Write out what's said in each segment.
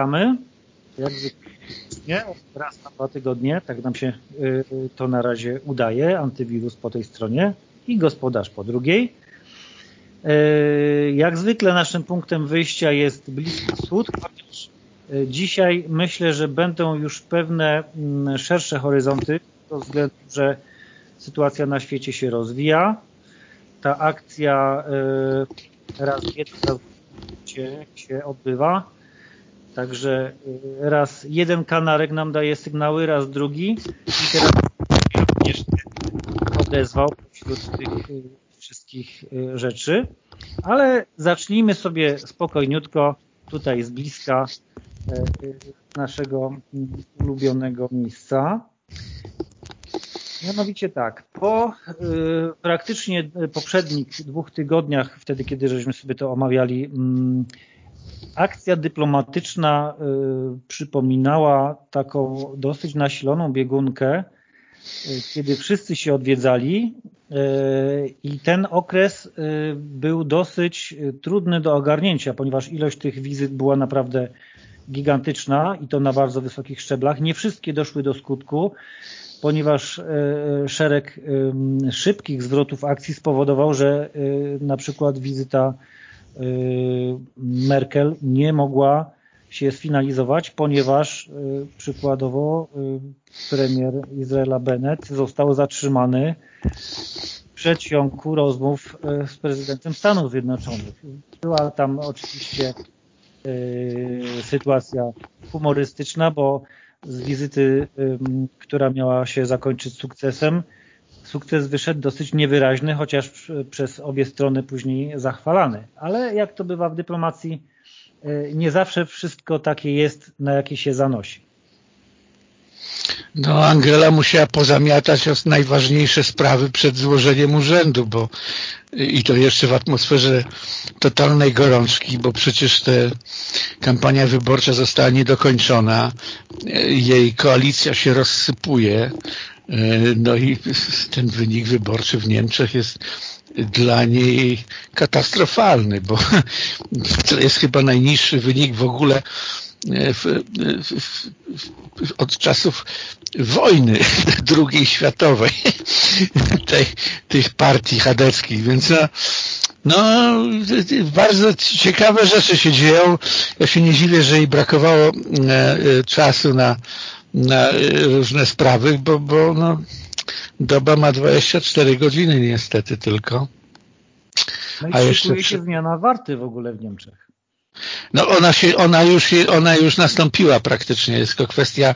witamy. Jak zwykle, raz na dwa tygodnie, tak nam się y, to na razie udaje. Antywirus po tej stronie i gospodarz po drugiej. Y, jak zwykle naszym punktem wyjścia jest Bliski Wschód, chociaż y, dzisiaj myślę, że będą już pewne mm, szersze horyzonty, ze względu, że sytuacja na świecie się rozwija. Ta akcja raz jeden, raz się odbywa. Także y, raz jeden kanarek nam daje sygnały, raz drugi i teraz również odezwał wśród tych y, wszystkich y, rzeczy. Ale zacznijmy sobie spokojniutko tutaj z bliska naszego mm, ulubionego miejsca. Mianowicie tak, po praktycznie poprzednich dwóch tygodniach, wtedy kiedy żeśmy sobie to omawiali, y, akcja dyplomatyczna y, przypominała taką dosyć nasiloną biegunkę, y, kiedy wszyscy się odwiedzali y, i ten okres y, był dosyć trudny do ogarnięcia, ponieważ ilość tych wizyt była naprawdę gigantyczna i to na bardzo wysokich szczeblach. Nie wszystkie doszły do skutku ponieważ e, szereg szybkich zwrotów akcji spowodował, że na przykład wizyta Merkel nie mogła się sfinalizować, ponieważ przykładowo premier Izraela Bennett został zatrzymany w przedsionku rozmów z prezydentem Stanów Zjednoczonych. Była tam oczywiście sytuacja humorystyczna, bo z wizyty, która miała się zakończyć sukcesem. Sukces wyszedł dosyć niewyraźny, chociaż przez obie strony później zachwalany. Ale jak to bywa w dyplomacji, y, nie zawsze wszystko takie jest, na jakie się zanosi. No, Angela musiała pozamiatać najważniejsze sprawy przed złożeniem urzędu, bo i to jeszcze w atmosferze totalnej gorączki, bo przecież ta kampania wyborcza została niedokończona, jej koalicja się rozsypuje, no i ten wynik wyborczy w Niemczech jest dla niej katastrofalny, bo to jest chyba najniższy wynik w ogóle w, w, od czasów wojny II światowej tej, tych partii chadeckich, więc no, no, bardzo ciekawe rzeczy się dzieją. Ja się nie dziwię, że jej brakowało e, e, czasu na, na różne sprawy, bo, bo no, doba ma 24 godziny niestety tylko. No i A jeszcze się zmiana warty w ogóle w Niemczech. No ona się, ona już, ona już nastąpiła praktycznie, jest tylko kwestia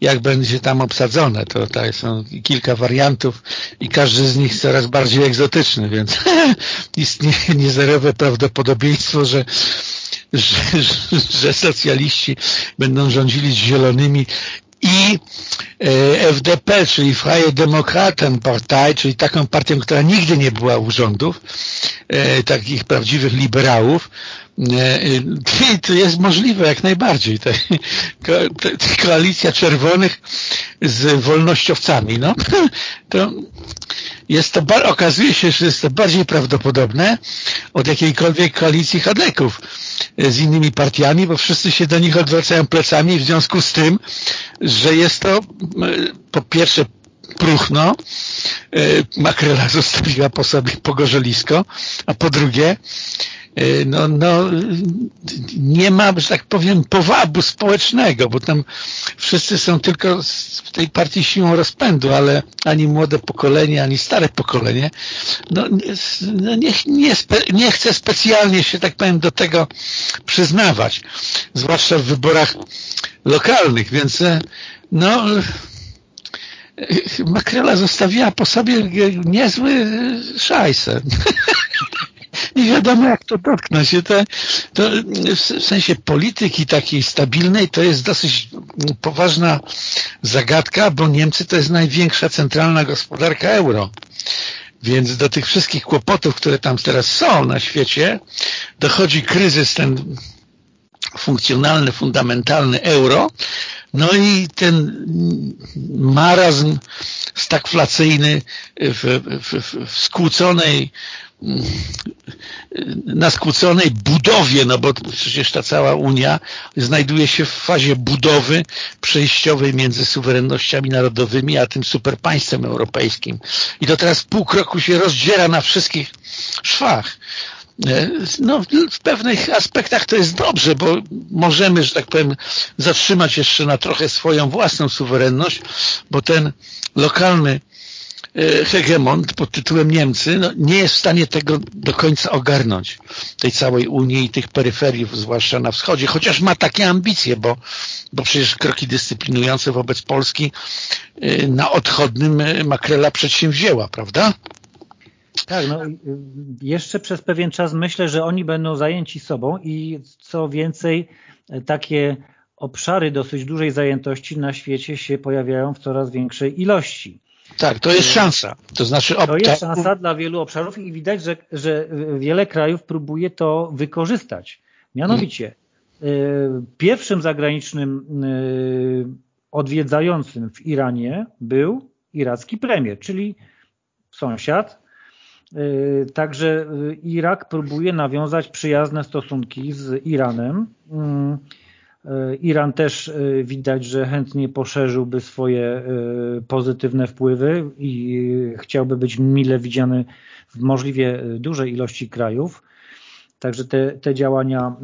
jak będzie tam obsadzone, to tutaj są kilka wariantów i każdy z nich coraz bardziej egzotyczny, więc istnieje niezerowe prawdopodobieństwo, że że, że socjaliści będą rządzili z zielonymi i e, FDP, czyli Freie Demokratenpartei, czyli taką partią, która nigdy nie była u rządów, e, takich prawdziwych liberałów, e, to jest możliwe jak najbardziej. Ta, koalicja czerwonych z wolnościowcami, no, to jest to, okazuje się, że jest to bardziej prawdopodobne od jakiejkolwiek koalicji chadeków z innymi partiami, bo wszyscy się do nich odwracają plecami w związku z tym, że jest to po pierwsze próchno, makrela zostawiła po sobie pogorzelisko, a po drugie E, no, no, nie ma, że tak powiem, powabu społecznego, bo tam wszyscy są tylko w tej partii siłą rozpędu, ale ani młode pokolenie, ani stare pokolenie no, no nie, nie, nie chce specjalnie się, tak powiem, do tego przyznawać, zwłaszcza w wyborach lokalnych, więc e, no Makrela zostawiła po sobie niezły szajser. nie wiadomo jak to dotknąć. To, to w sensie polityki takiej stabilnej to jest dosyć poważna zagadka, bo Niemcy to jest największa centralna gospodarka euro. Więc do tych wszystkich kłopotów, które tam teraz są na świecie, dochodzi kryzys ten funkcjonalny, fundamentalny euro, No i ten marazm stagflacyjny w, w, w skłóconej na skłóconej budowie, no bo przecież ta cała Unia znajduje się w fazie budowy przejściowej między suwerennościami narodowymi, a tym superpaństwem europejskim. I to teraz pół kroku się rozdziera na wszystkich szwach. No, w pewnych aspektach to jest dobrze, bo możemy, że tak powiem, zatrzymać jeszcze na trochę swoją własną suwerenność, bo ten lokalny E, hegemon pod tytułem Niemcy no, nie jest w stanie tego do końca ogarnąć, tej całej Unii i tych peryferiów, zwłaszcza na wschodzie, chociaż ma takie ambicje, bo, bo przecież kroki dyscyplinujące wobec Polski e, na odchodnym e, Makrela przedsięwzięła, prawda? Tak, no jeszcze przez pewien czas myślę, że oni będą zajęci sobą i co więcej takie obszary dosyć dużej zajętości na świecie się pojawiają w coraz większej ilości. Tak, to jest szansa. To znaczy To jest szansa dla wielu obszarów i widać, że, że wiele krajów próbuje to wykorzystać. Mianowicie hmm. pierwszym zagranicznym y, odwiedzającym w Iranie był iracki premier, czyli sąsiad. Y, także Irak próbuje nawiązać przyjazne stosunki z Iranem. E, Iran też e, widać, że chętnie poszerzyłby swoje e, pozytywne wpływy i chciałby być mile widziany w możliwie dużej ilości krajów. Także te, te działania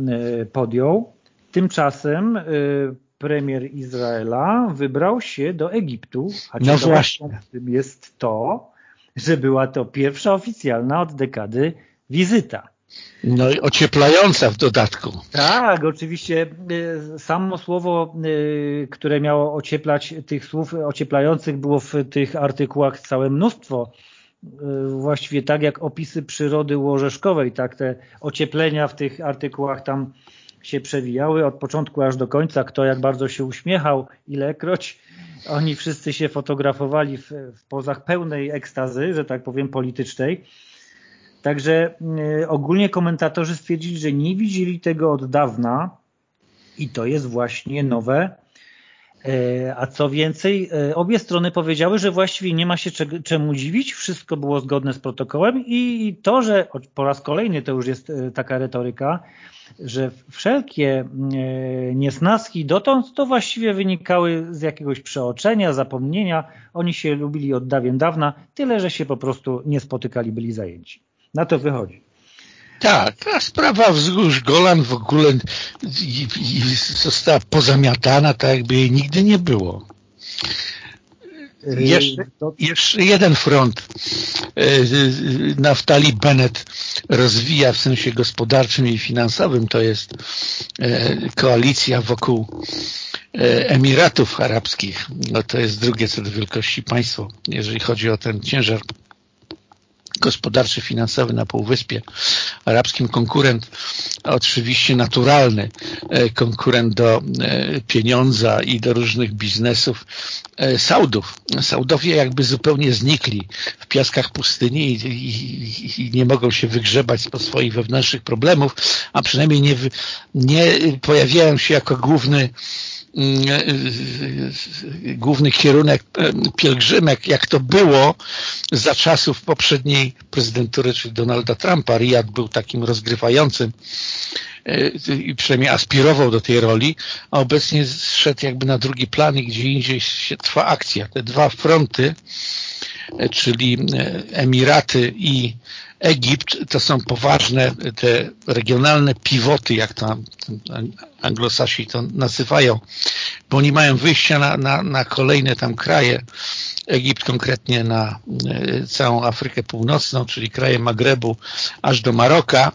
podjął. Tymczasem premier Izraela wybrał się do Egiptu, a no właśnie. tym jest to, że była to pierwsza oficjalna od dekady wizyta. No i ocieplająca w dodatku. Tak, oczywiście y, samo słowo, y, które miało ocieplać, tych słów ocieplających było w tych artykułach całe mnóstwo. Y, właściwie tak jak opisy przyrody łożeszkowej, tak te ocieplenia w tych artykułach tam się przewijały od początku aż do końca, kto jak bardzo się uśmiechał, ilekroć oni wszyscy się fotografowali w, w pozach pełnej ekstazy, że tak powiem politycznej Także y, ogólnie komentatorzy stwierdzili, że nie widzieli tego od dawna i to jest właśnie nowe. E, a co więcej, e, obie strony powiedziały, że właściwie nie ma się czemu dziwić, wszystko było zgodne z protokołem i to, że po raz kolejny to już jest e, taka retoryka, że wszelkie niesnaski dotąd to właściwie wynikały z jakiegoś przeoczenia, zapomnienia. Oni się lubili od dawien dawna, tyle że się po prostu nie spotykali, byli zajęci. Na to wychodzi. Tak, a sprawa wzgórz Golan w ogóle została pozamiatana tak, jakby jej nigdy nie było. Jeszcze, jeszcze jeden front e, Naftali Bennett rozwija w sensie gospodarczym i finansowym, to jest koalicja wokół Emiratów Arabskich. No to jest drugie co do wielkości państwo, jeżeli chodzi o ten ciężar gospodarczy, finansowy na Półwyspie Arabskim, konkurent oczywiście naturalny, e, konkurent do e, pieniądza i do różnych biznesów e, Saudów. Saudowie jakby zupełnie znikli w piaskach pustyni i, i, i nie mogą się wygrzebać po swoich wewnętrznych problemów, a przynajmniej nie, nie pojawiają się jako główny główny kierunek e, pielgrzymek, jak to było za czasów poprzedniej prezydentury, czyli Donalda Trumpa. Riyad był takim rozgrywającym i przynajmniej aspirował do tej roli, a obecnie zszedł jakby na drugi plan i gdzie indziej się trwa akcja. Te dwa fronty, czyli Emiraty i Egipt to są poważne te regionalne pivoty, jak to anglosasi to nazywają, bo oni mają wyjścia na, na, na kolejne tam kraje. Egipt konkretnie na e, całą Afrykę Północną, czyli kraje Magrebu aż do Maroka.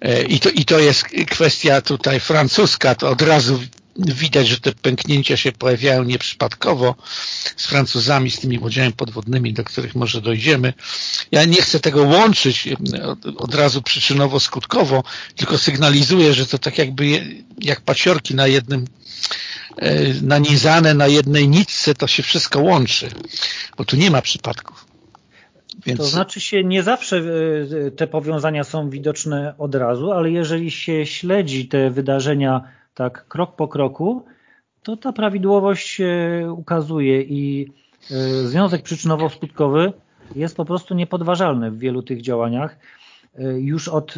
E, I to, I to jest kwestia tutaj francuska, to od razu widać, że te pęknięcia się pojawiają nieprzypadkowo z Francuzami, z tymi podziałami podwodnymi, do których może dojdziemy. Ja nie chcę tego łączyć od, od razu przyczynowo-skutkowo, tylko sygnalizuję, że to tak jakby jak paciorki na jednym e, nanizane na jednej nitce, to się wszystko łączy, bo tu nie ma przypadków. Więc... To znaczy się nie zawsze e, te powiązania są widoczne od razu, ale jeżeli się śledzi te wydarzenia tak krok po kroku, to ta prawidłowość się ukazuje i związek przyczynowo-skutkowy jest po prostu niepodważalny w wielu tych działaniach. Już od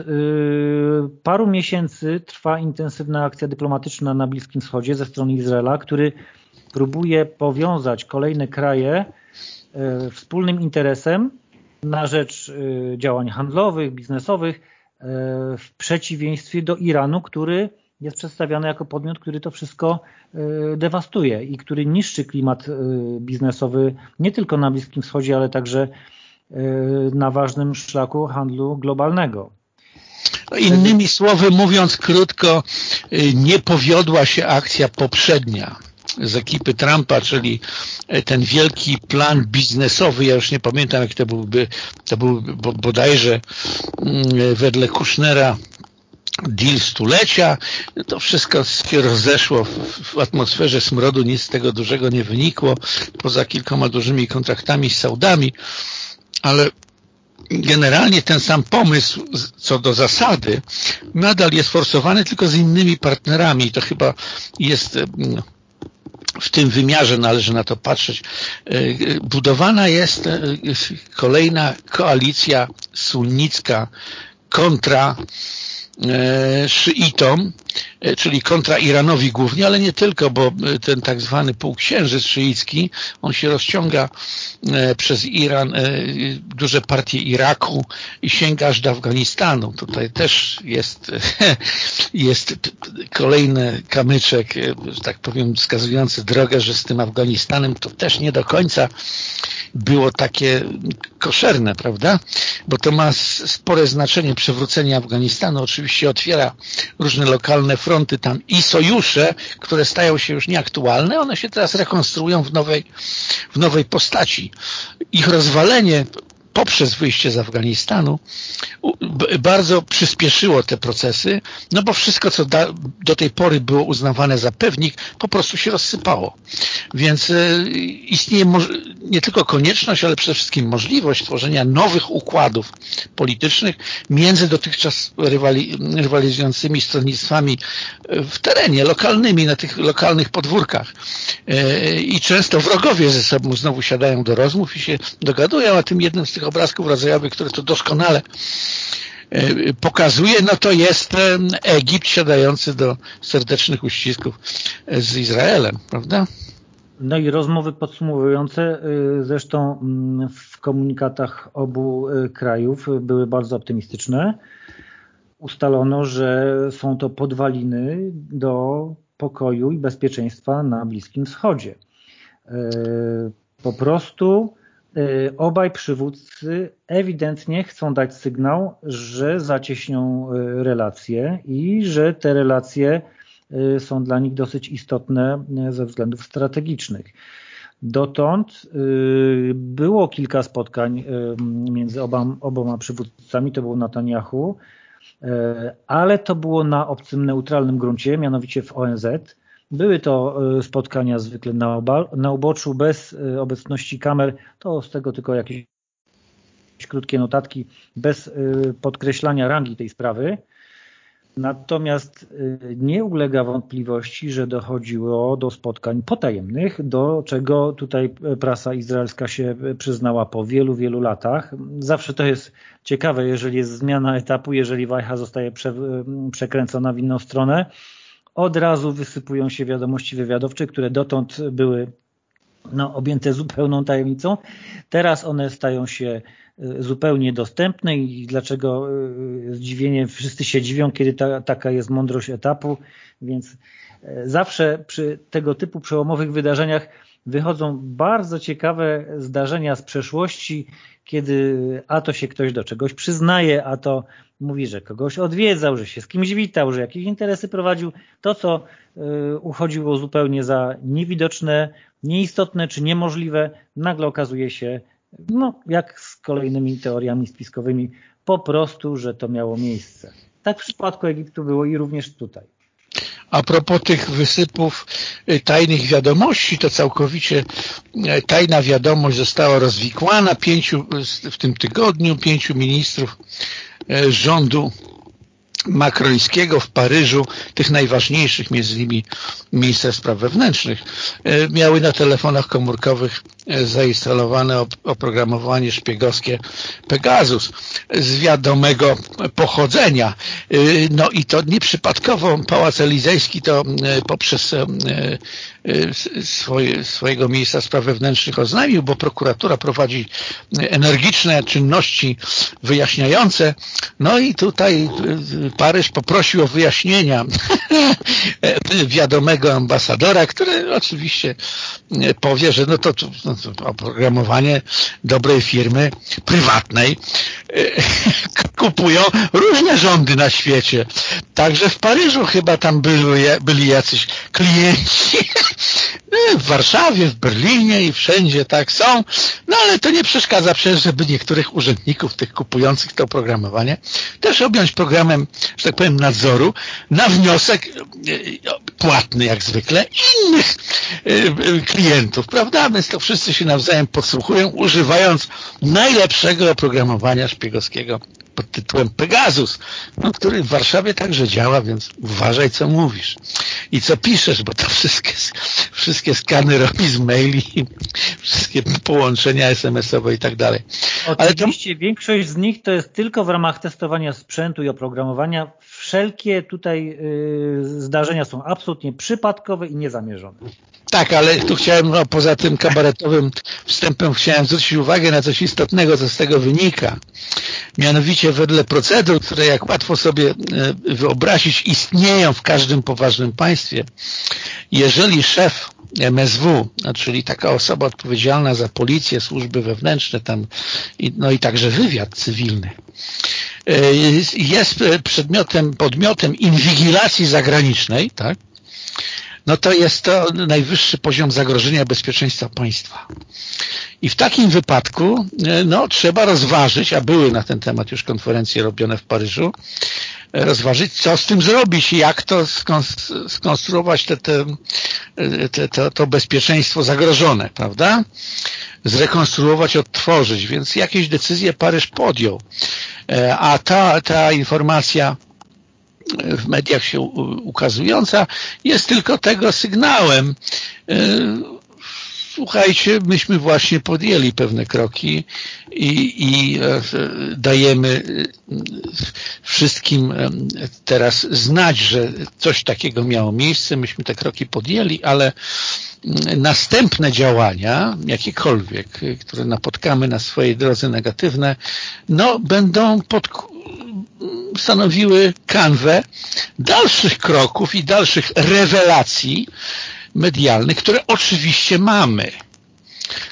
paru miesięcy trwa intensywna akcja dyplomatyczna na Bliskim Wschodzie ze strony Izraela, który próbuje powiązać kolejne kraje wspólnym interesem na rzecz działań handlowych, biznesowych w przeciwieństwie do Iranu, który jest przedstawiany jako podmiot, który to wszystko dewastuje i który niszczy klimat biznesowy nie tylko na Bliskim Wschodzie, ale także na ważnym szlaku handlu globalnego. No, innymi słowy mówiąc krótko, nie powiodła się akcja poprzednia z ekipy Trumpa, czyli ten wielki plan biznesowy, ja już nie pamiętam jak to byłby, to był bodajże mm, wedle Kushnera deal stulecia, to wszystko się rozeszło w atmosferze smrodu, nic z tego dużego nie wynikło, poza kilkoma dużymi kontraktami z Saudami, ale generalnie ten sam pomysł co do zasady nadal jest forsowany tylko z innymi partnerami. I to chyba jest mm, w tym wymiarze należy na to patrzeć. E, budowana jest e, kolejna koalicja sunnicka kontra e, szyitom, czyli kontra Iranowi głównie, ale nie tylko, bo ten tak zwany półksiężyc szyicki, on się rozciąga przez Iran, duże partie Iraku i sięga aż do Afganistanu. Tutaj też jest, jest kolejny kamyczek, że tak powiem, wskazujący drogę, że z tym Afganistanem to też nie do końca było takie koszerne, prawda? Bo to ma spore znaczenie przywrócenie Afganistanu. Oczywiście otwiera różne lokalne fronty tam i sojusze, które stają się już nieaktualne. One się teraz rekonstruują w nowej, w nowej postaci. Ich rozwalenie poprzez wyjście z Afganistanu bardzo przyspieszyło te procesy, no bo wszystko, co do tej pory było uznawane za pewnik, po prostu się rozsypało. Więc e, istnieje nie tylko konieczność, ale przede wszystkim możliwość tworzenia nowych układów politycznych między dotychczas rywali, rywalizującymi stronnictwami e, w terenie, lokalnymi, na tych lokalnych podwórkach. E, I często wrogowie ze sobą znowu siadają do rozmów i się dogadują, a tym jednym z tych obrazków rodzajowych, który to doskonale e, pokazuje, no to jest e, Egipt siadający do serdecznych uścisków z Izraelem, prawda? No i rozmowy podsumowujące e, zresztą mm, w komunikatach obu krajów były bardzo optymistyczne. Ustalono, że są to podwaliny do pokoju i bezpieczeństwa na Bliskim Wschodzie. Po prostu obaj przywódcy ewidentnie chcą dać sygnał, że zacieśnią y, relacje i że te relacje y, są dla nich dosyć istotne ze względów strategicznych. Dotąd było kilka spotkań między oboma przywódcami, to był Netanyahu, ale to było na obcym neutralnym gruncie, mianowicie w ONZ, były to e, spotkania zwykle na, na uboczu, bez e, obecności kamer, to z tego tylko jakieś krótkie notatki, bez e, podkreślania rangi tej sprawy. Natomiast nie ulega wątpliwości, że dochodziło do spotkań potajemnych, do czego tutaj prasa izraelska się przyznała po wielu, wielu latach. Zawsze to jest ciekawe, jeżeli jest zmiana etapu, jeżeli wajcha zostaje prze, przekręcona w inną stronę, od razu wysypują się wiadomości wywiadowcze, które dotąd były no, objęte zupełną tajemnicą. Teraz one stają się y, zupełnie dostępne i dlaczego y, zdziwienie, wszyscy się dziwią, kiedy ta, taka jest mądrość etapu, więc y, zawsze przy tego typu przełomowych wydarzeniach wychodzą bardzo ciekawe zdarzenia z przeszłości, kiedy a to się ktoś do czegoś przyznaje, a to mówi, że kogoś odwiedzał, że się z kimś witał, że jakieś interesy prowadził. To, co y, uchodziło zupełnie za niewidoczne, nieistotne czy niemożliwe, nagle okazuje się, no jak z kolejnymi teoriami spiskowymi, po prostu, że to miało miejsce. Tak w przypadku Egiptu było i również tutaj. A propos tych wysypów y, tajnych wiadomości, to całkowicie y, tajna wiadomość została rozwikłana pięciu, w tym tygodniu pięciu ministrów y, rządu Makrońskiego w Paryżu, tych najważniejszych, między innymi minister spraw wewnętrznych, miały na telefonach komórkowych zainstalowane oprogramowanie szpiegowskie Pegasus z wiadomego pochodzenia. E, no i to nieprzypadkowo Pałac Elizejski to poprzez swoje, swojego ministra spraw wewnętrznych oznajmił, bo prokuratura prowadzi energiczne czynności wyjaśniające. No i tutaj Paryż poprosił o wyjaśnienia wiadomego ambasadora, który oczywiście powie, że no to oprogramowanie dobrej firmy prywatnej kupują różne rządy na świecie. Także w Paryżu chyba tam byli, byli jacyś klienci w Warszawie, w Berlinie i wszędzie tak są, no ale to nie przeszkadza przecież, żeby niektórych urzędników, tych kupujących to oprogramowanie, też objąć programem, że tak powiem, nadzoru na wniosek e, płatny jak zwykle innych e, klientów, prawda? Więc to wszyscy się nawzajem podsłuchują, używając najlepszego oprogramowania szpiegowskiego pod tytułem Pegasus, no, który w Warszawie także działa, więc uważaj co mówisz i co piszesz, bo to wszystkie, wszystkie skany robi z maili, wszystkie połączenia SMS-owe i tak dalej. Oczywiście to... większość z nich to jest tylko w ramach testowania sprzętu i oprogramowania. Wszelkie tutaj y, zdarzenia są absolutnie przypadkowe i niezamierzone. Tak, ale tu chciałem, no, poza tym kabaretowym wstępem chciałem zwrócić uwagę na coś istotnego, co z tego wynika. Mianowicie wedle procedur, które jak łatwo sobie e, wyobrazić istnieją w każdym poważnym państwie, jeżeli szef MSW, czyli taka osoba odpowiedzialna za policję, służby wewnętrzne tam, no i także wywiad cywilny, e, jest przedmiotem, podmiotem inwigilacji zagranicznej, tak? No to jest to najwyższy poziom zagrożenia bezpieczeństwa państwa. I w takim wypadku e, no, trzeba rozważyć, a były na ten temat już konferencje robione w Paryżu, e, rozważyć, co z tym zrobić i jak to skonstruować te, te, e, te, to, to bezpieczeństwo zagrożone, prawda? Zrekonstruować, odtworzyć, więc jakieś decyzje Paryż podjął. A ta, ta informacja w mediach się ukazująca jest tylko tego sygnałem. E, słuchajcie, myśmy właśnie podjęli pewne kroki i, i e, dajemy e, wszystkim teraz znać, że coś takiego miało miejsce, myśmy te kroki podjęli, ale następne działania, jakiekolwiek, które napotkamy na swojej drodze negatywne, no będą pod, stanowiły kanwę dalszych kroków i dalszych rewelacji medialnych, które oczywiście mamy.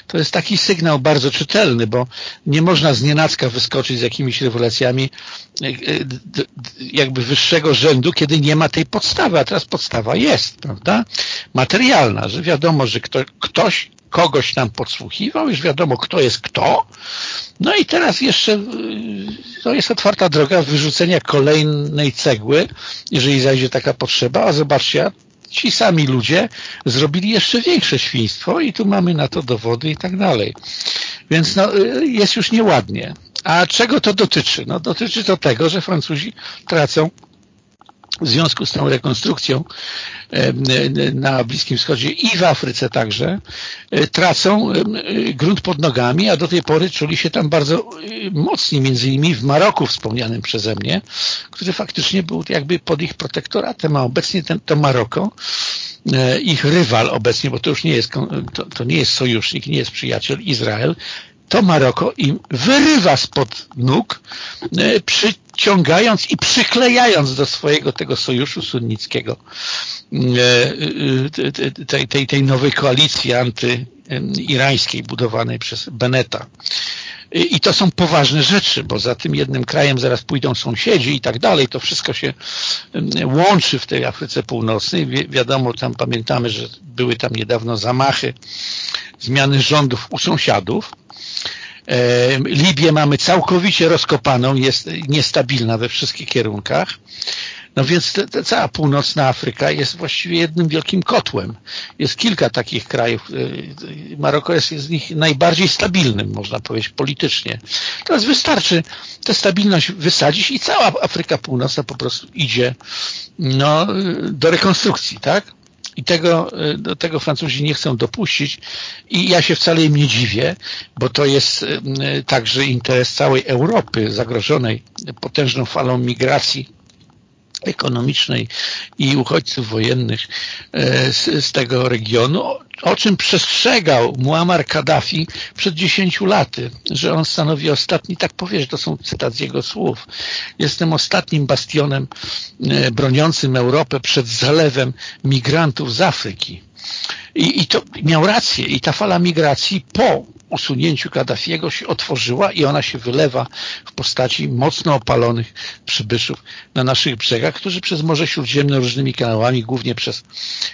To jest taki sygnał bardzo czytelny, bo nie można z nienacka wyskoczyć z jakimiś rewelacjami e, e, jakby wyższego rzędu, kiedy nie ma tej podstawy, a teraz podstawa jest, prawda? Materialna, że wiadomo, że kto, ktoś kogoś nam podsłuchiwał, już wiadomo kto jest kto. No i teraz jeszcze to jest otwarta droga wyrzucenia kolejnej cegły, jeżeli zajdzie taka potrzeba, a zobaczcie, ci sami ludzie zrobili jeszcze większe świństwo i tu mamy na to dowody i tak dalej. Więc no, y, jest już nieładnie. A czego to dotyczy? No, dotyczy to tego, że Francuzi tracą w związku z tą rekonstrukcją na Bliskim Wschodzie i w Afryce także e, tracą grunt pod nogami, a do tej pory czuli się tam bardzo e, mocni, między innymi w Maroku wspomnianym przeze mnie, który faktycznie był jakby pod ich protektoratem, a obecnie ten, to Maroko e, ich rywal obecnie, bo to już nie jest, to, to nie jest sojusznik, nie jest przyjaciel, Izrael, to Maroko im wyrywa spod nóg, e, przyciągając i przyklejając do swojego tego sojuszu sunnickiego e, e, tej, tej, tej nowej koalicji antyirańskiej budowanej przez Beneta. I to są poważne rzeczy, bo za tym jednym krajem zaraz pójdą sąsiedzi i tak dalej. To wszystko się łączy w tej Afryce Północnej. Wi wiadomo, tam pamiętamy, że były tam niedawno zamachy zmiany rządów u sąsiadów Libię mamy całkowicie rozkopaną, jest niestabilna we wszystkich kierunkach. No więc te, te cała północna Afryka jest właściwie jednym wielkim kotłem. Jest kilka takich krajów. Maroko jest z nich najbardziej stabilnym, można powiedzieć, politycznie. Teraz wystarczy tę stabilność wysadzić i cała Afryka Północna po prostu idzie no, do rekonstrukcji, tak? I tego, do tego Francuzi nie chcą dopuścić. I ja się wcale im nie dziwię, bo to jest także interes całej Europy zagrożonej potężną falą migracji ekonomicznej i uchodźców wojennych e, z, z, tego regionu, o, czym przestrzegał Muammar Kaddafi przed dziesięciu laty, że on stanowi ostatni, tak powiesz, to są cytat z jego słów, jestem ostatnim bastionem e, broniącym Europę przed zalewem migrantów z Afryki. I, I to miał rację i ta fala migracji po usunięciu Kaddafiego się otworzyła i ona się wylewa w postaci mocno opalonych przybyszów na naszych brzegach, którzy przez Morze Śródziemne różnymi kanałami, głównie przez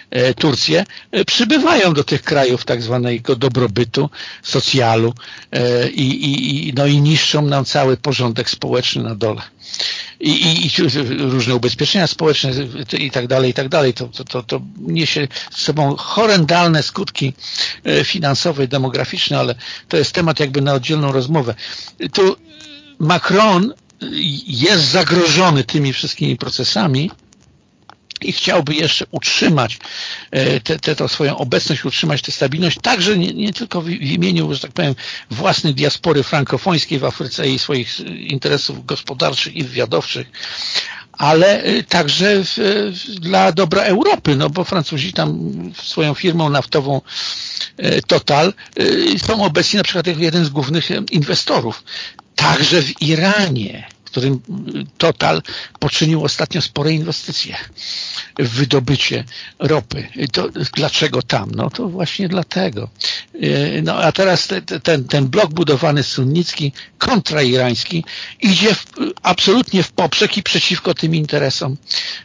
e, Turcję, e, przybywają do tych krajów tak zwanego dobrobytu, socjalu e, i, i, no i niszczą nam cały porządek społeczny na dole i, i, i różne ubezpieczenia społeczne i tak dalej, i tak dalej. To, to, to, to niesie z sobą horrendalne skutki e, finansowe i demograficzne, ale to jest temat jakby na oddzielną rozmowę. Tu Macron jest zagrożony tymi wszystkimi procesami, i chciałby jeszcze utrzymać e, tę swoją obecność, utrzymać tę stabilność, także nie, nie, tylko w, w imieniu, że tak powiem, własnej diaspory frankofońskiej w Afryce i swoich interesów gospodarczych i wywiadowczych, ale e, także w, dla dobra Europy, no bo Francuzi tam swoją firmą naftową e, Total są obecni na przykład jako jeden z głównych inwestorów. Także w Iranie którym Total poczynił ostatnio spore inwestycje w wydobycie ropy. To dlaczego tam? No to właśnie dlatego. E, no a teraz te, ten, ten blok budowany sunnicki, kontrairański idzie w, absolutnie w poprzek i przeciwko tym interesom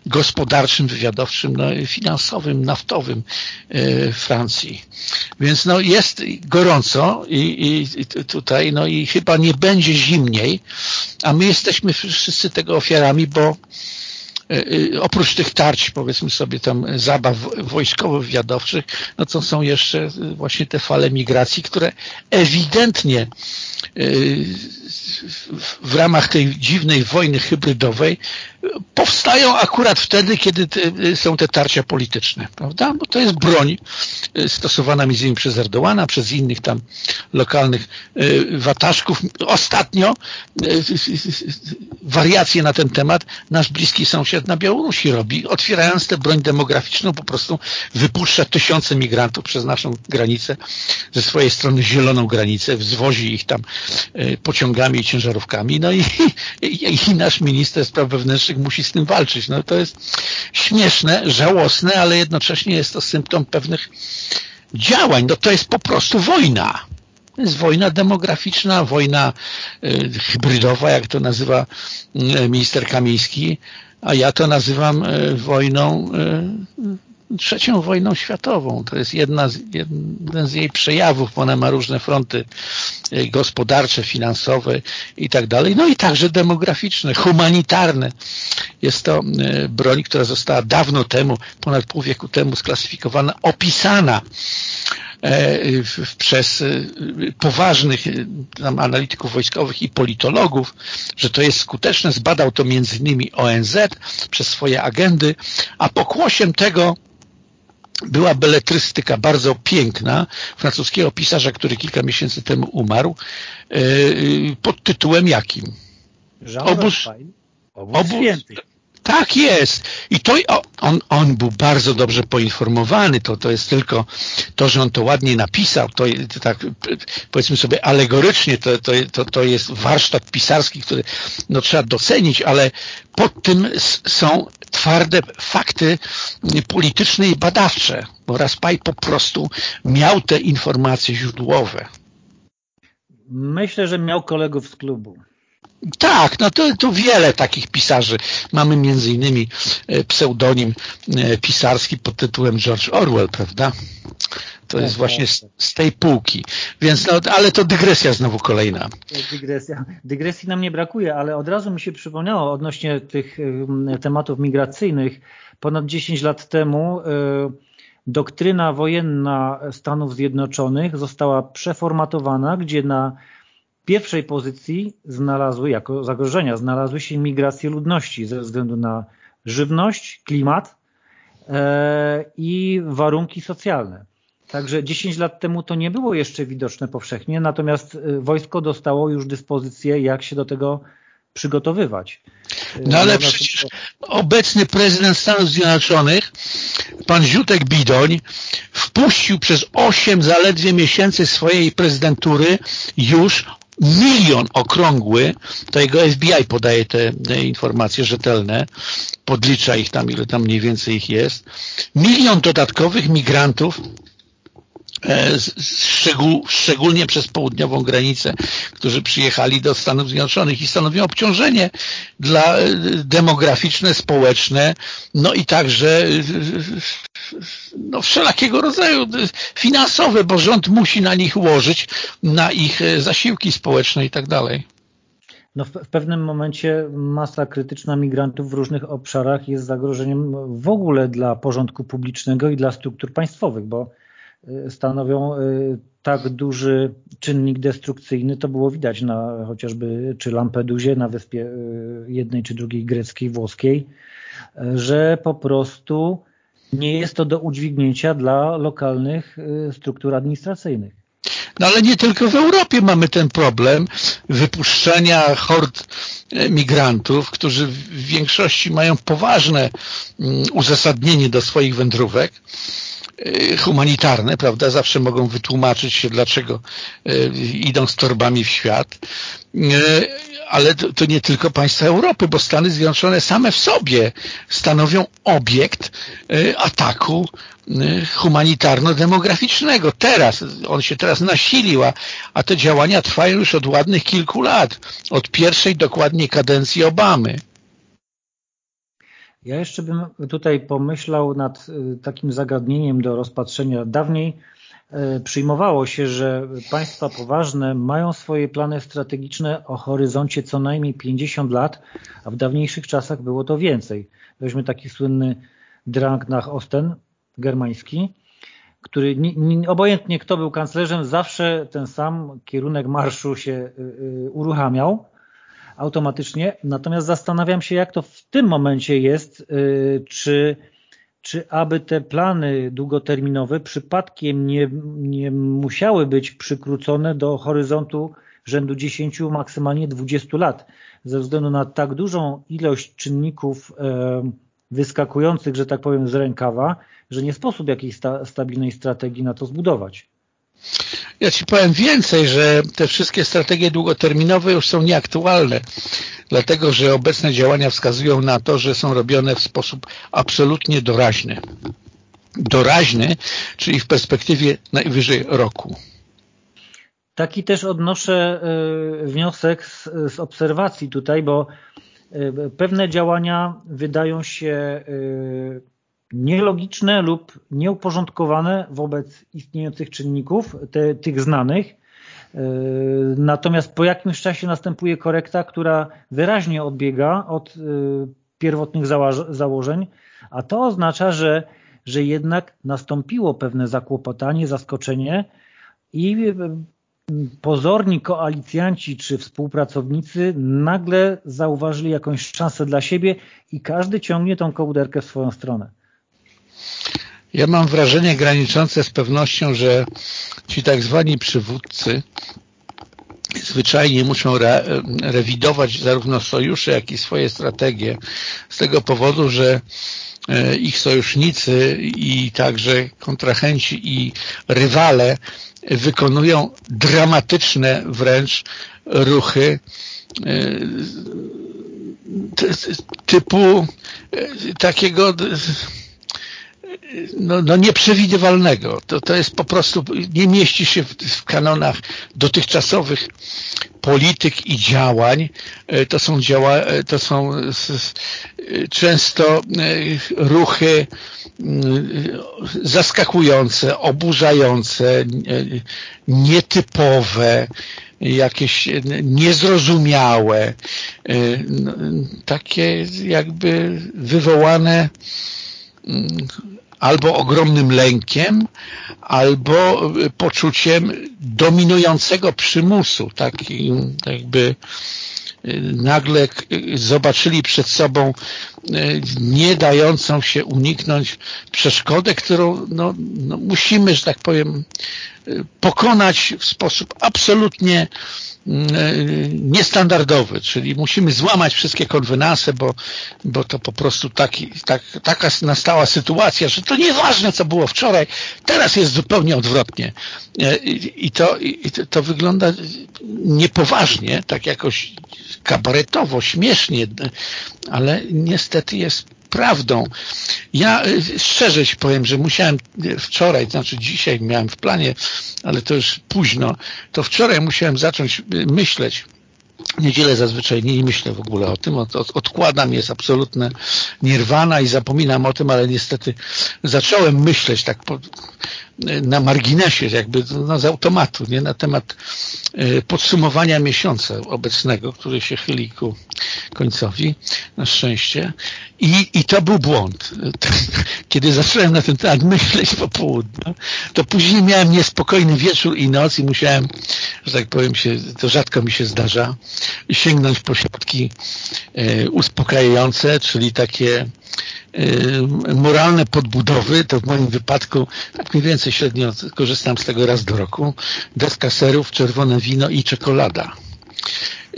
gospodarczym, wywiadowczym, no, finansowym, naftowym e, Francji. Więc no jest gorąco i, i tutaj no i chyba nie będzie zimniej, a my jesteśmy wszyscy tego ofiarami, bo e, e, oprócz tych tarć, powiedzmy sobie tam zabaw wojskowo-wywiadowczych, no to są jeszcze właśnie te fale migracji, które ewidentnie e, w ramach tej dziwnej wojny hybrydowej powstają akurat wtedy, kiedy są te tarcia polityczne, prawda? Bo to jest broń e, stosowana między innymi przez Erdołana, przez innych tam lokalnych e, wataszków. Ostatnio wariacje na ten temat nasz bliski sąsiad na Białorusi robi, otwierając tę broń demograficzną, po prostu wypuszcza tysiące migrantów przez naszą granicę, ze swojej strony zieloną granicę, wzwozi ich tam pociągami i ciężarówkami, no i, i, i nasz minister spraw wewnętrznych musi z tym walczyć. No to jest śmieszne, żałosne, ale jednocześnie jest to symptom pewnych działań. No to jest po prostu wojna. To jest wojna demograficzna, wojna y, hybrydowa, jak to nazywa y, minister Kamiński, a ja to nazywam wojną trzecią wojną światową. To jest jedna z, jeden z jej przejawów, ona ma różne fronty e, gospodarcze, finansowe i tak dalej, no i także demograficzne, humanitarne. Jest to e, broń, która została dawno temu, ponad pół wieku temu sklasyfikowana, opisana e, przez poważnych tam, analityków wojskowych i politologów, że to jest skuteczne. Zbadał to między innymi ONZ przez swoje agendy, a pokłosiem tego była beletrystyka bardzo piękna francuskiego pisarza, który kilka miesięcy temu umarł e, pod tytułem jakim? Obóz, obóz świętych. Tak jest. I to on, on był bardzo dobrze poinformowany. To, to jest tylko to, że on to ładnie napisał. To, to tak powiedzmy sobie alegorycznie to, to, to, to jest warsztat pisarski, który no, trzeba docenić, ale pod tym są twarde fakty polityczne i badawcze, bo Raspaj po prostu miał te informacje źródłowe. Myślę, że miał kolegów z klubu. Tak, no to, to wiele takich pisarzy. Mamy między innymi e, pseudonim e, pisarski pod tytułem George Orwell, prawda? To jest tak, właśnie tak, z, z, tej półki. Więc, no, ale to dygresja znowu kolejna. Dygresja. Dygresji nam nie brakuje, ale od razu mi się przypomniało odnośnie tych tematów migracyjnych. Ponad 10 lat temu y, doktryna wojenna Stanów Zjednoczonych została przeformatowana, gdzie na pierwszej pozycji znalazły, jako zagrożenia, znalazły się migracje ludności ze względu na żywność, klimat e, i warunki socjalne. Także 10 lat temu to nie było jeszcze widoczne powszechnie, natomiast e, wojsko dostało już dyspozycję, jak się do tego przygotowywać. No ale przecież obecny prezydent Stanów Zjednoczonych, pan Ziutek Bidoń, wpuścił przez 8 zaledwie miesięcy swojej prezydentury już milion okrągły, to jego FBI podaje te, te, informacje rzetelne, podlicza ich tam, ile tam mniej więcej ich jest, milion dodatkowych migrantów szczególnie przez południową granicę, którzy przyjechali do Stanów Zjednoczonych i stanowią obciążenie dla e, demograficzne, społeczne, no i także e, no, wszelakiego rodzaju finansowe, bo rząd musi na nich łożyć, na ich zasiłki społeczne i tak dalej. No w, w, pewnym momencie masa krytyczna migrantów w różnych obszarach jest zagrożeniem w ogóle dla porządku publicznego i dla struktur państwowych, bo stanowią y, tak duży czynnik destrukcyjny, to było widać na chociażby czy Lampedusie, na wyspie y, jednej czy drugiej greckiej, włoskiej, że po prostu nie jest to do udźwignięcia dla lokalnych struktur administracyjnych. No ale nie tylko w Europie mamy ten problem wypuszczenia hord migrantów, którzy w większości mają poważne mm, uzasadnienie do swoich wędrówek Y, humanitarne, prawda, zawsze mogą wytłumaczyć się, dlaczego y, idą z torbami w świat, y, ale to, to, nie tylko państwa Europy, bo Stany Zjednoczone same w sobie stanowią obiekt ataku humanitarno-demograficznego. Teraz, on się teraz nasilił, a, a te działania trwają już od ładnych kilku lat, od pierwszej dokładnie kadencji Obamy. Ja jeszcze bym tutaj pomyślał nad y, takim zagadnieniem do rozpatrzenia. Dawniej y, przyjmowało się, że państwa poważne mają swoje plany strategiczne o horyzoncie co najmniej 50 lat, a w dawniejszych czasach było to więcej. Weźmy taki słynny Drang nach Osten, germański, który obojętnie kto był kanclerzem, zawsze ten sam kierunek marszu się y, uruchamiał automatycznie. Natomiast zastanawiam się, jak to w tym momencie jest, y, czy, czy aby te plany długoterminowe przypadkiem nie, nie musiały być przykrócone do horyzontu rzędu 10, maksymalnie 20 lat, ze względu na tak dużą ilość czynników e, wyskakujących, że tak powiem, z rękawa, że nie sposób jakiejś sta stabilnej strategii na to zbudować. Ja Ci powiem więcej, że te wszystkie strategie długoterminowe już są nieaktualne, dlatego że obecne działania wskazują na to, że są robione w sposób absolutnie doraźny. Doraźny, czyli w perspektywie najwyżej roku. Taki też odnoszę y, wniosek z, z obserwacji tutaj, bo y, pewne działania wydają się y, nielogiczne lub nieuporządkowane wobec istniejących czynników, te, tych znanych. E, natomiast po jakimś czasie następuje korekta, która wyraźnie odbiega od e, pierwotnych założeń, a to oznacza, że, że jednak nastąpiło pewne zakłopotanie, zaskoczenie i e, pozorni koalicjanci czy współpracownicy nagle zauważyli jakąś szansę dla siebie i każdy ciągnie tą kołderkę w swoją stronę. Ja mam wrażenie graniczące z pewnością, że ci tak zwani przywódcy zwyczajnie muszą re, rewidować zarówno sojusze, jak i swoje strategie z tego powodu, że e, ich sojusznicy i także kontrahenci i rywale wykonują dramatyczne wręcz ruchy e, typu e, takiego no, no nieprzewidywalnego. To, to jest po prostu, nie mieści się w, w kanonach dotychczasowych polityk i działań. E, to są, działa, e, to są często e, ruchy zaskakujące, oburzające, nietypowe, jakieś niezrozumiałe, takie jakby wywołane mm, albo ogromnym lękiem, albo poczuciem dominującego przymusu, taki jakby nagle zobaczyli przed sobą nie dającą się uniknąć przeszkodę, którą no, no musimy, że tak powiem, pokonać w sposób absolutnie niestandardowy, czyli musimy złamać wszystkie konwenanse, bo, bo to po prostu taki, tak, taka nastała sytuacja, że to nieważne, co było wczoraj, teraz jest zupełnie odwrotnie. I to, i to wygląda niepoważnie, tak jakoś kabaretowo, śmiesznie, ale niestety jest prawdą. Ja y, szczerze ci powiem, że musiałem wczoraj, znaczy dzisiaj miałem w planie, ale to już późno, to wczoraj musiałem zacząć y, myśleć niedzielę zazwyczaj nie myślę w ogóle o tym, od, od, odkładam, jest absolutne nirwana i zapominam o tym, ale niestety zacząłem myśleć tak po, na marginesie, jakby no, z automatu, nie na temat y, podsumowania miesiąca obecnego, który się chyli ku końcowi, na szczęście. I, i to był błąd. Kiedy zacząłem na ten temat myśleć po południu, to później miałem niespokojny wieczór i noc i musiałem, że tak powiem się, to rzadko mi się zdarza, sięgnąć po środki y, uspokajające, czyli takie moralne podbudowy, to w moim wypadku tak mniej więcej średnio korzystam z tego raz do roku, deska serów, czerwone wino i czekolada.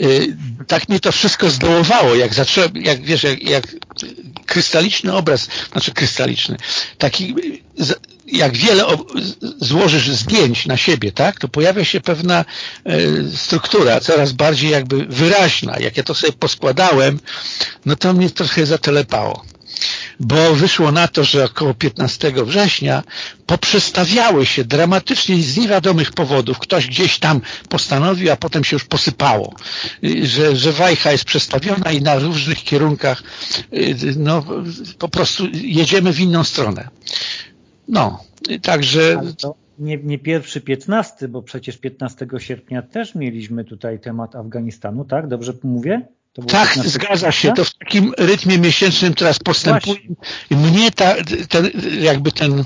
Y, tak mnie to wszystko zdołowało, jak zacząłem, jak wiesz, jak, jak krystaliczny obraz, znaczy krystaliczny, taki jak wiele złożysz zdjęć na siebie, tak, to pojawia się pewna struktura, coraz bardziej jakby wyraźna. Jak ja to sobie poskładałem, no to mnie trochę zatelepało bo wyszło na to, że około 15 września poprzestawiały się dramatycznie z niewiadomych powodów. Ktoś gdzieś tam postanowił, a potem się już posypało, że, że wajcha jest przestawiona i na różnych kierunkach no, po prostu jedziemy w inną stronę. No, także... Nie, nie pierwszy 15, bo przecież 15 sierpnia też mieliśmy tutaj temat Afganistanu, tak? Dobrze mówię? Tak, zgadza się. To w takim rytmie miesięcznym teraz postępuje. I mnie ta, ten, jakby ten,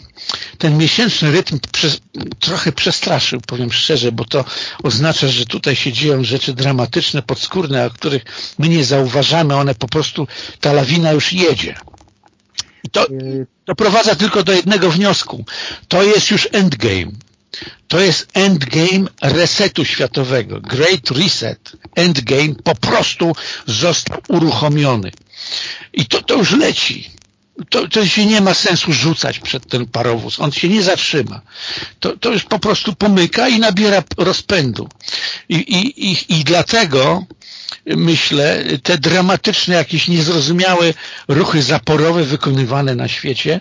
ten miesięczny rytm przez, trochę przestraszył, powiem szczerze, bo to oznacza, że tutaj się dzieją rzeczy dramatyczne, podskórne, o których my nie zauważamy. One po prostu, ta lawina już jedzie. I to doprowadza tylko do jednego wniosku. To jest już endgame. To jest endgame resetu światowego. Great Reset, endgame po prostu został uruchomiony. I to, to już leci. To, to się nie ma sensu rzucać przed ten parowóz. On się nie zatrzyma. To, to już po prostu pomyka i nabiera rozpędu. I, i, i, i dlatego myślę, te dramatyczne, jakieś niezrozumiałe ruchy zaporowe wykonywane na świecie,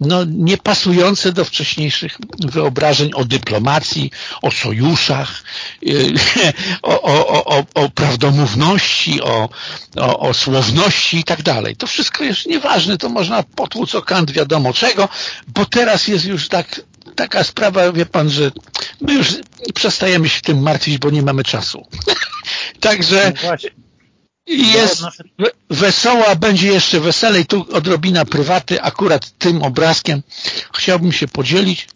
no nie pasujące do wcześniejszych wyobrażeń o dyplomacji, o sojuszach, o, o, o, o prawdomówności, o, o, o słowności i tak dalej. To wszystko jest nieważne, to można potłuc o kant wiadomo czego, bo teraz jest już tak taka sprawa, wie pan, że my już przestajemy się tym martwić, bo nie mamy czasu. Także no jest wesoła, będzie jeszcze weselej. Tu odrobina prywaty, akurat tym obrazkiem chciałbym się podzielić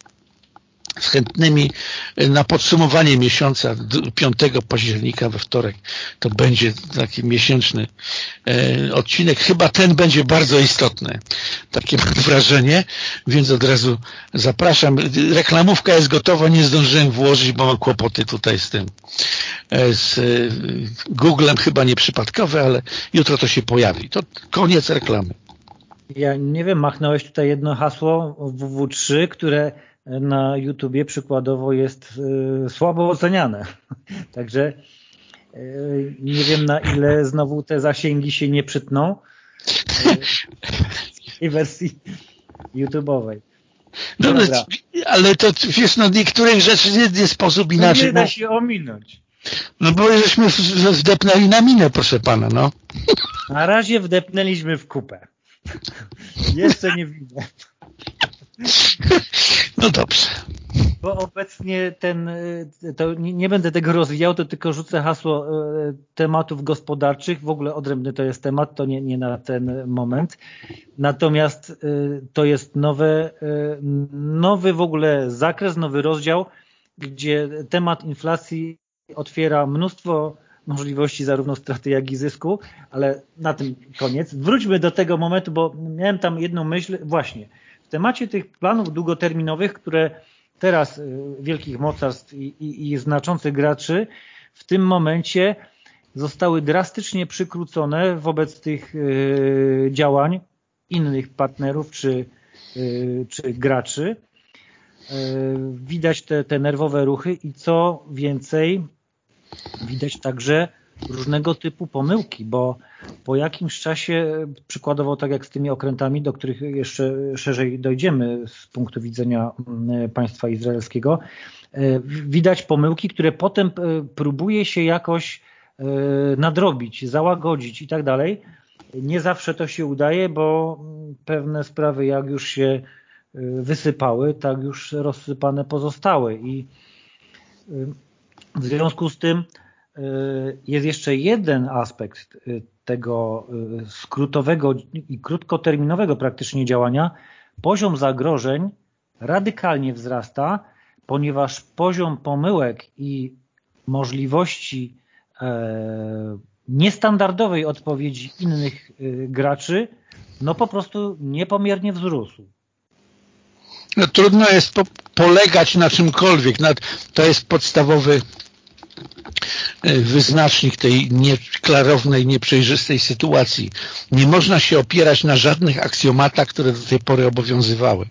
z chętnymi na podsumowanie miesiąca 5 października we wtorek to będzie taki miesięczny e, odcinek. Chyba ten będzie bardzo istotny. Takie mam wrażenie, więc od razu zapraszam. Reklamówka jest gotowa, nie zdążyłem włożyć, bo mam kłopoty tutaj z tym. E, z e, Googlem chyba nieprzypadkowe, ale jutro to się pojawi. To koniec reklamy. Ja nie wiem, machnąłeś tutaj jedno hasło WW3, które na YouTubie przykładowo jest y, słabo oceniane. Także y, nie wiem na ile znowu te zasięgi się nie przytną w tej wersji YouTube'owej. No, ale to wiesz, no niektórych rzeczy nie, nie sposób inaczej. nie da się ominąć. No bo żeśmy wdepnęli na minę, proszę pana, no. Na razie wdepnęliśmy w kupę. Jeszcze nie widzę. No dobrze. Bo obecnie ten, to nie, będę tego rozwijał, to tylko rzucę hasło e, tematów gospodarczych. W ogóle odrębny to jest temat, to nie, nie na ten moment. Natomiast e, to jest nowe, nowy w ogóle zakres, nowy rozdział, gdzie temat inflacji otwiera mnóstwo możliwości zarówno straty, jak i zysku, ale na tym koniec. Wróćmy do tego momentu, bo miałem tam jedną myśl, właśnie, w temacie tych planów długoterminowych, które teraz y, wielkich mocarstw i, i, i znaczących graczy w tym momencie zostały drastycznie przykrócone wobec tych y, działań innych partnerów czy, y, czy graczy. Widać te, te nerwowe ruchy i co więcej, widać także różnego typu pomyłki, bo po jakimś czasie, przykładowo tak jak z tymi okrętami, do których jeszcze szerzej dojdziemy z punktu widzenia mm, państwa izraelskiego, e, widać pomyłki, które potem e, próbuje się jakoś e, nadrobić, załagodzić i tak dalej. Nie zawsze to się udaje, bo mm, pewne sprawy jak już się wysypały, tak już rozsypane pozostały i w związku z tym jest jeszcze jeden aspekt y, tego y, skrótowego i krótkoterminowego praktycznie działania. Poziom zagrożeń radykalnie wzrasta, ponieważ poziom pomyłek i możliwości e, niestandardowej odpowiedzi innych graczy no po prostu niepomiernie wzrósł. No, trudno jest po polegać na czymkolwiek. To jest podstawowy wyznacznik tej nieklarownej, nieprzejrzystej sytuacji. Nie można się opierać na żadnych aksjomatach, które do tej pory obowiązywały.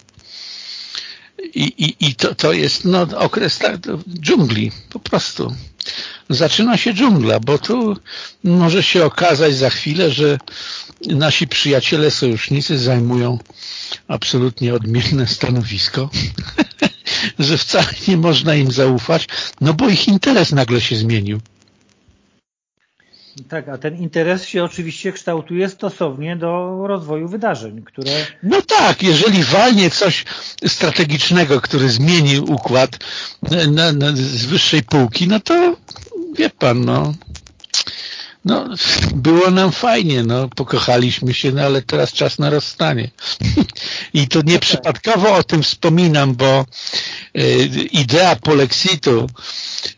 I, i, i to, to jest no, okres tak, dżungli, po prostu. Zaczyna się dżungla, bo tu może się okazać za chwilę, że nasi przyjaciele sojusznicy zajmują absolutnie odmienne stanowisko, że wcale nie można im zaufać, no bo ich interes nagle się zmienił. Tak, a ten interes się oczywiście kształtuje stosownie do rozwoju wydarzeń, które... No tak, jeżeli walnie coś strategicznego, który zmieni układ na, na, z wyższej półki, no to wie pan, no no, było nam fajnie, no, pokochaliśmy się, no, ale teraz czas na rozstanie. I to nieprzypadkowo o tym wspominam, bo y, idea polexitu,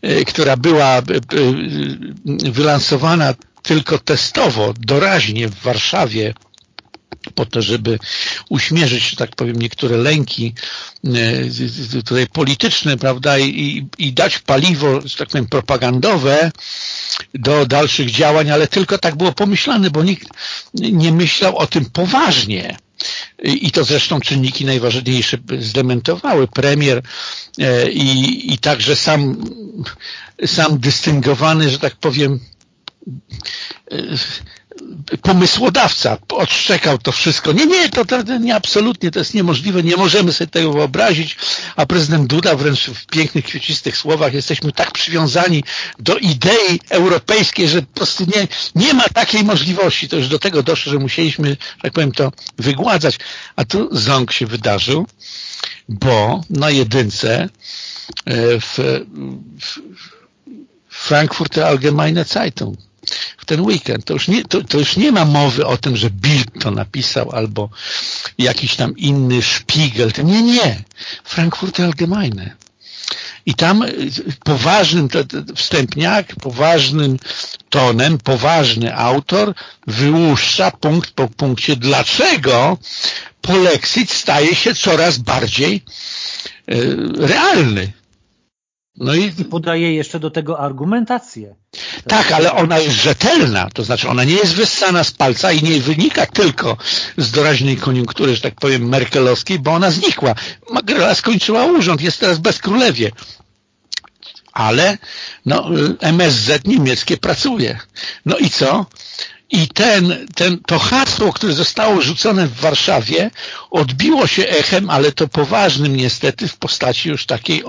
y, która była y, wylansowana tylko testowo, doraźnie w Warszawie po to, żeby uśmierzyć, że tak powiem, niektóre lęki tutaj polityczne, prawda, i, i dać paliwo, że tak powiem, propagandowe do dalszych działań, ale tylko tak było pomyślane, bo nikt nie myślał o tym poważnie. I to zresztą czynniki najważniejsze zdementowały. Premier e, i, i także sam, sam dystyngowany, że tak powiem, e, pomysłodawca odszczekał to wszystko. Nie, nie, to, to, nie, absolutnie, to jest niemożliwe, nie możemy sobie tego wyobrazić, a prezydent Duda wręcz w pięknych, kwiecistych słowach jesteśmy tak przywiązani do idei europejskiej, że po prostu nie, nie ma takiej możliwości. To już do tego doszło, że musieliśmy, że tak powiem, to wygładzać. A tu ząg się wydarzył, bo na jedynce e, w, w Frankfurter Allgemeine Zeitung w ten weekend. To już, nie, to, to już nie ma mowy o tym, że Bild to napisał albo jakiś tam inny Spiegel. Nie, nie. Frankfurter Allgemeine. I tam y, poważnym to, to, wstępniak, poważnym tonem, poważny autor wyłuszcza punkt po punkcie, dlaczego polexit staje się coraz bardziej y, realny. No i... I podaje jeszcze do tego argumentację. Tak, ale ona jest rzetelna, to znaczy ona nie jest wyssana z palca i nie wynika tylko z doraźnej koniunktury, że tak powiem, merkelowskiej, bo ona znikła. Magrela skończyła urząd, jest teraz bez królewie. Ale no, MSZ niemieckie pracuje. No i co? I ten, ten, to hasło, które zostało rzucone w Warszawie, odbiło się echem, ale to poważnym niestety, w postaci już takiej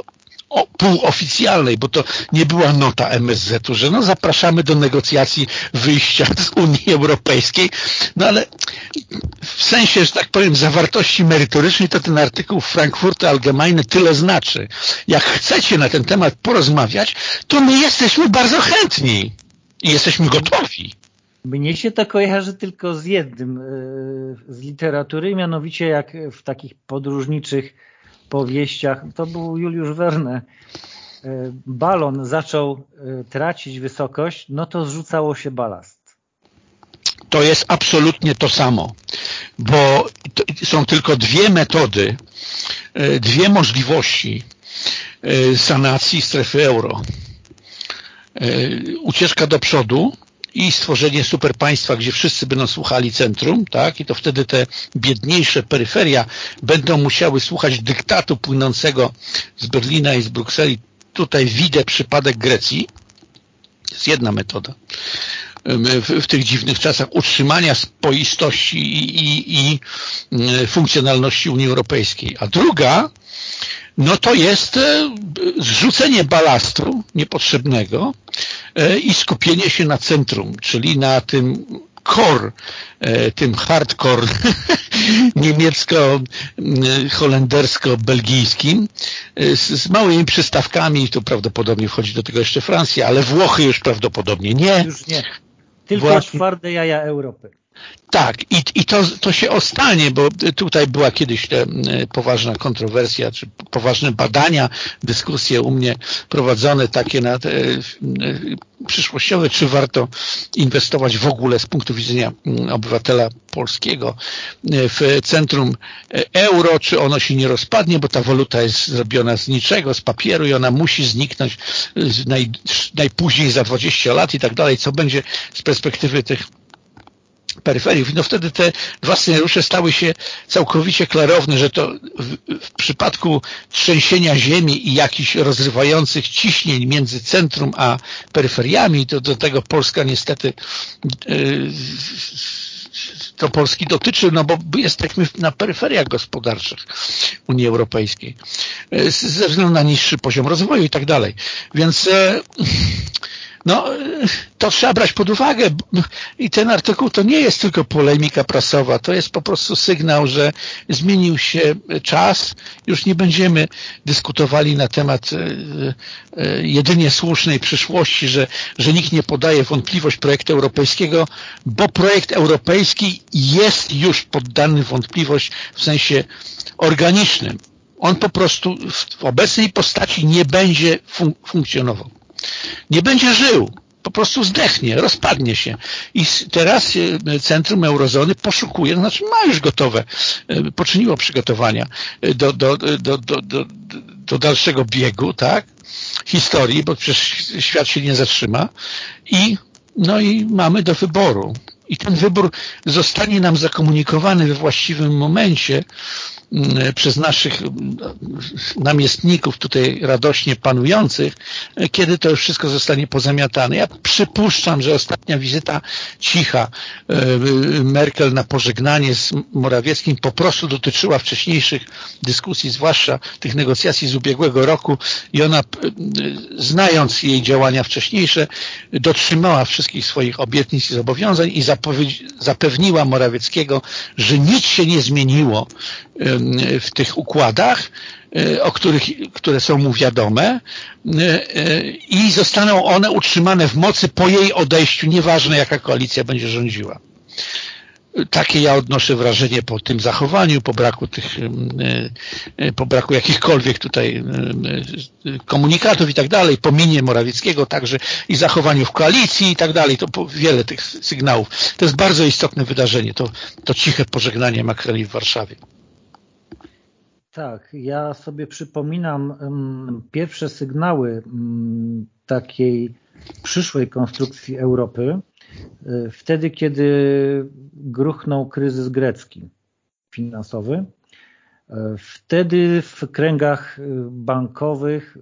półoficjalnej, bo to nie była nota MSZ-u, że no zapraszamy do negocjacji wyjścia z Unii Europejskiej, no ale w sensie, że tak powiem, zawartości merytorycznej to ten artykuł Frankfurter Allgemeine tyle znaczy. Jak chcecie na ten temat porozmawiać, to my jesteśmy bardzo chętni i jesteśmy gotowi. Mnie się to kojarzy tylko z jednym e, z literatury, mianowicie jak w takich podróżniczych powieściach, to był Juliusz Verne, e, balon zaczął e, tracić wysokość, no to zrzucało się balast. To jest absolutnie to samo, bo są tylko dwie metody, dwie możliwości sanacji strefy euro. Ucieczka do przodu i stworzenie super państwa, gdzie wszyscy będą słuchali centrum, tak? I to wtedy te biedniejsze peryferia będą musiały słuchać dyktatu płynącego z Berlina i z Brukseli. Tutaj widzę przypadek Grecji. To jest jedna metoda. W, w, tych dziwnych czasach utrzymania spoistości i, i, i funkcjonalności Unii Europejskiej. A druga no to jest e, zrzucenie balastu niepotrzebnego e, i skupienie się na centrum, czyli na tym core, e, tym hardcore niemiecko-holendersko-belgijskim z, z, małymi przystawkami, tu prawdopodobnie wchodzi do tego jeszcze Francja, ale Włochy już prawdopodobnie nie. Już nie. Tylko Właśnie... twarde jaja Europy. Tak, i, i to, to się ostanie, bo tutaj była kiedyś te, poważna kontrowersja, czy poważne badania, dyskusje u mnie prowadzone takie na te, przyszłościowe, czy warto inwestować w ogóle z punktu widzenia obywatela polskiego w centrum euro, czy ono się nie rozpadnie, bo ta waluta jest zrobiona z niczego, z papieru i ona musi zniknąć naj, najpóźniej za 20 lat i tak dalej, co będzie z perspektywy tych peryferiów. No wtedy te dwa scenariusze stały się całkowicie klarowne, że to w, w przypadku trzęsienia ziemi i jakichś rozrywających ciśnień między centrum a peryferiami, to do tego Polska niestety yy, to Polski dotyczy, no bo jesteśmy na peryferiach gospodarczych Unii Europejskiej ze względu na niższy poziom rozwoju i tak dalej. Więc e, no, to trzeba brać pod uwagę i ten artykuł to nie jest tylko polemika prasowa, to jest po prostu sygnał, że zmienił się czas, już nie będziemy dyskutowali na temat e, e, jedynie słusznej przyszłości, że, że nikt nie podaje wątpliwość projektu europejskiego, bo projekt europejski jest już poddany wątpliwość w sensie organicznym. On po prostu w obecnej postaci nie będzie fun funkcjonował nie będzie żył, po prostu zdechnie, rozpadnie się. I teraz e, Centrum Eurozony poszukuje, znaczy ma już gotowe, e, poczyniło przygotowania e, do, do, do, do, do, dalszego biegu, tak, historii, bo przecież świat się nie zatrzyma i no i mamy do wyboru. I ten wybór zostanie nam zakomunikowany we właściwym momencie, Mm, przez naszych mm, namiestników tutaj radośnie panujących, kiedy to już wszystko zostanie pozamiatane. Ja przypuszczam, że ostatnia wizyta cicha e, Merkel na pożegnanie z Morawieckim po prostu dotyczyła wcześniejszych dyskusji, zwłaszcza tych negocjacji z ubiegłego roku i ona, znając jej działania wcześniejsze, dotrzymała wszystkich swoich obietnic i zobowiązań i zapewniła Morawieckiego, że nic się nie zmieniło w tych układach, e, o których, które są mu wiadome e, i zostaną one utrzymane w mocy po jej odejściu, nieważne jaka koalicja będzie rządziła. Takie ja odnoszę wrażenie po tym zachowaniu, po braku tych, po braku jakichkolwiek tutaj komunikatów i tak dalej, po minie Morawieckiego także i zachowaniu w koalicji i tak dalej, to wiele tych sygnałów. To jest bardzo istotne wydarzenie, to, to ciche pożegnanie Makreli w Warszawie. Tak, ja sobie przypominam um, pierwsze sygnały um, takiej przyszłej konstrukcji Europy, y, wtedy kiedy gruchnął kryzys grecki finansowy. Y, wtedy w kręgach y, bankowych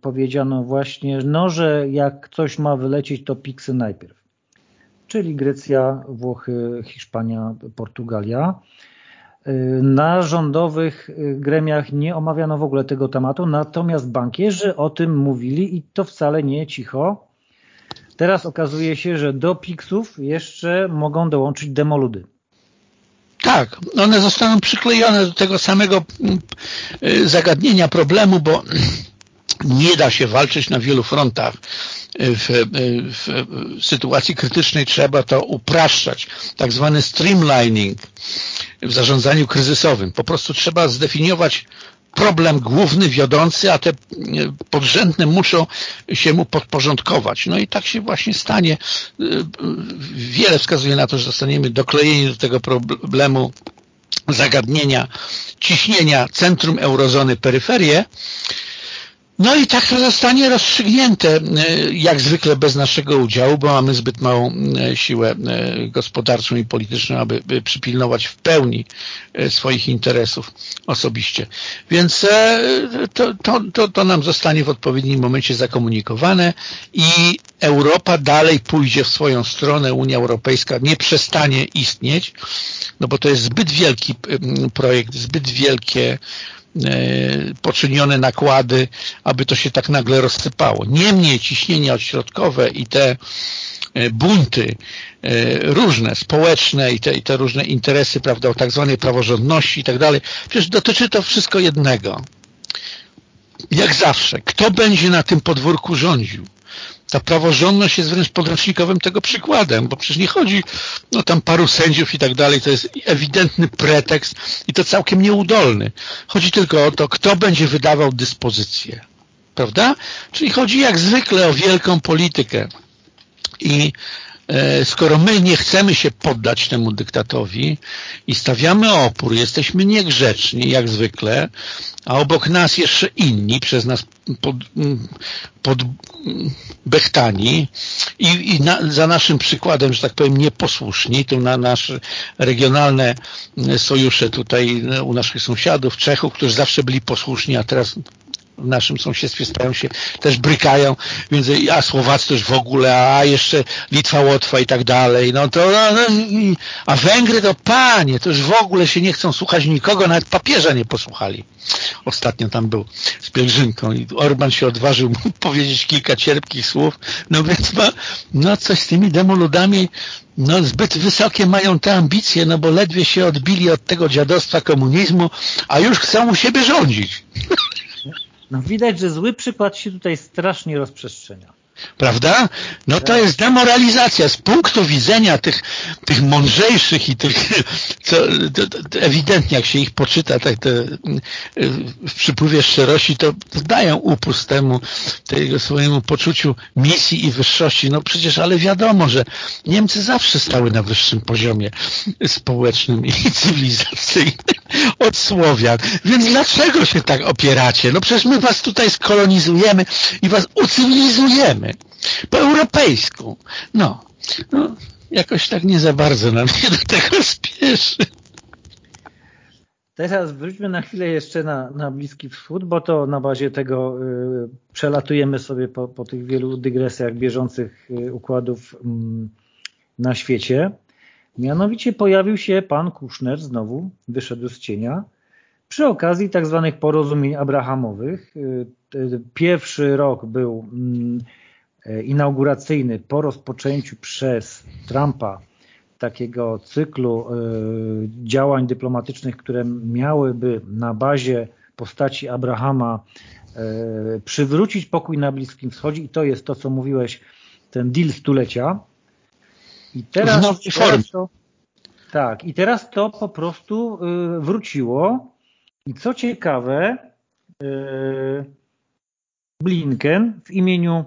powiedziano właśnie, no, że jak coś ma wylecieć, to piksy najpierw. Czyli Grecja, Włochy, Hiszpania, Portugalia. Na rządowych gremiach nie omawiano w ogóle tego tematu, natomiast bankierzy o tym mówili i to wcale nie cicho. Teraz okazuje się, że do PIX-ów jeszcze mogą dołączyć demoludy. Tak, one zostaną przyklejone do tego samego mm, y, zagadnienia problemu, bo nie da się walczyć na wielu frontach. W, w, sytuacji krytycznej trzeba to upraszczać. Tak zwany streamlining w zarządzaniu kryzysowym. Po prostu trzeba zdefiniować problem główny, wiodący, a te e, podrzędne muszą się mu podporządkować. No i tak się właśnie stanie. E, wiele wskazuje na to, że zostaniemy doklejeni do tego problemu zagadnienia ciśnienia centrum eurozony peryferię, no i tak to zostanie rozstrzygnięte, e, jak zwykle bez naszego udziału, bo mamy zbyt małą e, siłę e, gospodarczą i polityczną, aby przypilnować w pełni swoich interesów osobiście. Więc to, to, to, to nam zostanie w odpowiednim momencie zakomunikowane i Europa dalej pójdzie w swoją stronę, Unia Europejska nie przestanie istnieć, no bo to jest zbyt wielki projekt, zbyt wielkie poczynione nakłady, aby to się tak nagle rozsypało. Niemniej ciśnienie odśrodkowe i te e, bunty e, różne, społeczne i te, i te różne interesy, prawda, o tak zwanej praworządności i tak dalej, przecież dotyczy to wszystko jednego. Jak zawsze, kto będzie na tym podwórku rządził? Ta praworządność jest wręcz podręcznikowym tego przykładem, bo przecież nie chodzi no tam paru sędziów i tak dalej, to jest ewidentny pretekst i to całkiem nieudolny. Chodzi tylko o to, kto będzie wydawał dyspozycje. Prawda? Czyli chodzi jak zwykle o wielką politykę. I skoro my nie chcemy się poddać temu dyktatowi i stawiamy opór, jesteśmy niegrzeczni jak zwykle, a obok nas jeszcze inni przez nas pod, pod bechtani i, i na, za naszym przykładem, że tak powiem, nieposłuszni, tu na nasze regionalne sojusze tutaj u naszych sąsiadów, Czechów, którzy zawsze byli posłuszni, a teraz w naszym sąsiedztwie stają się, też brykają, więc a Słowacy też w ogóle, a jeszcze Litwa, Łotwa i tak dalej, no to, no, no a Węgry to panie, to już w ogóle się nie chcą słuchać nikogo, nawet papieża nie posłuchali. Ostatnio tam był z pielgrzymką i Orban się odważył mu powiedzieć kilka cierpkich słów, no więc ma, no coś z tymi demoludami, no zbyt wysokie mają te ambicje, no bo ledwie się odbili od tego dziadostwa komunizmu, a już chcą u siebie rządzić. No widać, że zły przykład się tutaj strasznie rozprzestrzenia. Prawda? No to tak. jest demoralizacja z punktu widzenia tych, tych mądrzejszych i tych, co ewidentnie jak się ich poczyta tak te, w przypływie szczerości, to dają upust temu, tego swojemu poczuciu misji i wyższości. No przecież, ale wiadomo, że Niemcy zawsze stały na wyższym poziomie społecznym i cywilizacyjnym od Słowian. Więc dlaczego się tak opieracie? No przecież my was tutaj skolonizujemy i was ucywilizujemy. Po europejsku. No, no jakoś tak nie za bardzo nam się do tego spieszy. Teraz wróćmy na chwilę jeszcze na, na Bliski Wschód, bo to na bazie tego y, przelatujemy sobie po, po tych wielu dygresjach bieżących y, układów y, na świecie. Mianowicie pojawił się pan Kushner, znowu wyszedł z cienia, przy okazji tak zwanych porozumień abrahamowych. Y, pierwszy rok był mm, inauguracyjny po rozpoczęciu przez Trumpa takiego cyklu e, działań dyplomatycznych, które miałyby na bazie postaci Abrahama e, przywrócić pokój na Bliskim Wschodzie. I to jest to, co mówiłeś, ten deal stulecia. I teraz, teraz to, tak, i teraz to po prostu y, wróciło. I co ciekawe, y, Blinken w imieniu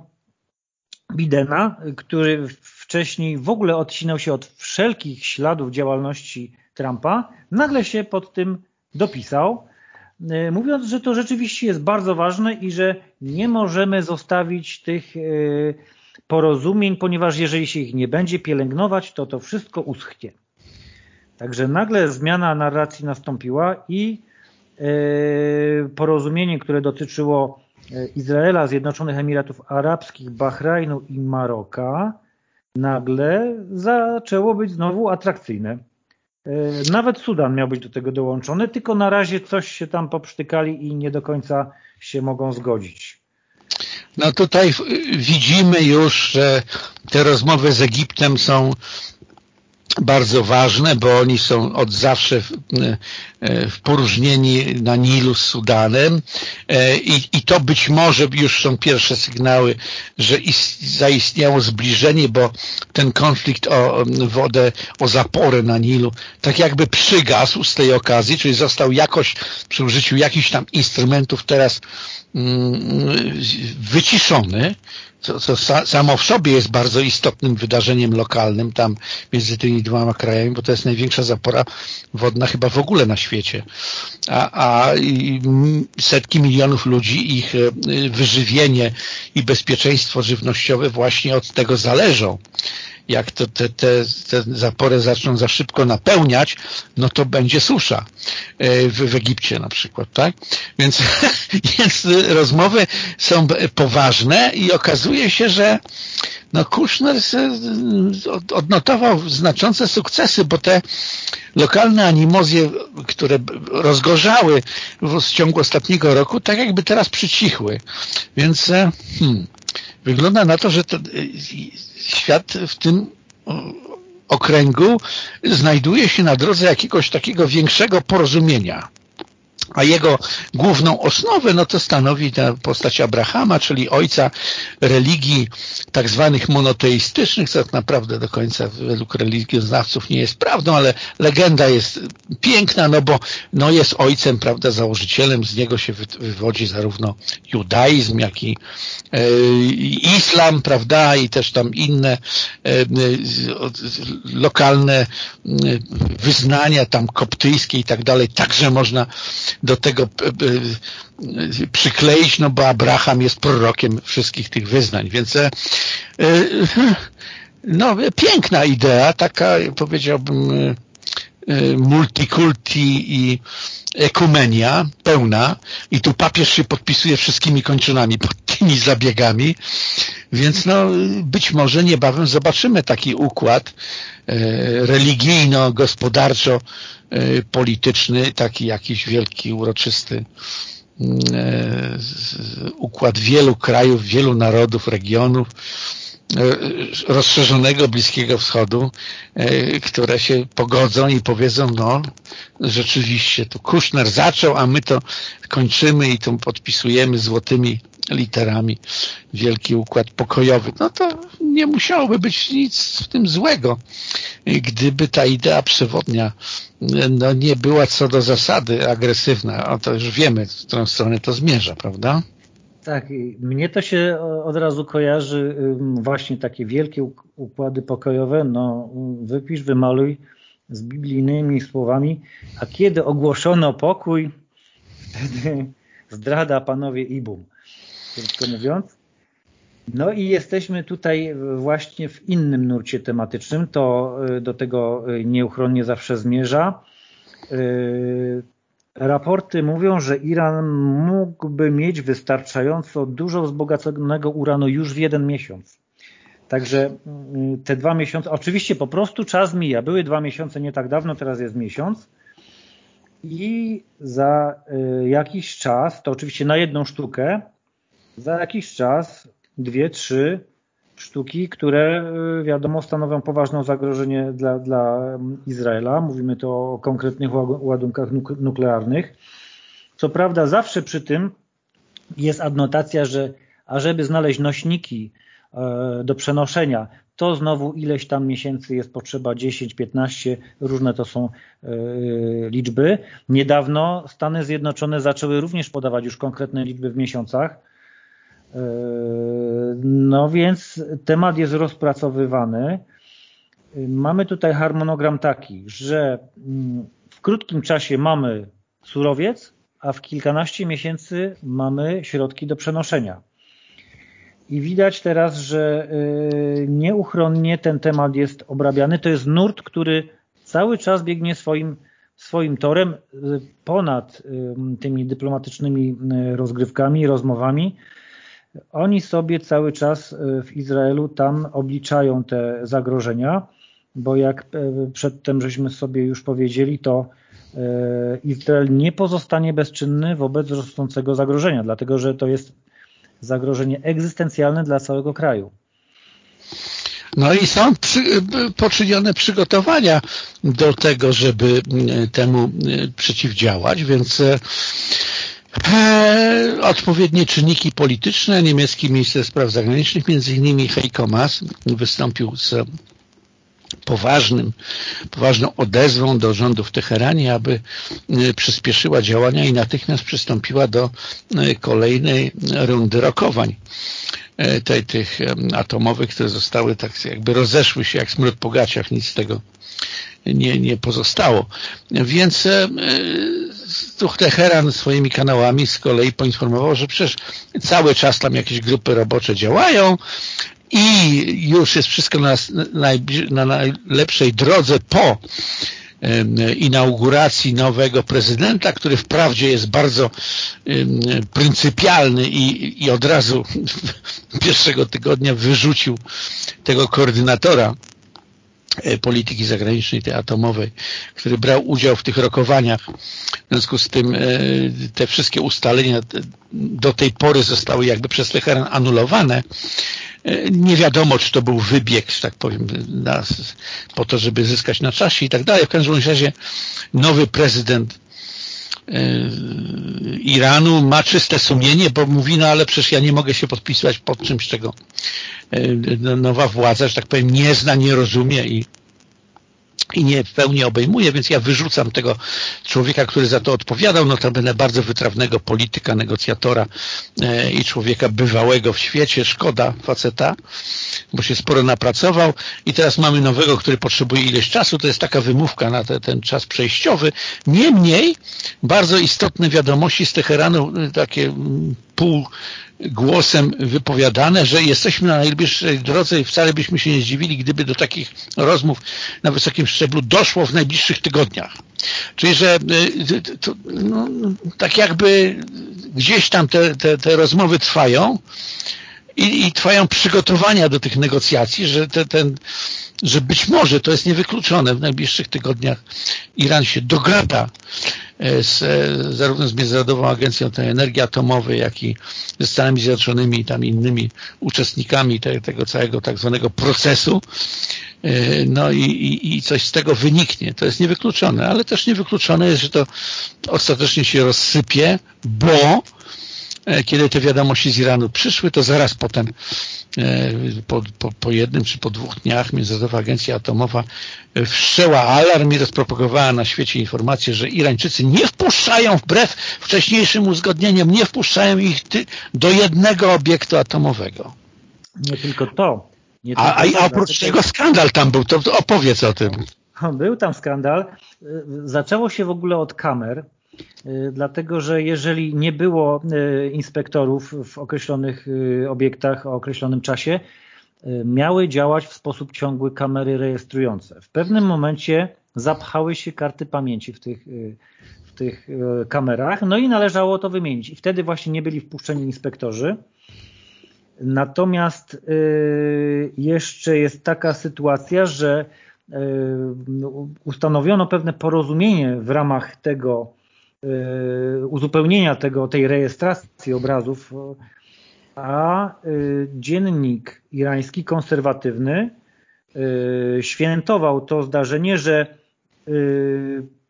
Bidena, który wcześniej w ogóle odcinał się od wszelkich śladów działalności Trumpa, nagle się pod tym dopisał, y, mówiąc, że to rzeczywiście jest bardzo ważne i że nie możemy zostawić tych porozumień, ponieważ jeżeli się ich nie będzie pielęgnować, to to wszystko uschnie. Także nagle zmiana narracji nastąpiła i e, porozumienie, które dotyczyło e, Izraela, Zjednoczonych Emiratów Arabskich, Bahrajnu i Maroka nagle zaczęło być znowu atrakcyjne. Nawet Sudan miał być do tego dołączony, tylko na razie coś się tam poprztykali i nie do końca się mogą zgodzić. No tutaj widzimy już, że te rozmowy z Egiptem są bardzo ważne, bo oni są od zawsze e, w poróżnieni na Nilu z Sudanem. E, I, i to być może już są pierwsze sygnały, że zaistniało zbliżenie, bo ten konflikt o wodę, o zaporę na Nilu tak jakby przygasł z tej okazji, czyli został jakoś przy użyciu jakichś tam instrumentów teraz mm, wyciszony co, co samo w sobie jest bardzo istotnym wydarzeniem lokalnym tam między tymi dwoma krajami, bo to jest największa zapora wodna chyba w ogóle na świecie. A, a setki milionów ludzi, ich e, wyżywienie i bezpieczeństwo żywnościowe właśnie od tego zależą jak to te, te, te zapory zaczną za szybko napełniać, no to będzie susza e, w, w Egipcie na przykład, tak? Więc, więc rozmowy są poważne i okazuje się, że no Kushner odnotował znaczące sukcesy, bo te lokalne animozje, które rozgorzały w ciągu ostatniego roku, tak jakby teraz przycichły. Więc e, hmm, wygląda na to, że to świat w tym okręgu znajduje się na drodze jakiegoś takiego większego porozumienia a jego główną osnowę no to stanowi ta postać Abrahama, czyli ojca religii tak zwanych monoteistycznych, co tak naprawdę do końca według religioznawców nie jest prawdą, ale legenda jest piękna, no bo no jest ojcem, prawda, założycielem, z niego się wywodzi zarówno judaizm, jak i e, islam, prawda, i też tam inne e, e, lokalne wyznania tam koptyjskie i tak dalej, także można do tego e, e, przykleić, no bo Abraham jest prorokiem wszystkich tych wyznań, więc e, no, piękna idea, taka powiedziałbym multikulti i ekumenia pełna. I tu papież się podpisuje wszystkimi kończynami pod tymi zabiegami, więc no być może niebawem zobaczymy taki układ religijno-gospodarczo E, polityczny, taki jakiś wielki, uroczysty układ wielu krajów, wielu narodów, regionów, rozszerzonego Bliskiego Wschodu, które się pogodzą i powiedzą, no rzeczywiście, tu Kushner zaczął, a my to kończymy i to podpisujemy złotymi literami wielki układ pokojowy. No to nie musiałoby być nic w tym złego, gdyby ta idea przewodnia no, nie była co do zasady agresywna. O to już wiemy, w którą stronę to zmierza, prawda? Tak, mnie to się od razu kojarzy właśnie takie wielkie układy pokojowe, no wypisz, wymaluj z biblijnymi słowami, a kiedy ogłoszono pokój, wtedy zdrada panowie Ibum krótko mówiąc. No i jesteśmy tutaj właśnie w innym nurcie tematycznym, to y, do tego y, nieuchronnie zawsze zmierza. Y, raporty mówią, że Iran mógłby mieć wystarczająco dużo wzbogaconego uranu już w jeden miesiąc. Także te dwa miesiące, oczywiście po prostu czas mija. Były dwa miesiące nie tak dawno, teraz jest miesiąc. I za jakiś czas, to oczywiście na jedną sztukę, za jakiś czas dwie, trzy sztuki, które y, wiadomo stanowią poważne zagrożenie dla, dla Izraela. Mówimy to o konkretnych ładunkach nuklearnych. Co prawda zawsze przy tym jest adnotacja, że ażeby znaleźć nośniki e, do przenoszenia, to znowu ileś tam miesięcy jest potrzeba, 10, 15, różne to są e, liczby. Niedawno Stany Zjednoczone zaczęły również podawać już konkretne liczby w miesiącach, no więc temat jest rozpracowywany. Mamy tutaj harmonogram taki, że mm, w krótkim czasie mamy surowiec, a w kilkanaście miesięcy mamy środki do przenoszenia. I widać teraz, że y, nieuchronnie ten temat jest obrabiany. To jest nurt, który cały czas biegnie swoim, swoim torem y, ponad tymi dyplomatycznymi rozgrywkami, rozmowami. Oni sobie cały czas e, w Izraelu tam obliczają te zagrożenia bo jak przedtem żeśmy sobie już powiedzieli, to Izrael nie pozostanie bezczynny wobec rosnącego zagrożenia, dlatego że to jest zagrożenie egzystencjalne dla całego kraju. No i są przy, poczynione przygotowania do tego, żeby temu przeciwdziałać, więc e, odpowiednie czynniki polityczne, niemiecki minister spraw zagranicznych, między innymi Heiko Maas, wystąpił z poważnym, poważną odezwą do rządu w Teheranie, aby przyspieszyła działania i natychmiast przystąpiła do kolejnej rundy rokowań. E, tej, tych atomowych, które zostały tak jakby rozeszły się jak smród po gaciach, nic z tego nie, nie pozostało. Więc e, tu Teheran swoimi kanałami z kolei poinformował, że przecież cały czas tam jakieś grupy robocze działają i już jest wszystko na, na najlepszej drodze po inauguracji nowego prezydenta, który wprawdzie jest bardzo pryncypialny i, i od razu pierwszego tygodnia wyrzucił tego koordynatora polityki zagranicznej, tej atomowej, który brał udział w tych rokowaniach. W związku z tym e, te wszystkie ustalenia do tej pory zostały jakby przez Teheran anulowane E, nie wiadomo, czy to był wybieg, że tak powiem, na, po to, żeby zyskać na czasie i tak dalej. W każdym razie nowy prezydent e, Iranu ma czyste sumienie, bo mówi, no ale przecież ja nie mogę się podpisywać pod czymś, czego e, no, nowa władza, że tak powiem, nie zna, nie rozumie i i nie w pełni obejmuje, więc ja wyrzucam tego człowieka, który za to odpowiadał, notabene bardzo wytrawnego polityka, negocjatora e, i człowieka bywałego w świecie, szkoda faceta, bo się sporo napracował. I teraz mamy nowego, który potrzebuje ileś czasu, to jest taka wymówka na te, ten czas przejściowy. Niemniej bardzo istotne wiadomości z Teheranu, e, takie mm, pół głosem wypowiadane, że jesteśmy na najbliższej drodze i wcale byśmy się nie zdziwili, gdyby do takich rozmów na wysokim szczeblu doszło w najbliższych tygodniach. Czyli, że y, to, no, tak jakby gdzieś tam te, te, te rozmowy trwają i, i, trwają przygotowania do tych negocjacji, że, te, ten, że być może to jest niewykluczone w najbliższych tygodniach Iran się dogada z, e, zarówno z Międzynarodową Agencją Energii Atomowej, jak i ze Stanami Zjednoczonymi i tam innymi uczestnikami te, tego całego tak zwanego procesu. E, no i, i, i coś z tego wyniknie. To jest niewykluczone, ale też niewykluczone jest, że to ostatecznie się rozsypie, bo kiedy te wiadomości z Iranu przyszły, to zaraz potem E, po, po, po, jednym czy po dwóch dniach Międzynarodowa Agencja Atomowa e, wszczęła alarm i rozpropagowała na świecie informację, że Irańczycy nie wpuszczają wbrew wcześniejszym uzgodnieniom, nie wpuszczają ich do jednego obiektu atomowego. Nie tylko to. Nie a, tylko a, a oprócz tego skandal tam był, to, to opowiedz o tym. Był tam skandal. E, zaczęło się w ogóle od kamer, dlatego że jeżeli nie było y, inspektorów w określonych y, obiektach o określonym czasie, miały działać w sposób ciągły kamery rejestrujące. W pewnym momencie zapchały się karty pamięci w tych, w tych kamerach, no i należało to wymienić. I wtedy właśnie nie byli wpuszczeni inspektorzy. Natomiast jeszcze jest taka sytuacja, że ustanowiono pewne porozumienie w ramach tego Y, uzupełnienia tego, tej rejestracji obrazów, a y, dziennik irański konserwatywny y, świętował to zdarzenie, że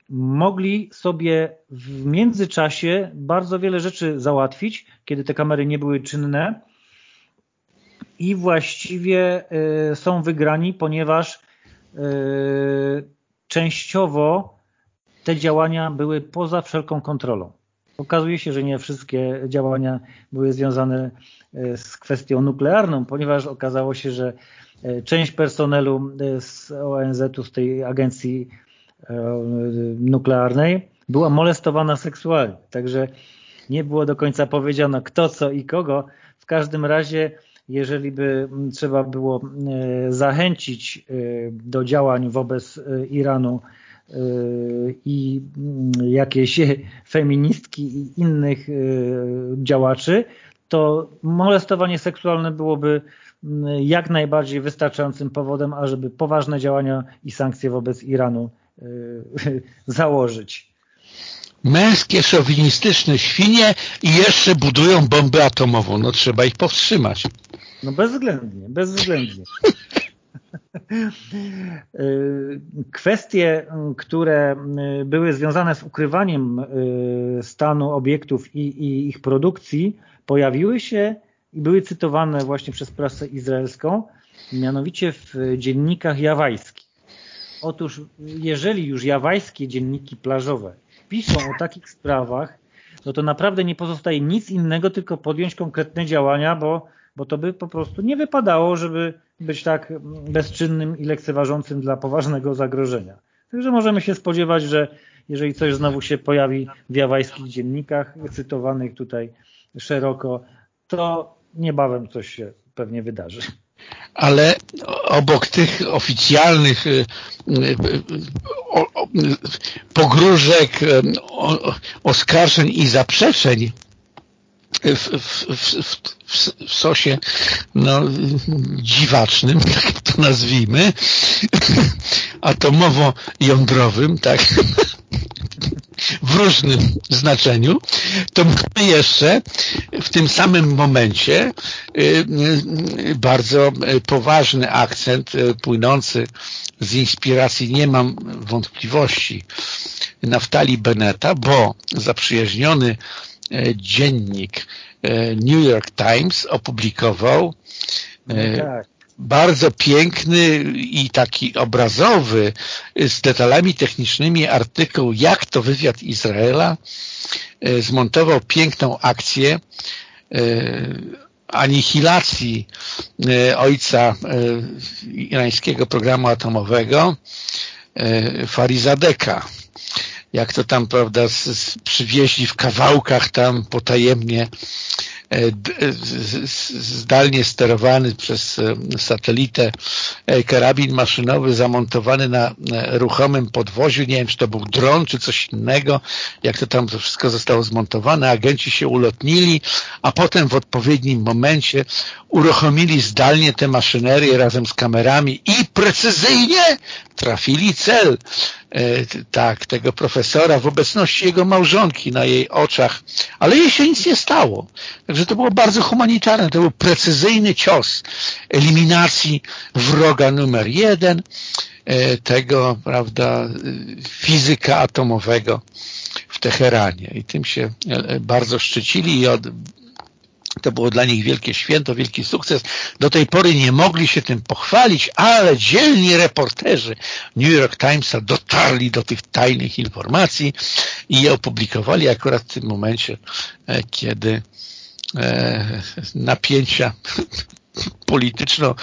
mogli sobie w międzyczasie bardzo wiele rzeczy załatwić, kiedy te kamery nie były czynne. I właściwie są wygrani, ponieważ częściowo te działania były poza wszelką kontrolą. Okazuje się, że nie wszystkie działania były związane e, z kwestią nuklearną, ponieważ okazało się, że e, część personelu e, z ONZ-u, z tej agencji nuklearnej była molestowana seksualnie. Także nie było do końca powiedziano kto, co i kogo. W każdym razie, jeżeli by trzeba było zachęcić do działań wobec Iranu i jakieś feministki i innych e, działaczy, to molestowanie seksualne byłoby jak najbardziej wystarczającym powodem, ażeby poważne działania i sankcje wobec Iranu założyć. Męskie, szowinistyczne świnie i jeszcze budują bombę atomową. No trzeba ich powstrzymać. No bezwzględnie, bezwzględnie. Kwestie, które były związane z ukrywaniem y, stanu obiektów i, i ich produkcji pojawiły się i były cytowane właśnie przez prasę izraelską, mianowicie w dziennikach jawajskich. Otóż jeżeli już jawajskie dzienniki plażowe piszą o takich sprawach, no to naprawdę nie pozostaje nic innego, tylko podjąć konkretne działania, bo, bo to by po prostu nie wypadało, żeby być tak bezczynnym i lekceważącym dla poważnego zagrożenia. Także możemy się spodziewać, że jeżeli coś znowu się pojawi w jawajskich dziennikach, cytowanych tutaj szeroko, to niebawem coś się pewnie wydarzy ale obok tych oficjalnych y, y, pogróżek, oskarżeń i zaprzeczeń w, w, w, w, sosie no, dziwacznym, tak to nazwijmy, atomowo-jądrowym, tak, w różnym znaczeniu, to mamy jeszcze w tym samym momencie y, y, bardzo poważny akcent y, płynący z inspiracji, nie mam wątpliwości, Naftali Beneta, bo zaprzyjaźniony dziennik New York Times opublikował no tak. bardzo piękny i taki obrazowy z detalami technicznymi artykuł jak to wywiad Izraela e, zmontował piękną akcję e, anihilacji e, ojca irańskiego programu atomowego Farizadeka jak to tam, prawda, przywieźli w kawałkach tam potajemnie E, e, zdalnie sterowany przez e, satelitę karabin maszynowy zamontowany na ruchomym podwoziu, nie wiem czy to był dron czy coś innego, jak to tam wszystko zostało zmontowane, agenci się ulotnili, a potem w odpowiednim momencie uruchomili zdalnie tę maszynerię razem z kamerami i precyzyjnie trafili cel tak, tego profesora w obecności jego małżonki na jej oczach, ale jej się nic nie stało. Także to było bardzo humanitarne, to był precyzyjny cios eliminacji wroga numer jeden, e, tego, prawda, fizyka atomowego w Teheranie. I tym się e, bardzo szczycili i od, to było dla nich wielkie święto, wielki sukces. Do tej pory nie mogli się tym pochwalić, ale dzielni reporterzy New York Timesa dotarli do tych tajnych informacji i je opublikowali akurat w tym momencie, e, kiedy e, napięcia polityczno,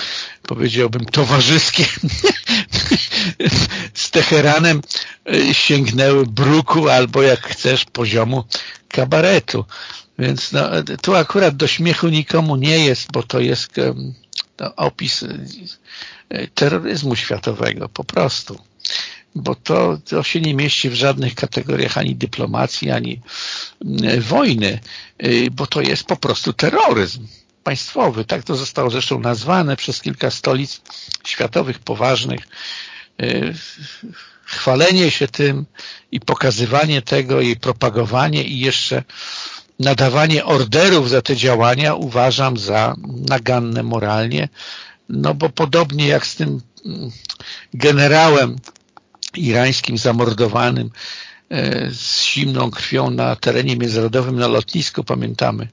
powiedziałbym, towarzyskie z Teheranem e, sięgnęły bruku albo, jak chcesz, poziomu kabaretu. Więc no, tu akurat do śmiechu nikomu nie jest, bo to jest no, opis e, terroryzmu światowego, po prostu. Bo to, to się nie mieści w żadnych kategoriach ani dyplomacji, ani wojny, e, bo to jest po prostu terroryzm państwowy. Tak to zostało zresztą nazwane przez kilka stolic światowych, poważnych. E, chwalenie się tym i pokazywanie tego i propagowanie i jeszcze nadawanie orderów za te działania uważam za naganne moralnie, no bo podobnie jak z tym mm, generałem irańskim zamordowanym e, z zimną krwią na terenie międzynarodowym na lotnisku, pamiętamy.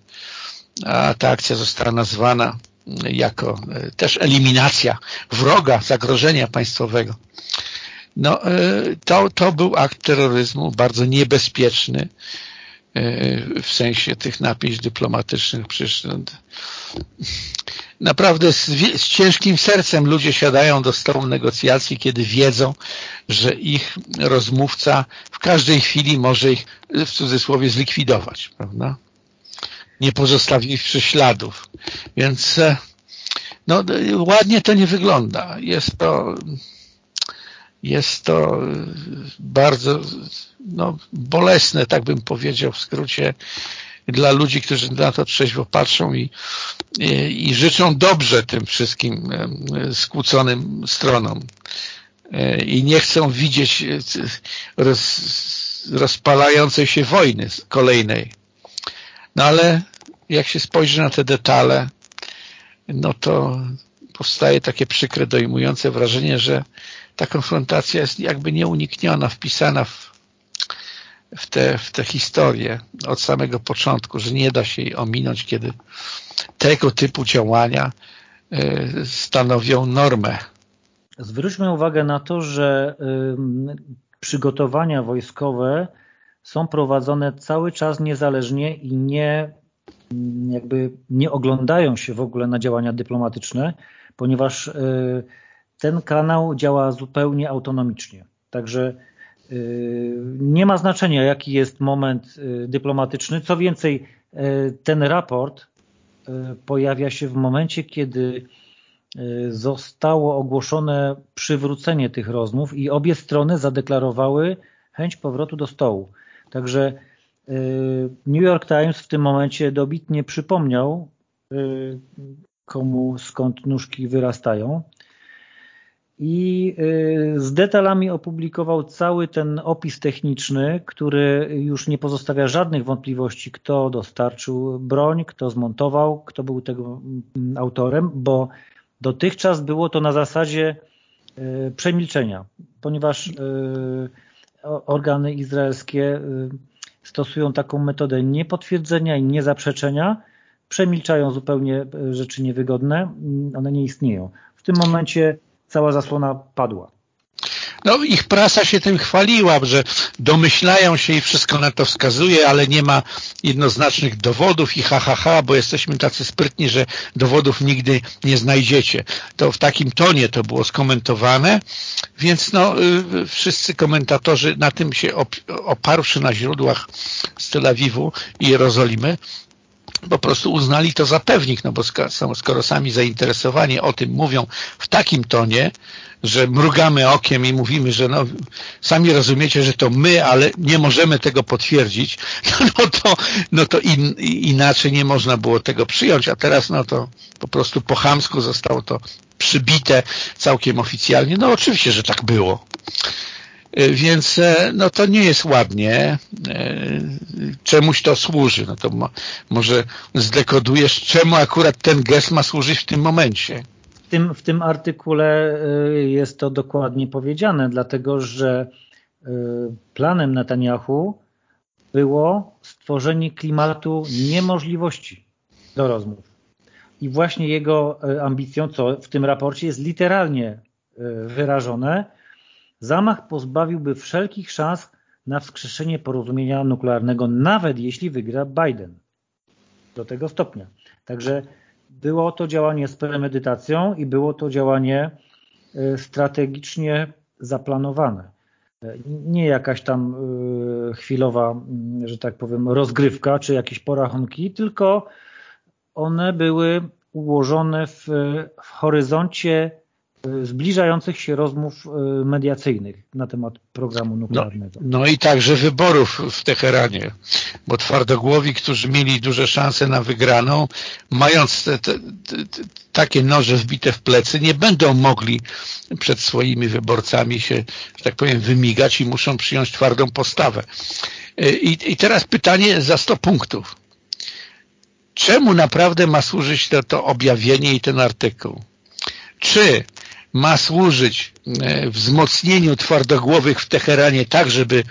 A ta akcja została nazwana jako e, też eliminacja wroga, zagrożenia państwowego. No, e, to, to był akt terroryzmu, bardzo niebezpieczny, w sensie tych napięć dyplomatycznych. Przecież naprawdę z, z, ciężkim sercem ludzie siadają do stołu negocjacji, kiedy wiedzą, że ich rozmówca w każdej chwili może ich w cudzysłowie zlikwidować, prawda? Nie pozostawiwszy śladów. Więc e, no, ładnie to nie wygląda. Jest to jest to bardzo no, bolesne, tak bym powiedział w skrócie, dla ludzi, którzy na to trzeźwo patrzą i i życzą dobrze tym wszystkim skłóconym stronom i nie chcą widzieć roz, rozpalającej się wojny kolejnej. No ale jak się spojrzy na te detale, no to powstaje takie przykre, dojmujące wrażenie, że ta konfrontacja jest jakby nieunikniona, wpisana w, w, te, w tę historię od samego początku, że nie da się jej ominąć, kiedy tego typu działania y, stanowią normę. Zwróćmy uwagę na to, że przygotowania wojskowe są prowadzone cały czas niezależnie i nie jakby nie oglądają się w ogóle na działania dyplomatyczne, ponieważ y, ten kanał działa zupełnie autonomicznie. Także y, nie ma znaczenia, jaki jest moment y, dyplomatyczny. Co więcej, ten raport pojawia się w momencie, kiedy zostało ogłoszone przywrócenie tych rozmów i obie strony zadeklarowały chęć powrotu do stołu. Także New York Times w tym momencie dobitnie przypomniał, komu skąd nóżki wyrastają i z detalami opublikował cały ten opis techniczny, który już nie pozostawia żadnych wątpliwości, kto dostarczył broń, kto zmontował, kto był tego mm, autorem, bo dotychczas było to na zasadzie przemilczenia, ponieważ organy izraelskie stosują taką metodę niepotwierdzenia i niezaprzeczenia, przemilczają zupełnie rzeczy niewygodne, one nie istnieją. W tym momencie cała zasłona padła. No ich prasa się tym chwaliła, że domyślają się i wszystko na to wskazuje, ale nie ma jednoznacznych dowodów i ha, ha, ha, bo jesteśmy tacy sprytni, że dowodów nigdy nie znajdziecie. To w takim tonie to było skomentowane, więc no y, wszyscy komentatorzy na tym się oparłszy na źródłach z Tel Awiwu i Jerozolimy, po prostu uznali to za pewnik, no bo skoro sami zainteresowani o tym mówią w takim tonie, że mrugamy okiem i mówimy, że no, sami rozumiecie, że to my, ale nie możemy tego potwierdzić, no to, no to in, inaczej nie można było tego przyjąć, a teraz no to po prostu po chamsku zostało to przybite całkiem oficjalnie. No oczywiście, że tak było. E, więc e, no to nie jest ładnie. E, czemuś to służy. No to mo może zdekodujesz, czemu akurat ten gest ma służyć w tym momencie. W tym, w tym artykule jest to dokładnie powiedziane, dlatego że planem Netanyahu było stworzenie klimatu niemożliwości do rozmów. I właśnie jego ambicją, co w tym raporcie jest literalnie wyrażone, Zamach pozbawiłby wszelkich szans na wskrzeszenie porozumienia nuklearnego, nawet jeśli wygra Biden. Do tego stopnia. Także było to działanie z premedytacją i było to działanie e, strategicznie zaplanowane. E, nie jakaś tam e, chwilowa, że tak powiem, rozgrywka czy jakieś porachunki, tylko one były ułożone w, w horyzoncie zbliżających się rozmów e, mediacyjnych na temat programu nuklearnego. No, no, i także wyborów w Teheranie, bo twardogłowi, którzy mieli duże szanse na wygraną, mając te, te, te, takie noże wbite w plecy, nie będą mogli przed swoimi wyborcami się, że tak powiem, wymigać i muszą przyjąć twardą postawę. E, I, i teraz pytanie za 100 punktów. Czemu naprawdę ma służyć to, to objawienie i ten artykuł? Czy ma służyć e, wzmocnieniu twardogłowych w Teheranie tak, żeby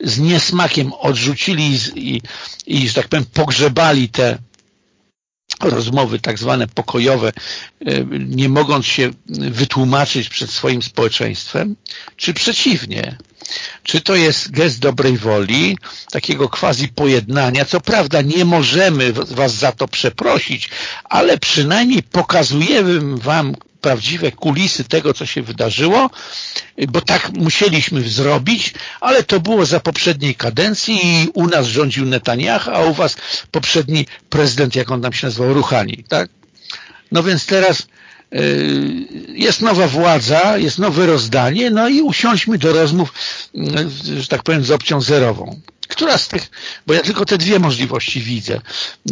z niesmakiem odrzucili i, i, że tak powiem, pogrzebali te rozmowy tak zwane pokojowe, e, nie mogąc się wytłumaczyć przed swoim społeczeństwem, czy przeciwnie? Czy to jest gest dobrej woli, takiego quasi pojednania? Co prawda nie możemy was za to przeprosić, ale przynajmniej pokazujemy wam prawdziwe kulisy tego, co się wydarzyło, bo tak musieliśmy zrobić, ale to było za poprzedniej kadencji i u nas rządził Netanyahu, a u was poprzedni prezydent, jak on tam się nazywał, Ruchani, tak? No więc teraz y, jest nowa władza, jest nowe rozdanie, no i usiądźmy do rozmów, y, że tak powiem, z opcją zerową. Która z tych, bo ja tylko te dwie możliwości widzę,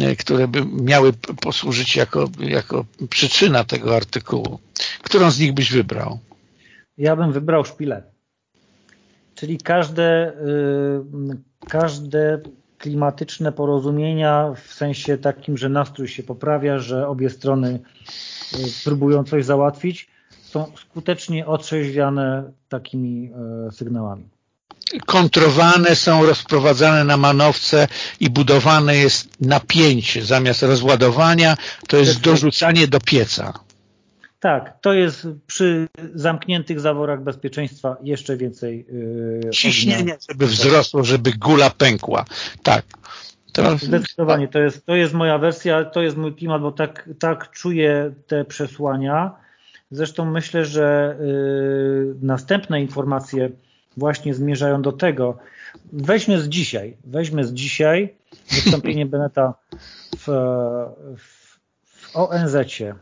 e, które by miały posłużyć jako, jako przyczyna tego artykułu. Którą z nich byś wybrał? Ja bym wybrał szpilę. Czyli każde, yy, każde klimatyczne porozumienia w sensie takim, że nastrój się poprawia, że obie strony y, próbują coś załatwić, są skutecznie otrzeźwiane takimi y, sygnałami. Kontrowane są, rozprowadzane na manowce i budowane jest napięcie. Zamiast rozładowania to jest dorzucanie do pieca. Tak, to jest przy zamkniętych zaworach bezpieczeństwa jeszcze więcej yy, ciśnienia, żeby wzrosło, żeby gula pękła. Tak. To... Zdecydowanie, to jest, to jest moja wersja, to jest mój klimat, bo tak, tak czuję te przesłania. Zresztą myślę, że yy, następne informacje właśnie zmierzają do tego. Weźmy z dzisiaj, weźmy z dzisiaj wystąpienie Beneta w, w, w ONZ-cie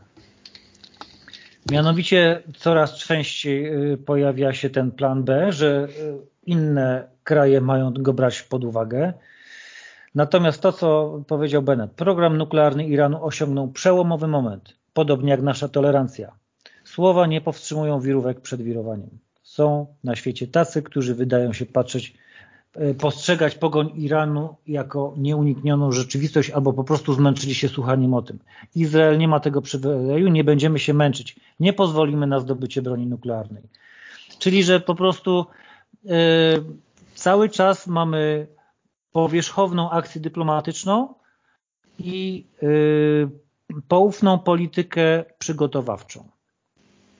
Mianowicie coraz częściej y, pojawia się ten plan B, że y, inne kraje mają go brać pod uwagę. Natomiast to, co powiedział Bennett, program nuklearny Iranu osiągnął przełomowy moment, podobnie jak nasza tolerancja. Słowa nie powstrzymują wirówek przed wirowaniem. Są na świecie tacy, którzy wydają się patrzeć E, postrzegać pogoń Iranu jako nieuniknioną rzeczywistość albo po prostu zmęczyli się słuchaniem o tym. Izrael nie ma tego przywileju, nie będziemy się męczyć. Nie pozwolimy na zdobycie broni nuklearnej. Czyli, że po prostu yy, cały czas mamy powierzchowną akcję dyplomatyczną i yy, poufną politykę przygotowawczą.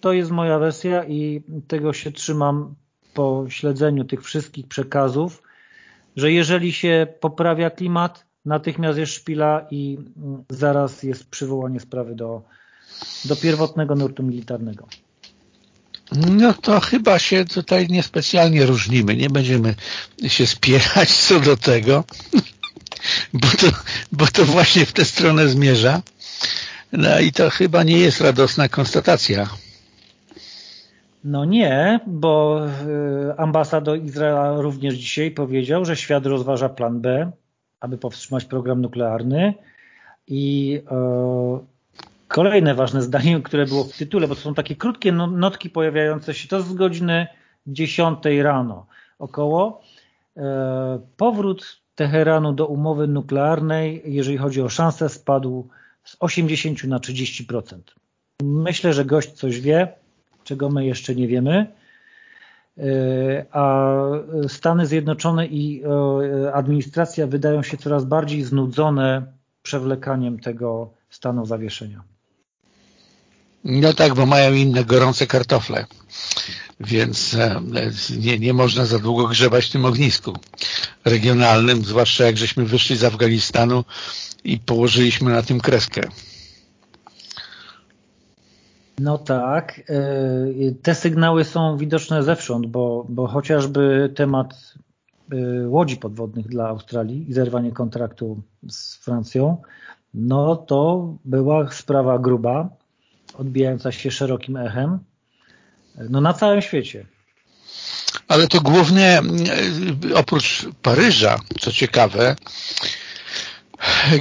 To jest moja wersja i tego się trzymam po śledzeniu tych wszystkich przekazów, że jeżeli się poprawia klimat, natychmiast jest szpila i mm, zaraz jest przywołanie sprawy do, do pierwotnego nurtu militarnego. No to chyba się tutaj niespecjalnie różnimy. Nie będziemy się spierać co do tego, bo to, bo to właśnie w tę stronę zmierza. No i to chyba nie jest radosna konstatacja. No nie, bo y, ambasador Izraela również dzisiaj powiedział, że świat rozważa plan B, aby powstrzymać program nuklearny i e, kolejne ważne zdanie, które było w tytule, bo to są takie krótkie no, notki pojawiające się, to z godziny 10 rano około. E, powrót Teheranu do umowy nuklearnej, jeżeli chodzi o szansę, spadł z 80 na 30%. Myślę, że gość coś wie, czego my jeszcze nie wiemy, e, a Stany Zjednoczone i e, administracja wydają się coraz bardziej znudzone przewlekaniem tego stanu zawieszenia. No tak, bo mają inne gorące kartofle, więc e, nie, nie można za długo grzebać w tym ognisku regionalnym, zwłaszcza jak żeśmy wyszli z Afganistanu i położyliśmy na tym kreskę. No tak. E, te sygnały są widoczne zewsząd, bo, bo chociażby temat e, łodzi podwodnych dla Australii i zerwanie kontraktu z Francją, no to była sprawa gruba, odbijająca się szerokim echem no na całym świecie. Ale to głównie oprócz Paryża, co ciekawe,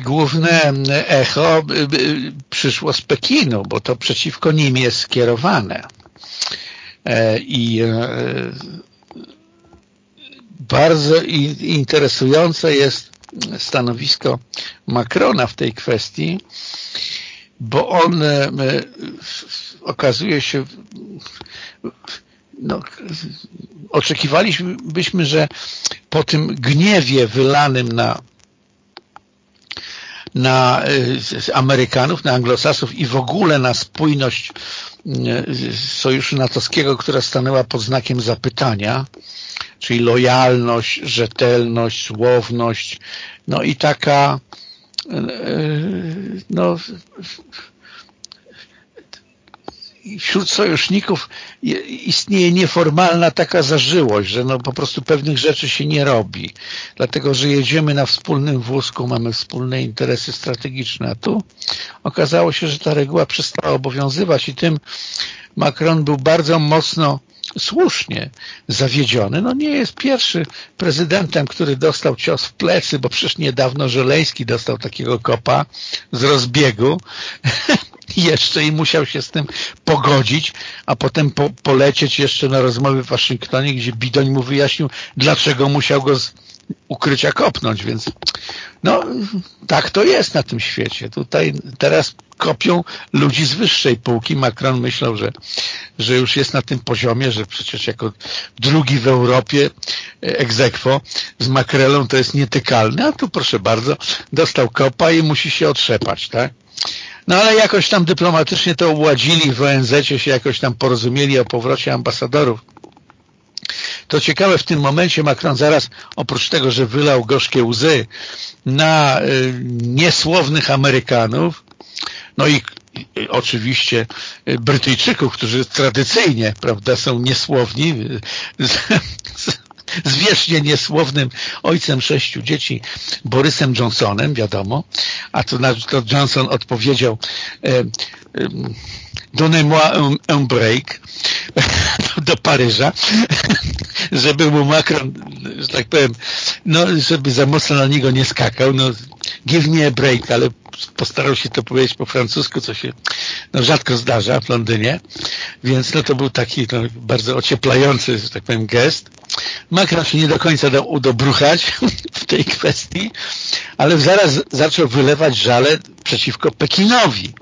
główne echo przyszło z Pekinu, bo to przeciwko nim jest skierowane. E, I e, bardzo interesujące jest stanowisko Macrona w tej kwestii, bo on e, okazuje się no, oczekiwalibyśmy, że po tym gniewie wylanym na na y, Amerykanów, na Anglosasów i w ogóle na spójność y, Sojuszu Natowskiego, która stanęła pod znakiem zapytania, czyli lojalność, rzetelność, słowność, no i taka y, no wśród sojuszników istnieje nieformalna taka zażyłość, że no po prostu pewnych rzeczy się nie robi, dlatego że jedziemy na wspólnym wózku, mamy wspólne interesy strategiczne, a tu okazało się, że ta reguła przestała obowiązywać i tym Macron był bardzo mocno słusznie zawiedziony. No nie jest pierwszy prezydentem, który dostał cios w plecy, bo przecież niedawno Żeleński dostał takiego kopa z rozbiegu jeszcze i musiał się z tym pogodzić, a potem po, polecieć jeszcze na rozmowy w Waszyngtonie, gdzie Bidoń mu wyjaśnił, dlaczego musiał go z ukrycia kopnąć, więc no tak to jest na tym świecie. Tutaj teraz kopią ludzi z wyższej półki. Macron myślał, że, że już jest na tym poziomie, że przecież jako drugi w Europie egzekwo z makrelą to jest nietykalny, a tu proszę bardzo, dostał kopa i musi się otrzepać, tak? No ale jakoś tam dyplomatycznie to uładzili, w ONZ się jakoś tam porozumieli o powrocie ambasadorów. To ciekawe, w tym momencie Macron zaraz, oprócz tego, że wylał gorzkie łzy na y, niesłownych Amerykanów, no i oczywiście Brytyjczyków, którzy tradycyjnie prawda, są niesłowni, z wiecznie niesłownym ojcem sześciu dzieci, Borysem Johnsonem, wiadomo, a to, to Johnson odpowiedział e, e, donnez-moi un, un break do Paryża, żeby mu Macron, że tak powiem, no, żeby za mocno na niego nie skakał, no, give me a break, ale postarał się to powiedzieć po francusku, co się no, rzadko zdarza w Londynie, więc no, to był taki no, bardzo ocieplający, że tak powiem, gest. Macron się nie do końca dał udobruchać w tej kwestii, ale zaraz zaczął wylewać żale przeciwko Pekinowi,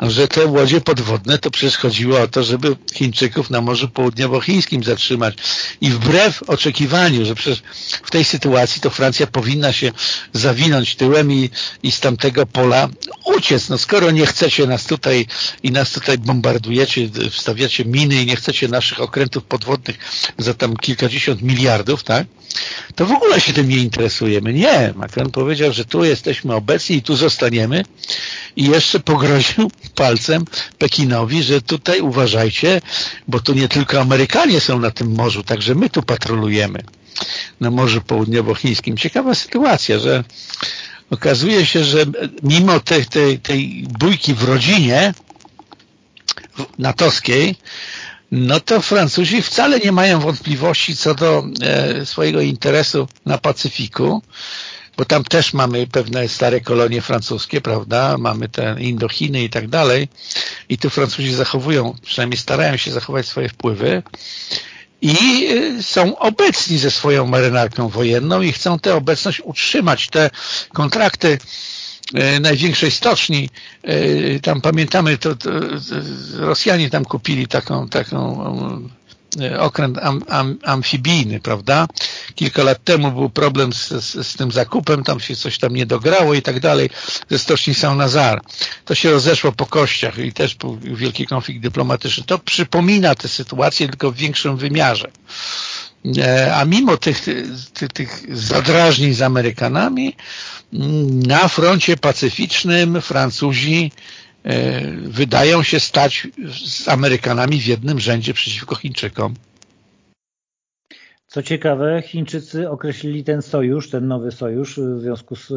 no, że te łodzie podwodne to przecież chodziło o to, żeby Chińczyków na Morzu Południowochińskim zatrzymać i wbrew oczekiwaniu, że przecież w tej sytuacji to Francja powinna się zawinąć tyłem i, i z tamtego pola uciec. No skoro nie chcecie nas tutaj i nas tutaj bombardujecie, wstawiacie miny i nie chcecie naszych okrętów podwodnych za tam kilkadziesiąt miliardów, tak? to w ogóle się tym nie interesujemy. Nie, Macron powiedział, że tu jesteśmy obecni i tu zostaniemy i jeszcze pogroził palcem Pekinowi, że tutaj uważajcie, bo tu nie tylko Amerykanie są na tym morzu, także my tu patrolujemy na Morzu Południowochińskim. Ciekawa sytuacja, że okazuje się, że mimo tej, tej, tej bójki w rodzinie natowskiej, no to Francuzi wcale nie mają wątpliwości co do e, swojego interesu na Pacyfiku, bo tam też mamy pewne stare kolonie francuskie, prawda? Mamy te Indochiny i tak dalej. I tu Francuzi zachowują, przynajmniej starają się zachować swoje wpływy i e, są obecni ze swoją marynarką wojenną i chcą tę obecność utrzymać. Te kontrakty E, największej stoczni, e, tam pamiętamy, to, to Rosjanie tam kupili taką, taką okręt am, am, amfibijny, prawda? Kilka lat temu był problem z, z, z, tym zakupem, tam się coś tam nie dograło i tak dalej, ze stoczni Saint-Nazar. To się rozeszło po kościach i też był wielki konflikt dyplomatyczny. To przypomina tę sytuację, tylko w większym wymiarze. A mimo tych, tych, tych zadrażnień z Amerykanami, na froncie pacyficznym Francuzi e, wydają się stać z Amerykanami w jednym rzędzie przeciwko Chińczykom. Co ciekawe, Chińczycy określili ten sojusz, ten nowy sojusz w związku z,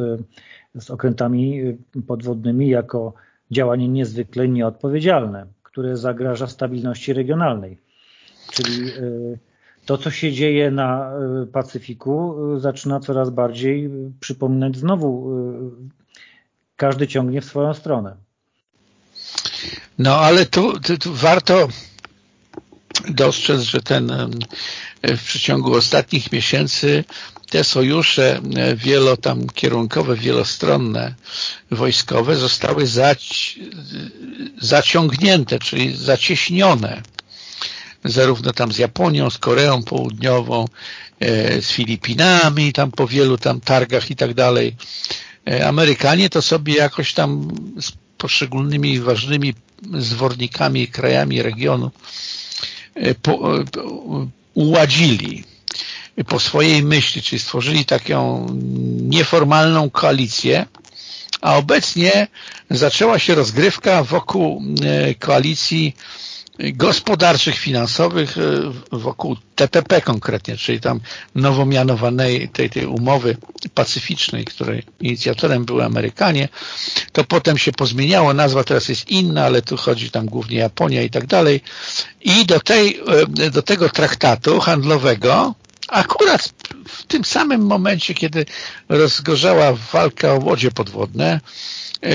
z okrętami podwodnymi jako działanie niezwykle nieodpowiedzialne, które zagraża stabilności regionalnej. Czyli e, to, co się dzieje na y, Pacyfiku, zaczyna coraz bardziej przypominać znowu, każdy ciągnie w swoją stronę. No ale tu, tu, tu warto dostrzec, że ten w przeciągu ostatnich miesięcy te sojusze wielo tam kierunkowe, wielostronne, wojskowe zostały zaci zaciągnięte, czyli zacieśnione zarówno tam z Japonią, z Koreą Południową, e, z Filipinami, tam po wielu tam targach i tak dalej. E, Amerykanie to sobie jakoś tam poszczególnymi ważnymi zwornikami, krajami regionu e, po, uładzili po swojej myśli, czyli stworzyli taką nieformalną koalicję, a obecnie zaczęła się rozgrywka wokół koalicji gospodarczych, finansowych wokół TPP konkretnie, czyli tam nowo mianowanej tej, tej umowy pacyficznej, której inicjatorem były Amerykanie, to potem się pozmieniało, nazwa teraz jest inna, ale tu chodzi tam głównie Japonia i tak dalej i do, tej, do tego traktatu handlowego akurat w tym samym momencie, kiedy rozgorzała walka o łodzie podwodne,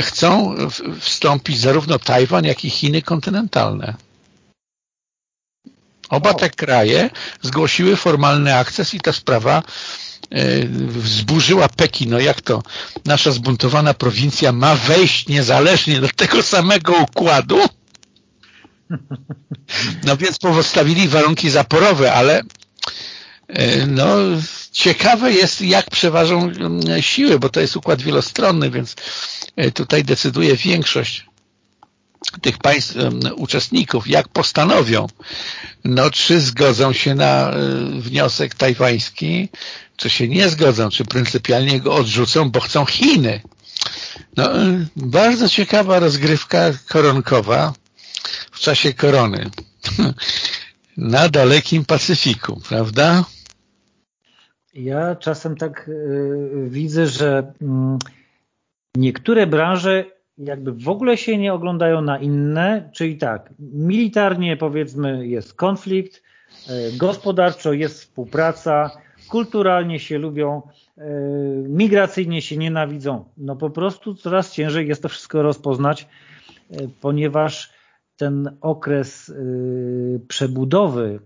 chcą wstąpić zarówno Tajwan, jak i Chiny kontynentalne. Oba te kraje zgłosiły formalny akces i ta sprawa e, wzburzyła Pekin. No jak to nasza zbuntowana prowincja ma wejść niezależnie do tego samego układu? No więc postawili warunki zaporowe, ale e, no ciekawe jest jak przeważą mm, siły, bo to jest układ wielostronny, więc e, tutaj decyduje większość tych państw uczestników, jak postanowią, no czy zgodzą się na e, wniosek tajwański, czy się nie zgodzą, czy pryncypialnie go odrzucą, bo chcą Chiny. No, e, bardzo ciekawa rozgrywka koronkowa w czasie korony. Na dalekim Pacyfiku, prawda? Ja czasem tak y, widzę, że y, niektóre branże jakby w ogóle się nie oglądają na inne, czyli tak, militarnie powiedzmy jest konflikt, e, gospodarczo jest współpraca, kulturalnie się lubią, e, migracyjnie się nienawidzą. No po prostu coraz ciężej jest to wszystko rozpoznać, e, ponieważ ten okres przebudowy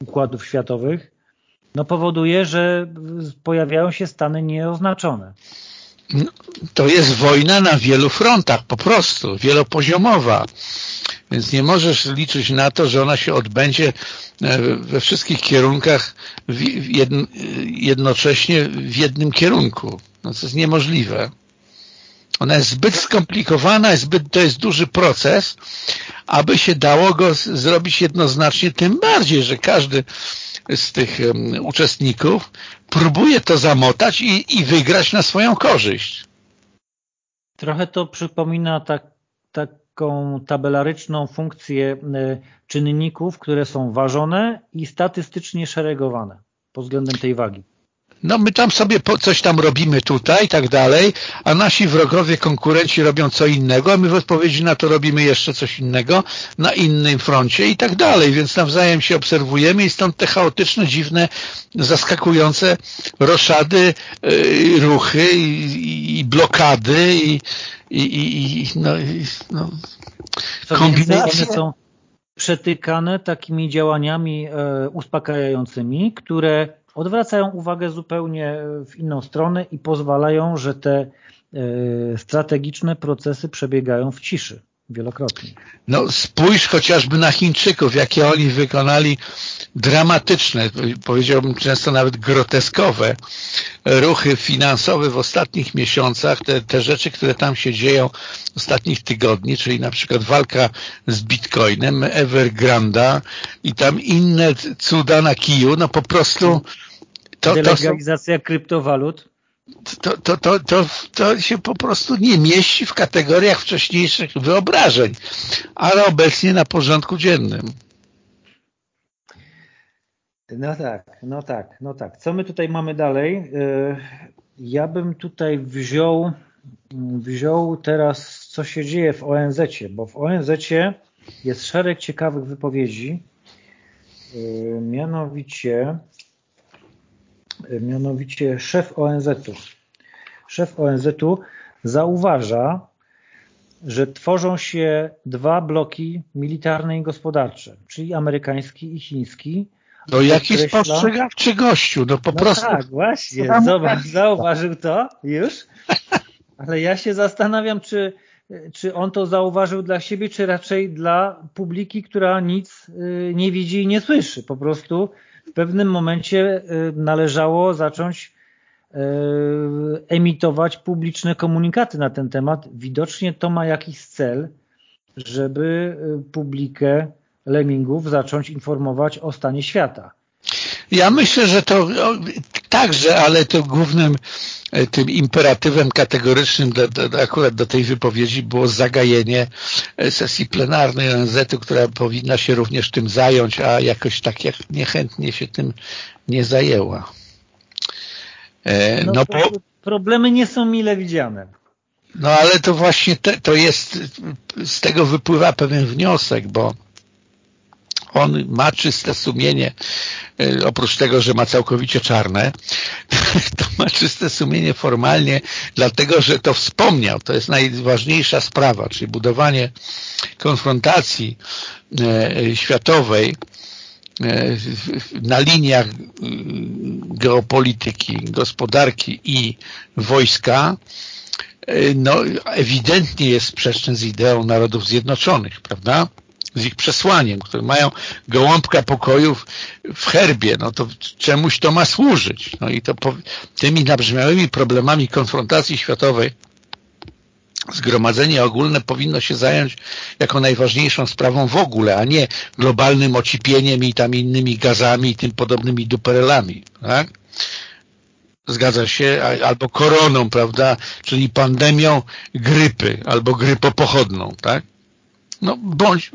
układów światowych no powoduje, że pojawiają się stany nieoznaczone. To jest wojna na wielu frontach, po prostu, wielopoziomowa. Więc nie możesz liczyć na to, że ona się odbędzie e, we wszystkich kierunkach jednocześnie w jednym kierunku. No to jest niemożliwe. Ona jest zbyt skomplikowana, jest zbyt, to jest duży proces, aby się dało go zrobić jednoznacznie, tym bardziej, że każdy z tych um, uczestników próbuje to zamotać i, i wygrać na swoją korzyść. Trochę to przypomina tak, taką tabelaryczną funkcję e, czynników, które są ważone i statystycznie szeregowane pod względem tej wagi no my tam sobie coś tam robimy tutaj i tak dalej, a nasi wrogowie, konkurenci robią co innego, a my w odpowiedzi na to robimy jeszcze coś innego na innym froncie i tak dalej, więc nawzajem się obserwujemy i stąd te chaotyczne, dziwne, zaskakujące roszady, yy, ruchy i, i, blokady i, i, i no, no kombinacje. Przetykane takimi działaniami e, uspokajającymi, które odwracają uwagę zupełnie w inną stronę i pozwalają, że te e, strategiczne procesy przebiegają w ciszy wielokrotnie. No spójrz chociażby na Chińczyków, jakie oni wykonali dramatyczne, powiedziałbym często nawet groteskowe ruchy finansowe w ostatnich miesiącach, te, te rzeczy, które tam się dzieją ostatnich tygodni, czyli na przykład walka z Bitcoinem, Evergranda i tam inne cuda na kiju, no po prostu to, Delegalizacja to są, kryptowalut? To, to, to, to, to się po prostu nie mieści w kategoriach wcześniejszych wyobrażeń, ale obecnie na porządku dziennym. No tak, no tak, no tak. Co my tutaj mamy dalej? E, ja bym tutaj wziął, wziął teraz, co się dzieje w ONZ-cie, bo w ONZ-cie jest szereg ciekawych wypowiedzi, e, mianowicie mianowicie szef ONZ-u. Szef ONZ-u zauważa, że tworzą się dwa bloki militarne i gospodarcze, czyli amerykański i chiński. No jakiś spostrzegawczy gościu, no po no prostu. tak, właśnie, zobacz, zauważył to już, ale ja się zastanawiam, czy, czy on to zauważył dla siebie, czy raczej dla publiki, która nic y, nie widzi i nie słyszy. Po prostu w pewnym momencie y, należało zacząć y, emitować publiczne komunikaty na ten temat. Widocznie to ma jakiś cel, żeby y, publikę lemmingów zacząć informować o stanie świata. Ja myślę, że to także, ale to głównym tym imperatywem kategorycznym do, do, akurat do tej wypowiedzi było zagajenie e, sesji plenarnej ONZ-u, która powinna się również tym zająć, a jakoś tak jak niechętnie się tym nie zajęła. No, no bo... Problemy nie są mile widziane. No ale to właśnie te, to jest, z tego wypływa pewien wniosek, bo on ma czyste sumienie, e, oprócz tego, że ma całkowicie czarne, to ma czyste sumienie formalnie, dlatego, że to wspomniał. To jest najważniejsza sprawa, czyli budowanie konfrontacji e, światowej e, na liniach geopolityki, gospodarki i wojska no, ewidentnie jest sprzeczny z ideą Narodów Zjednoczonych, prawda? Z ich przesłaniem, które mają gołąbka pokojów w herbie, no to czemuś to ma służyć. No i to po, tymi nabrzmiałymi problemami konfrontacji światowej zgromadzenie ogólne powinno się zająć jako najważniejszą sprawą w ogóle, a nie globalnym ocipieniem i tam innymi gazami i tym podobnymi duperelami. Tak? Zgadza się, albo koroną, prawda, czyli pandemią grypy, albo grypopochodną, tak? No bądź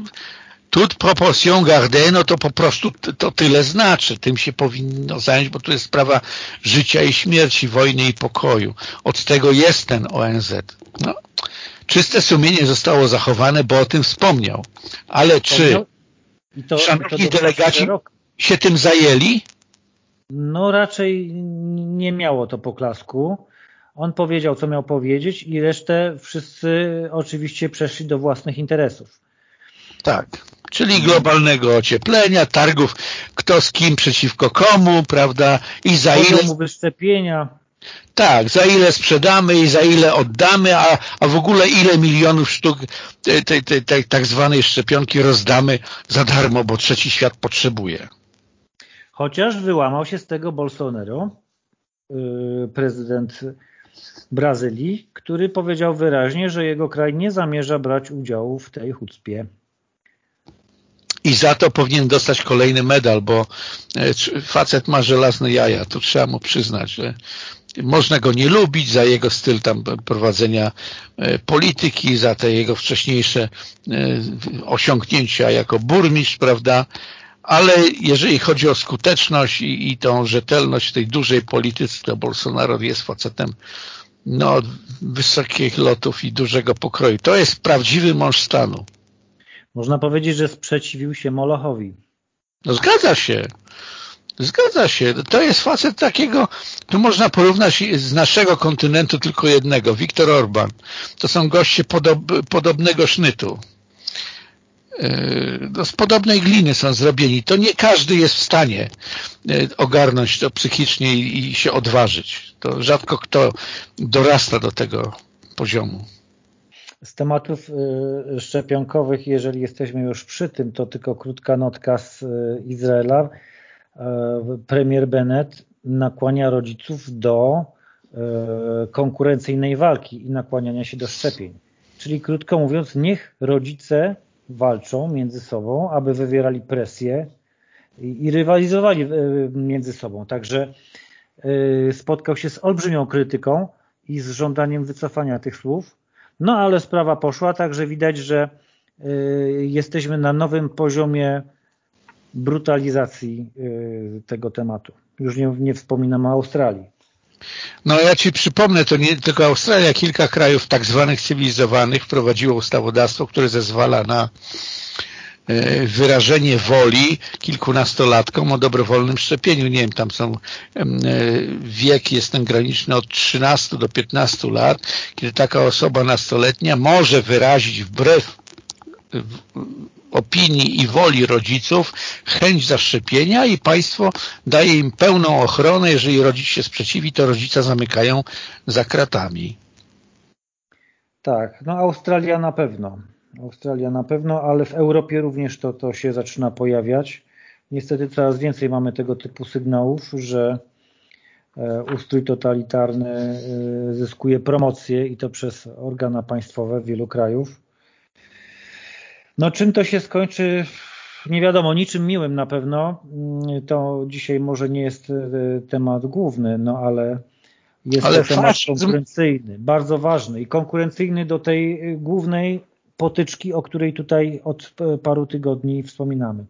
toute proportion gardée, no to po prostu to tyle znaczy. Tym się powinno zająć, bo tu jest sprawa życia i śmierci, wojny i pokoju. Od tego jest ten ONZ. No, czyste sumienie zostało zachowane, bo o tym wspomniał. Ale czy to, szanowni to delegaci się tym zajęli? No raczej nie miało to poklasku. On powiedział, co miał powiedzieć i resztę wszyscy oczywiście przeszli do własnych interesów. Tak, czyli globalnego ocieplenia, targów, kto z kim przeciwko komu, prawda, i za ile... wyszczepienia. Tak, za ile sprzedamy i za ile oddamy, a, a w ogóle ile milionów sztuk tej, tej, tej, tej tak zwanej szczepionki rozdamy za darmo, bo trzeci świat potrzebuje. Chociaż wyłamał się z tego Bolsonaro, yy, prezydent Brazylii, który powiedział wyraźnie, że jego kraj nie zamierza brać udziału w tej chucpie. I za to powinien dostać kolejny medal, bo e, facet ma żelazne jaja, to trzeba mu przyznać, że można go nie lubić za jego styl tam prowadzenia e, polityki, za te jego wcześniejsze e, osiągnięcia jako burmistrz, prawda, ale jeżeli chodzi o skuteczność i, i tą rzetelność tej dużej polityce, to Bolsonaro jest facetem no, wysokich lotów i dużego pokroju. To jest prawdziwy mąż stanu. Można powiedzieć, że sprzeciwił się Molochowi. No zgadza się. Zgadza się. To jest facet takiego, tu można porównać z naszego kontynentu tylko jednego, Viktor Orban. To są goście podob, podobnego sznytu. E, no, z podobnej gliny są zrobieni. To nie każdy jest w stanie e, ogarnąć to psychicznie i się odważyć. To rzadko kto dorasta do tego poziomu. Z tematów e, szczepionkowych, jeżeli jesteśmy już przy tym, to tylko krótka notka z Izraela. Premier Bennett nakłania rodziców do konkurencyjnej walki i nakłaniania się do szczepień. Czyli krótko mówiąc, niech rodzice walczą między sobą, aby wywierali presję i, i rywalizowali e, między sobą. Także e, spotkał się z olbrzymią krytyką i z żądaniem wycofania tych słów. No ale sprawa poszła, także widać, że e, jesteśmy na nowym poziomie brutalizacji tego tematu. Już nie, nie wspominam o Australii. No ja Ci przypomnę, to nie tylko Australia, kilka krajów tak zwanych cywilizowanych wprowadziło ustawodawstwo, które zezwala na e, wyrażenie woli kilkunastolatkom o dobrowolnym szczepieniu. Nie wiem, tam są e, wiek jest ten graniczny od 13 do 15 lat, kiedy taka osoba nastoletnia może wyrazić wbrew opinii i woli rodziców chęć zaszczepienia i państwo daje im pełną ochronę. Jeżeli rodzic się sprzeciwi, to rodzica zamykają za kratami. Tak, no Australia na pewno. Australia na pewno, ale w Europie również to, to się zaczyna pojawiać. Niestety coraz więcej mamy tego typu sygnałów, że e, ustrój totalitarny e, zyskuje promocję i to przez organa państwowe wielu krajów. No czym to się skończy, nie wiadomo, niczym miłym na pewno. To dzisiaj może nie jest e, temat główny, no ale Jest Ale to temat faszyzm... konkurencyjny, bardzo ważny i konkurencyjny do tej głównej potyczki, o której tutaj od paru tygodni wspominamy.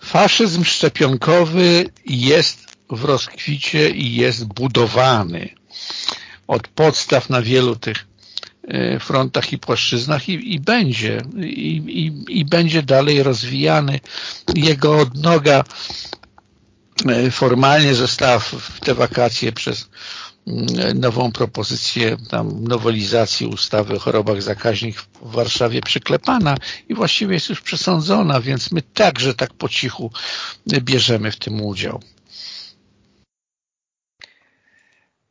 Faszyzm szczepionkowy jest w rozkwicie i jest budowany od podstaw na wielu tych e, frontach i płaszczyznach i, i będzie i, i, i, będzie dalej rozwijany. Jego odnoga e, formalnie została w te wakacje przez mm, nową propozycję tam nowelizacji ustawy o chorobach zakaźnych w Warszawie przyklepana i właściwie jest już przesądzona, więc my także tak po cichu bierzemy w tym udział.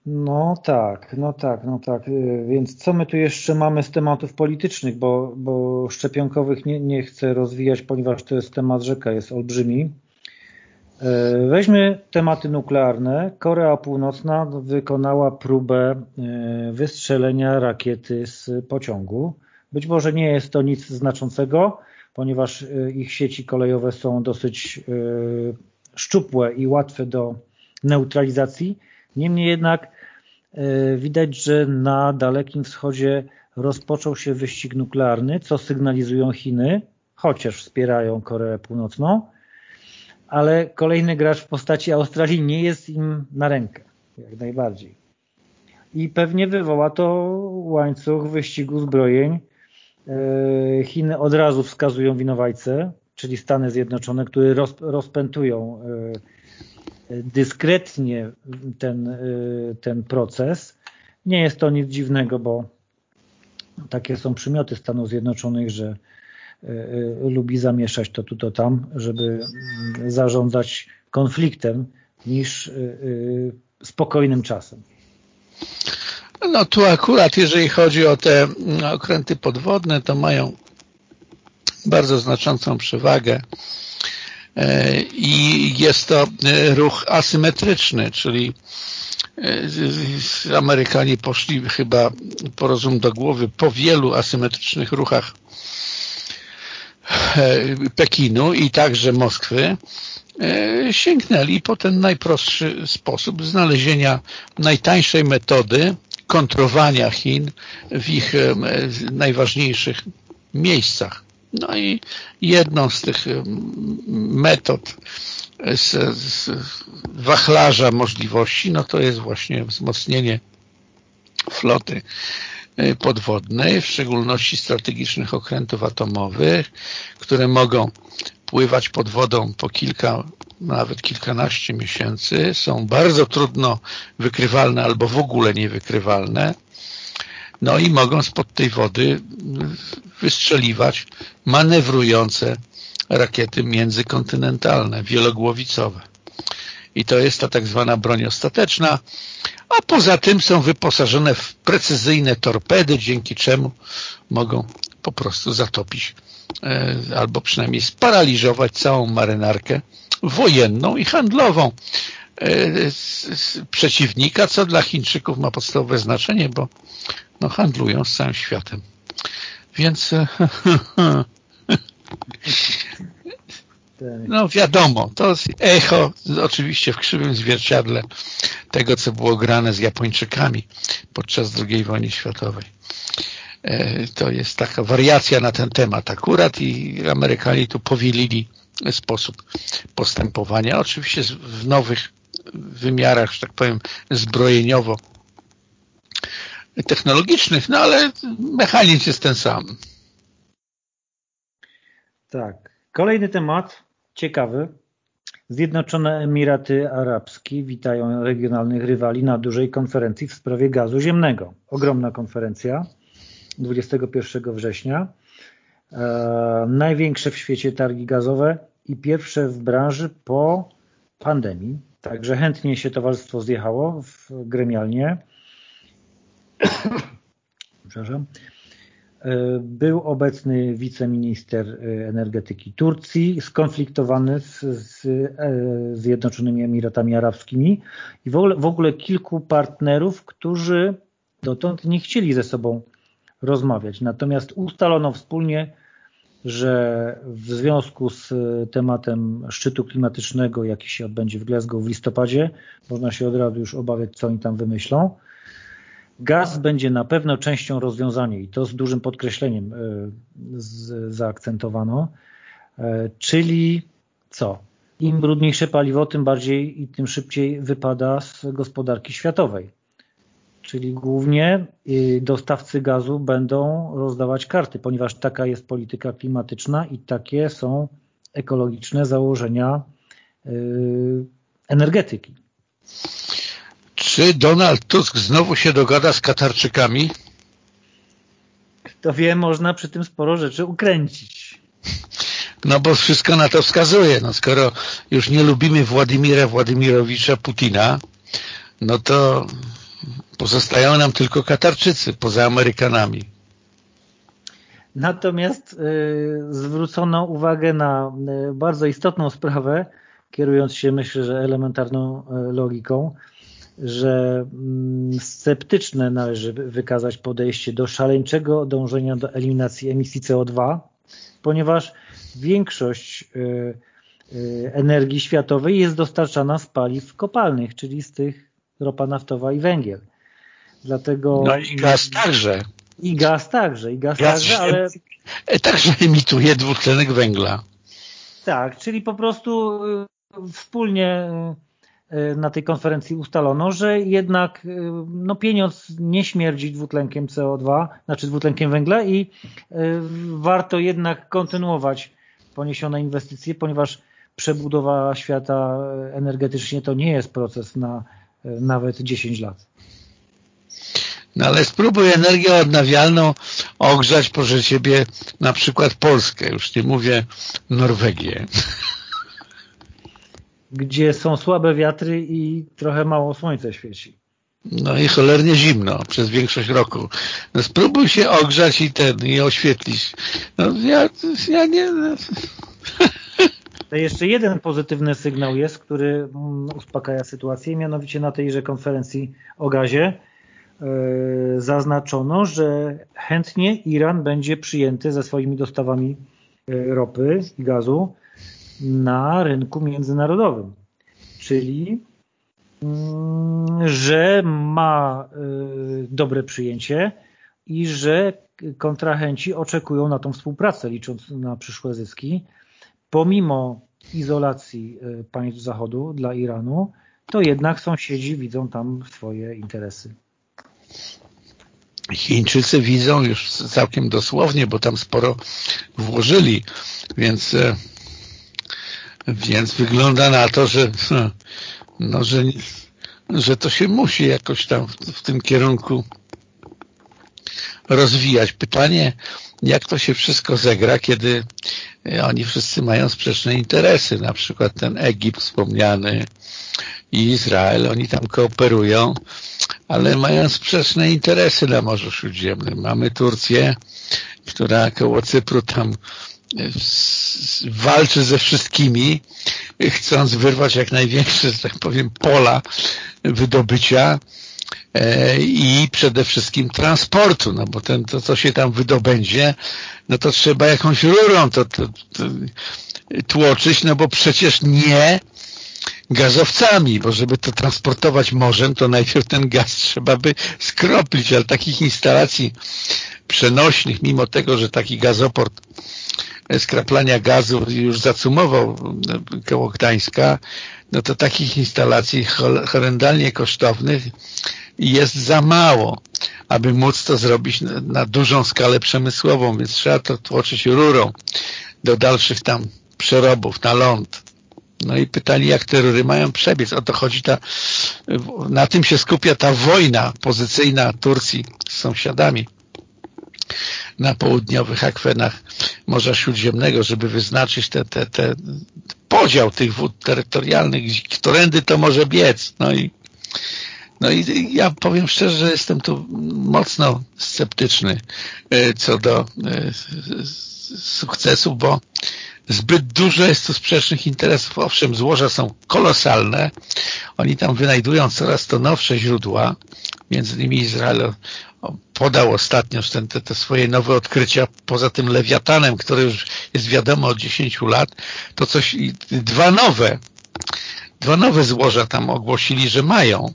No tak, no tak, no tak. Y, więc co my tu jeszcze mamy z tematów politycznych, bo, bo szczepionkowych nie, nie chcę rozwijać, ponieważ to jest temat rzeka, jest olbrzymi. Y, weźmy tematy nuklearne. Korea Północna wykonała próbę y, wystrzelenia rakiety z pociągu. Być może nie jest to nic znaczącego, ponieważ ich sieci kolejowe są dosyć szczupłe i łatwe do neutralizacji Niemniej jednak e, widać, że na Dalekim Wschodzie rozpoczął się wyścig nuklearny, co sygnalizują Chiny, chociaż wspierają Koreę Północną, ale kolejny gracz w postaci Australii nie jest im na rękę, jak najbardziej. I pewnie wywoła to łańcuch wyścigu zbrojeń. E, Chiny od razu wskazują winowajcę, czyli Stany Zjednoczone, które rozpętują e, dyskretnie ten, y, ten proces. Nie jest to nic dziwnego, bo takie są przymioty Stanów Zjednoczonych, że y, y, lubi zamieszać to tu, to tam, żeby mm, zarządzać konfliktem niż spokojnym czasem. No tu akurat, jeżeli chodzi o te mm, okręty podwodne, to mają bardzo znaczącą przewagę i jest to e, ruch asymetryczny, czyli e, Amerykanie poszli chyba po rozum do głowy po wielu asymetrycznych ruchach Pekinu i także Moskwy sięgnęli po ten najprostszy sposób znalezienia najtańszej metody kontrowania Chin w ich najważniejszych miejscach. No i jedną z tych metod z, z wachlarza możliwości, no to jest właśnie wzmocnienie floty y, podwodnej, w szczególności strategicznych okrętów atomowych, które mogą pływać pod wodą po kilka, nawet kilkanaście miesięcy, są bardzo trudno wykrywalne albo w ogóle niewykrywalne no i mogą spod tej wody wystrzeliwać manewrujące rakiety międzykontynentalne, wielogłowicowe. I to jest ta tak zwana broń ostateczna, a poza tym są wyposażone w precyzyjne torpedy, dzięki czemu mogą po prostu zatopić e, albo przynajmniej sparaliżować całą marynarkę wojenną i handlową e, przeciwnika, co dla Chińczyków ma podstawowe znaczenie, bo no, handlują z całym światem. Więc no wiadomo, to jest echo oczywiście w krzywym zwierciadle tego, co było grane z Japończykami podczas II wojny światowej. E, to jest taka wariacja na ten temat akurat i Amerykanie tu powielili sposób postępowania. Oczywiście w nowych wymiarach, że tak powiem, zbrojeniowo technologicznych, no ale mechanizm jest ten sam. Tak. Kolejny temat, ciekawy. Zjednoczone Emiraty Arabskie witają regionalnych rywali na dużej konferencji w sprawie gazu ziemnego. Ogromna konferencja 21 września. E, największe w świecie targi gazowe i pierwsze w branży po pandemii. Także chętnie się towarzystwo zjechało w gremialnie. Przepraszam. E, był obecny wiceminister e, energetyki Turcji, skonfliktowany z, z e, Zjednoczonymi Emiratami Arabskimi i w ogóle, w ogóle kilku partnerów, którzy dotąd nie chcieli ze sobą rozmawiać. Natomiast ustalono wspólnie że w związku z tematem szczytu klimatycznego, jaki się odbędzie w Glasgow w listopadzie, można się od razu już obawiać, co oni tam wymyślą, gaz będzie na pewno częścią rozwiązania i to z dużym podkreśleniem zaakcentowano, czyli co? Im brudniejsze paliwo, tym bardziej i tym szybciej wypada z gospodarki światowej. Czyli głównie y, dostawcy gazu będą rozdawać karty, ponieważ taka jest polityka klimatyczna i takie są ekologiczne założenia y, energetyki. Czy Donald Tusk znowu się dogada z Katarczykami? Kto wie, można przy tym sporo rzeczy ukręcić. No bo wszystko na to wskazuje. No skoro już nie lubimy Władimira Władimirowicza Putina, no to pozostają nam tylko Katarczycy poza Amerykanami. Natomiast y, zwrócono uwagę na y, bardzo istotną sprawę, kierując się myślę, że elementarną y, logiką, że y, sceptyczne należy wykazać podejście do szaleńczego dążenia do eliminacji emisji CO2, ponieważ większość y, y, energii światowej jest dostarczana z paliw kopalnych, czyli z tych ropa naftowa i węgiel. Dlatego... No i gaz także. I gaz także, i gaz, gaz także, ale... Także emituje dwutlenek węgla. Tak, czyli po prostu y, wspólnie na tej konferencji ustalono, że jednak no, pieniądz nie śmierdzi dwutlenkiem CO2, znaczy dwutlenkiem węgla i warto jednak kontynuować poniesione inwestycje, ponieważ przebudowa świata energetycznie to nie jest proces na nawet 10 lat. No ale spróbuj energię odnawialną ogrzać, proszę Ciebie, na przykład Polskę, już nie mówię Norwegię. Gdzie są słabe wiatry i trochę mało słońce świeci. No i cholernie zimno przez większość roku. No spróbuj się ogrzać i ten, i oświetlić. No ja, ja nie... To jeszcze jeden pozytywny sygnał jest, który mm, uspokaja sytuację, mianowicie na tejże konferencji o gazie yy, zaznaczono, że chętnie Iran będzie przyjęty ze swoimi dostawami yy, ropy i gazu na rynku międzynarodowym. Czyli Mm, że ma y, dobre przyjęcie i że kontrahenci oczekują na tą współpracę, licząc na przyszłe zyski. Pomimo izolacji y, państw Zachodu dla Iranu, to jednak sąsiedzi widzą tam swoje interesy. Chińczycy widzą już całkiem dosłownie, bo tam sporo włożyli, więc y, więc wygląda na to, że no, że, że to się musi jakoś tam w, w tym kierunku rozwijać. Pytanie, jak to się wszystko zegra, kiedy oni wszyscy mają sprzeczne interesy, na przykład ten Egipt wspomniany i Izrael, oni tam kooperują, ale mają sprzeczne interesy na Morzu Śródziemnym. Mamy Turcję, która koło Cypru tam walczy ze wszystkimi, chcąc wyrwać jak największe, że tak powiem, pola wydobycia e, i przede wszystkim transportu, no bo ten, to co się tam wydobędzie, no to trzeba jakąś rurą to, to, to tłoczyć, no bo przecież nie gazowcami, bo żeby to transportować morzem, to najpierw ten gaz trzeba by skroplić, ale takich instalacji przenośnych, mimo tego, że taki gazoport skraplania gazu już zacumował koło Gdańska, no to takich instalacji horrendalnie kosztownych jest za mało, aby móc to zrobić na, na dużą skalę przemysłową, więc trzeba to tłoczyć rurą do dalszych tam przerobów na ląd. No i pytali, jak te rury mają przebiec. O to chodzi, ta, na tym się skupia ta wojna pozycyjna Turcji z sąsiadami na południowych akwenach Morza Śródziemnego, żeby wyznaczyć te, te, te podział tych wód terytorialnych, którędy to może biec. No i, no i ja powiem szczerze, że jestem tu mocno sceptyczny e, co do e, sukcesu, bo zbyt dużo jest tu sprzecznych interesów. Owszem, złoża są kolosalne, oni tam wynajdują coraz to nowsze źródła, między innymi Izrael podał ostatnio te, te, swoje nowe odkrycia, poza tym Lewiatanem, który już jest wiadomo od 10 lat, to coś, dwa nowe, dwa nowe złoża tam ogłosili, że mają,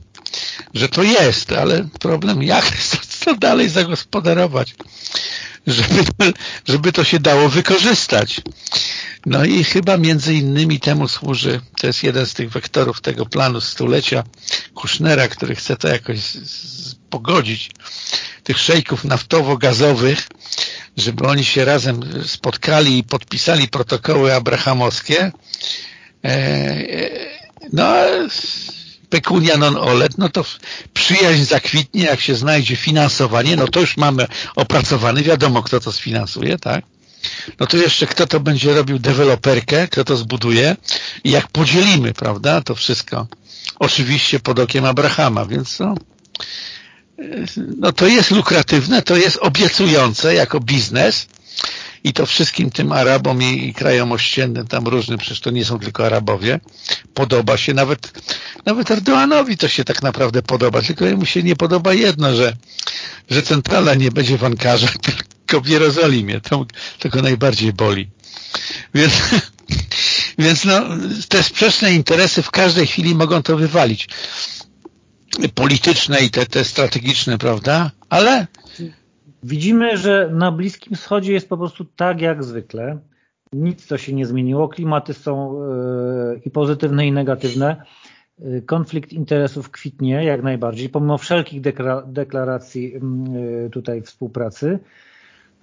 że to jest, ale problem jak to, to dalej zagospodarować, żeby, żeby to się dało wykorzystać. No i chyba między innymi temu służy, to jest jeden z tych wektorów tego planu stulecia Kusznera, który chce to jakoś pogodzić, tych szejków naftowo-gazowych, żeby oni się razem spotkali i podpisali protokoły abrahamowskie. E, e, no, pekunia non olet, no to przyjaźń zakwitnie, jak się znajdzie finansowanie, no to już mamy opracowany, wiadomo kto to sfinansuje, tak? no to jeszcze kto to będzie robił deweloperkę, kto to zbuduje i jak podzielimy, prawda, to wszystko. Oczywiście pod okiem Abrahama, więc no, no to jest lukratywne, to jest obiecujące jako biznes i to wszystkim tym Arabom i, i krajom ościennym, tam różnym, przecież to nie są tylko Arabowie, podoba się, nawet, nawet Erdoğanowi to się tak naprawdę podoba, tylko mu się nie podoba jedno, że, że centrala nie będzie w Ankarze, tylko w Jerozolimie. To, to go najbardziej boli. Więc, więc no, te sprzeczne interesy w każdej chwili mogą to wywalić. Polityczne i te, te strategiczne, prawda? Ale... Widzimy, że na Bliskim Wschodzie jest po prostu tak jak zwykle. Nic to się nie zmieniło. Klimaty są yy, i pozytywne, i negatywne. Yy, konflikt interesów kwitnie jak najbardziej, pomimo wszelkich deklaracji yy, tutaj współpracy.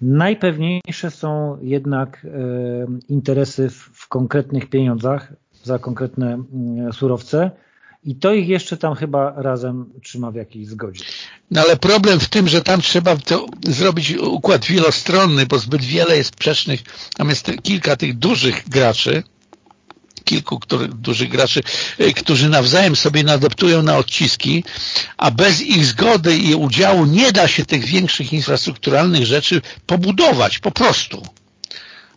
Najpewniejsze są jednak e, interesy w, konkretnych pieniądzach za konkretne surowce i to ich jeszcze tam chyba razem trzyma w jakiejś zgodzie. No ale problem w tym, że tam trzeba zrobić układ wielostronny, bo zbyt wiele jest sprzecznych, tam jest kilka tych dużych graczy, kilku dużych graczy, y, którzy nawzajem sobie nadeptują na odciski, a bez ich zgody i udziału nie da się tych większych infrastrukturalnych rzeczy pobudować, po prostu.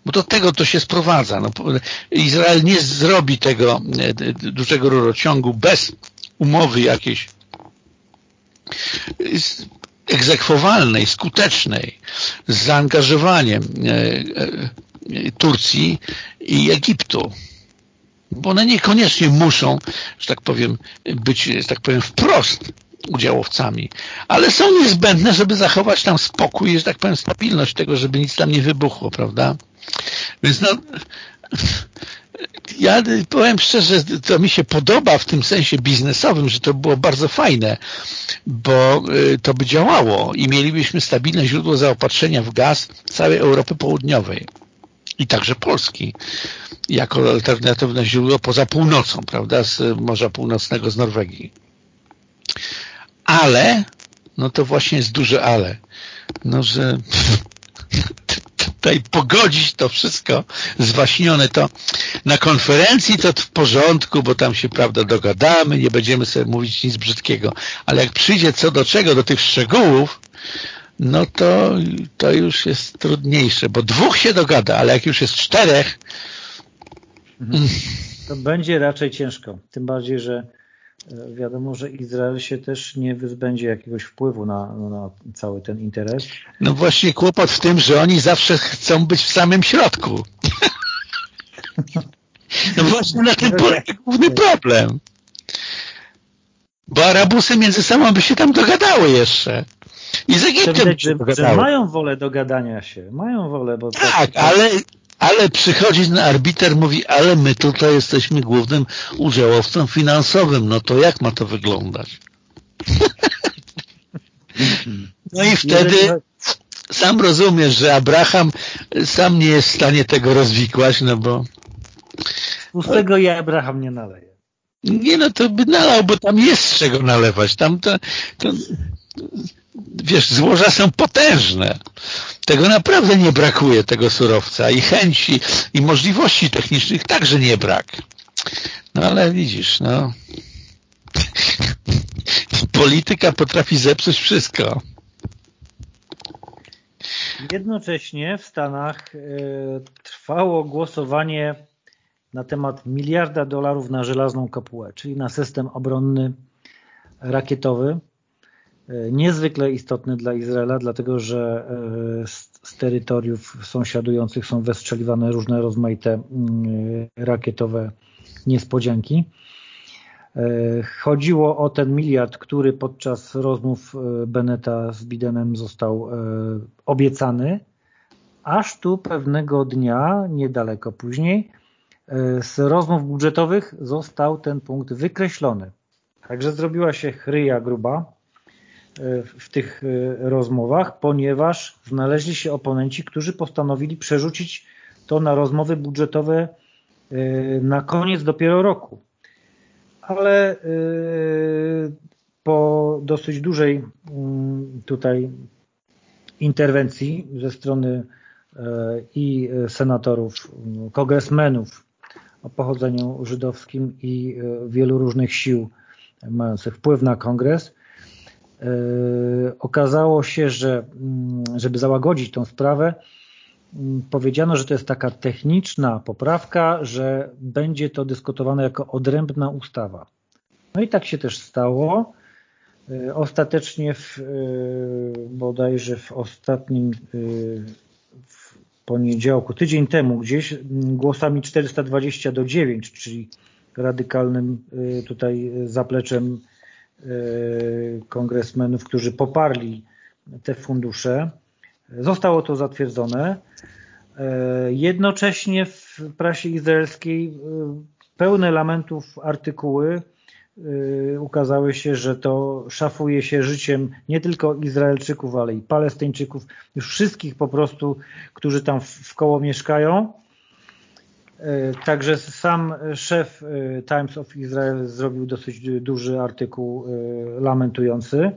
Bo do tego to się sprowadza. No, Izrael nie zrobi tego y, dużego rurociągu bez umowy jakiejś egzekwowalnej, skutecznej, z zaangażowaniem y, Turcji i Egiptu bo one niekoniecznie muszą, że tak powiem, być, że tak powiem, wprost udziałowcami, ale są niezbędne, żeby zachować tam spokój i, że tak powiem, stabilność tego, żeby nic tam nie wybuchło, prawda? Więc no, ja powiem szczerze, to mi się podoba w tym sensie biznesowym, że to było bardzo fajne, bo y, to by działało i mielibyśmy stabilne źródło zaopatrzenia w gaz całej Europy Południowej i także Polski jako alternatywne źródło poza północą, prawda, z Morza Północnego, z Norwegii. Ale, no to właśnie jest duże ale, no że tutaj pogodzić to wszystko zwaśnione to na konferencji to w porządku, bo tam się prawda dogadamy, nie będziemy sobie mówić nic brzydkiego, ale jak przyjdzie co do czego, do tych szczegółów, no to, to już jest trudniejsze, bo dwóch się dogada, ale jak już jest czterech, mhm. to będzie raczej ciężko. Tym bardziej, że wiadomo, że Izrael się też nie wyzbędzie jakiegoś wpływu na, na cały ten interes. No właśnie kłopot w tym, że oni zawsze chcą być w samym środku. No właśnie na tym polega główny problem. Bo Arabusy między sobą by się tam dogadały jeszcze. I z Egiptem widać, że, że, mają wolę dogadania się. Mają wolę, bo... Tak, to... ale, ale przychodzi ten arbiter, mówi, ale my tutaj jesteśmy głównym udziałowcem finansowym. No to jak ma to wyglądać? no i wtedy sam rozumiesz, że Abraham sam nie jest w stanie tego rozwikłać, no bo... Pustego ja Abraham nie naleje. Nie no, to by nalał, bo tam jest z czego nalewać. Tam to, to wiesz, złoża są potężne. Tego naprawdę nie brakuje, tego surowca i chęci i możliwości technicznych także nie brak. No ale widzisz, no polityka potrafi zepsuć wszystko. Jednocześnie w Stanach y, trwało głosowanie na temat miliarda dolarów na żelazną kopułę, czyli na system obronny rakietowy niezwykle istotny dla Izraela, dlatego że z terytoriów sąsiadujących są wystrzeliwane różne rozmaite mm, rakietowe niespodzianki. Chodziło o ten miliard, który podczas rozmów Beneta z Bidenem został obiecany, aż tu pewnego dnia, niedaleko później, e, z rozmów budżetowych został ten punkt wykreślony. Także zrobiła się chryja gruba e, w tych e, rozmowach, ponieważ znaleźli się oponenci, którzy postanowili przerzucić to na rozmowy budżetowe na koniec dopiero roku. Ale po dosyć dużej mm, tutaj interwencji ze strony i senatorów, kongresmenów o pochodzeniu żydowskim i e, wielu różnych sił mających wpływ na kongres. E, okazało się, że mm, żeby załagodzić tą sprawę, mm, powiedziano, że to jest taka techniczna poprawka, że będzie to dyskutowane jako odrębna ustawa. No i tak się też stało. E, ostatecznie w, bodajże w ostatnim poniedziałku, tydzień temu gdzieś głosami 420 do 9, czyli radykalnym tutaj zapleczem kongresmenów, którzy poparli te fundusze. Zostało to zatwierdzone. Y, jednocześnie w prasie izraelskiej pełne lamentów artykuły Y, ukazały się, że to szafuje się życiem nie tylko Izraelczyków, ale i Palestyńczyków, już wszystkich po prostu, którzy tam w koło mieszkają. Y, także sam szef y, Times of Israel zrobił dosyć duży artykuł lamentujący.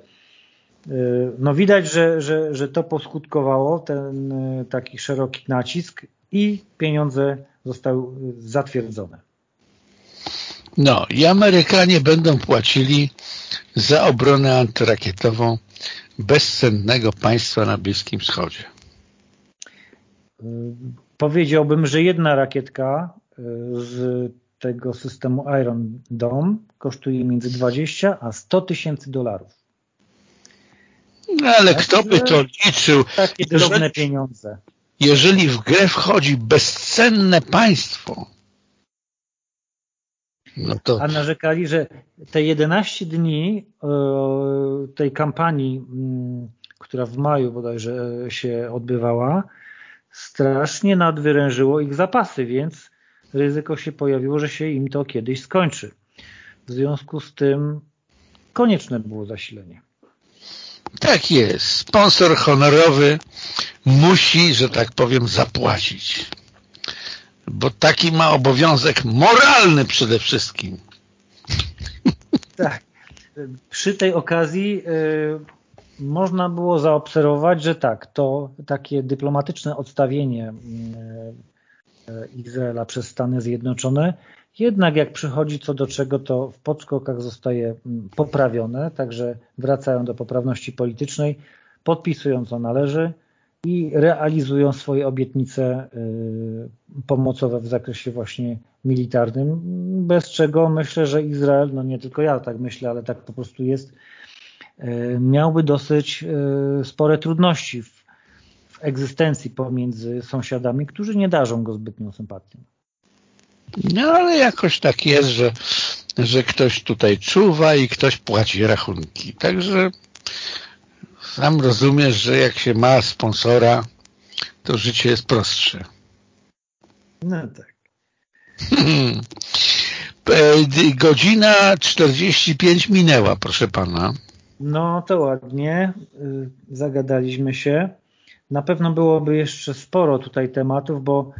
No widać, że, że, że to poskutkowało, ten taki szeroki nacisk i pieniądze zostały zatwierdzone. No i Amerykanie będą płacili za obronę antyrakietową bezcennego państwa na Bliskim Wschodzie. Powiedziałbym, że jedna rakietka y, z tego systemu Iron Dome kosztuje między 20 a 100 tysięcy dolarów. No ale tak, kto by to liczył? Takie drobne pieniądze. Jeżeli w grę wchodzi bezcenne państwo, no to... A narzekali, że te 11 dni e, tej kampanii, mm, która w maju bodajże się odbywała, strasznie nadwyrężyło ich zapasy, więc ryzyko się pojawiło, że się im to kiedyś skończy. W związku z tym konieczne było zasilenie. Tak jest. Sponsor honorowy musi, że tak powiem, zapłacić bo taki ma obowiązek moralny przede wszystkim. Tak. Przy tej okazji y, można było zaobserwować, że tak, to takie dyplomatyczne odstawienie y, y, Izraela przez Stany Zjednoczone jednak jak przychodzi co do czego, to w podskokach zostaje mm, poprawione, także wracają do poprawności politycznej, podpisują co należy, i realizują swoje obietnice y, pomocowe w zakresie właśnie militarnym, bez czego myślę, że Izrael, no nie tylko ja tak myślę, ale tak po prostu jest, miałby dosyć y, spore trudności w, w egzystencji pomiędzy sąsiadami, którzy nie darzą go zbytnią sympatią. No ale jakoś tak jest, że, że ktoś tutaj czuwa i ktoś płaci rachunki. Także sam rozumiesz, że jak się ma sponsora, to życie jest prostsze. No tak. Godzina 45 minęła, proszę pana. No to ładnie. Y, zagadaliśmy się. Na pewno byłoby jeszcze sporo tutaj tematów, bo,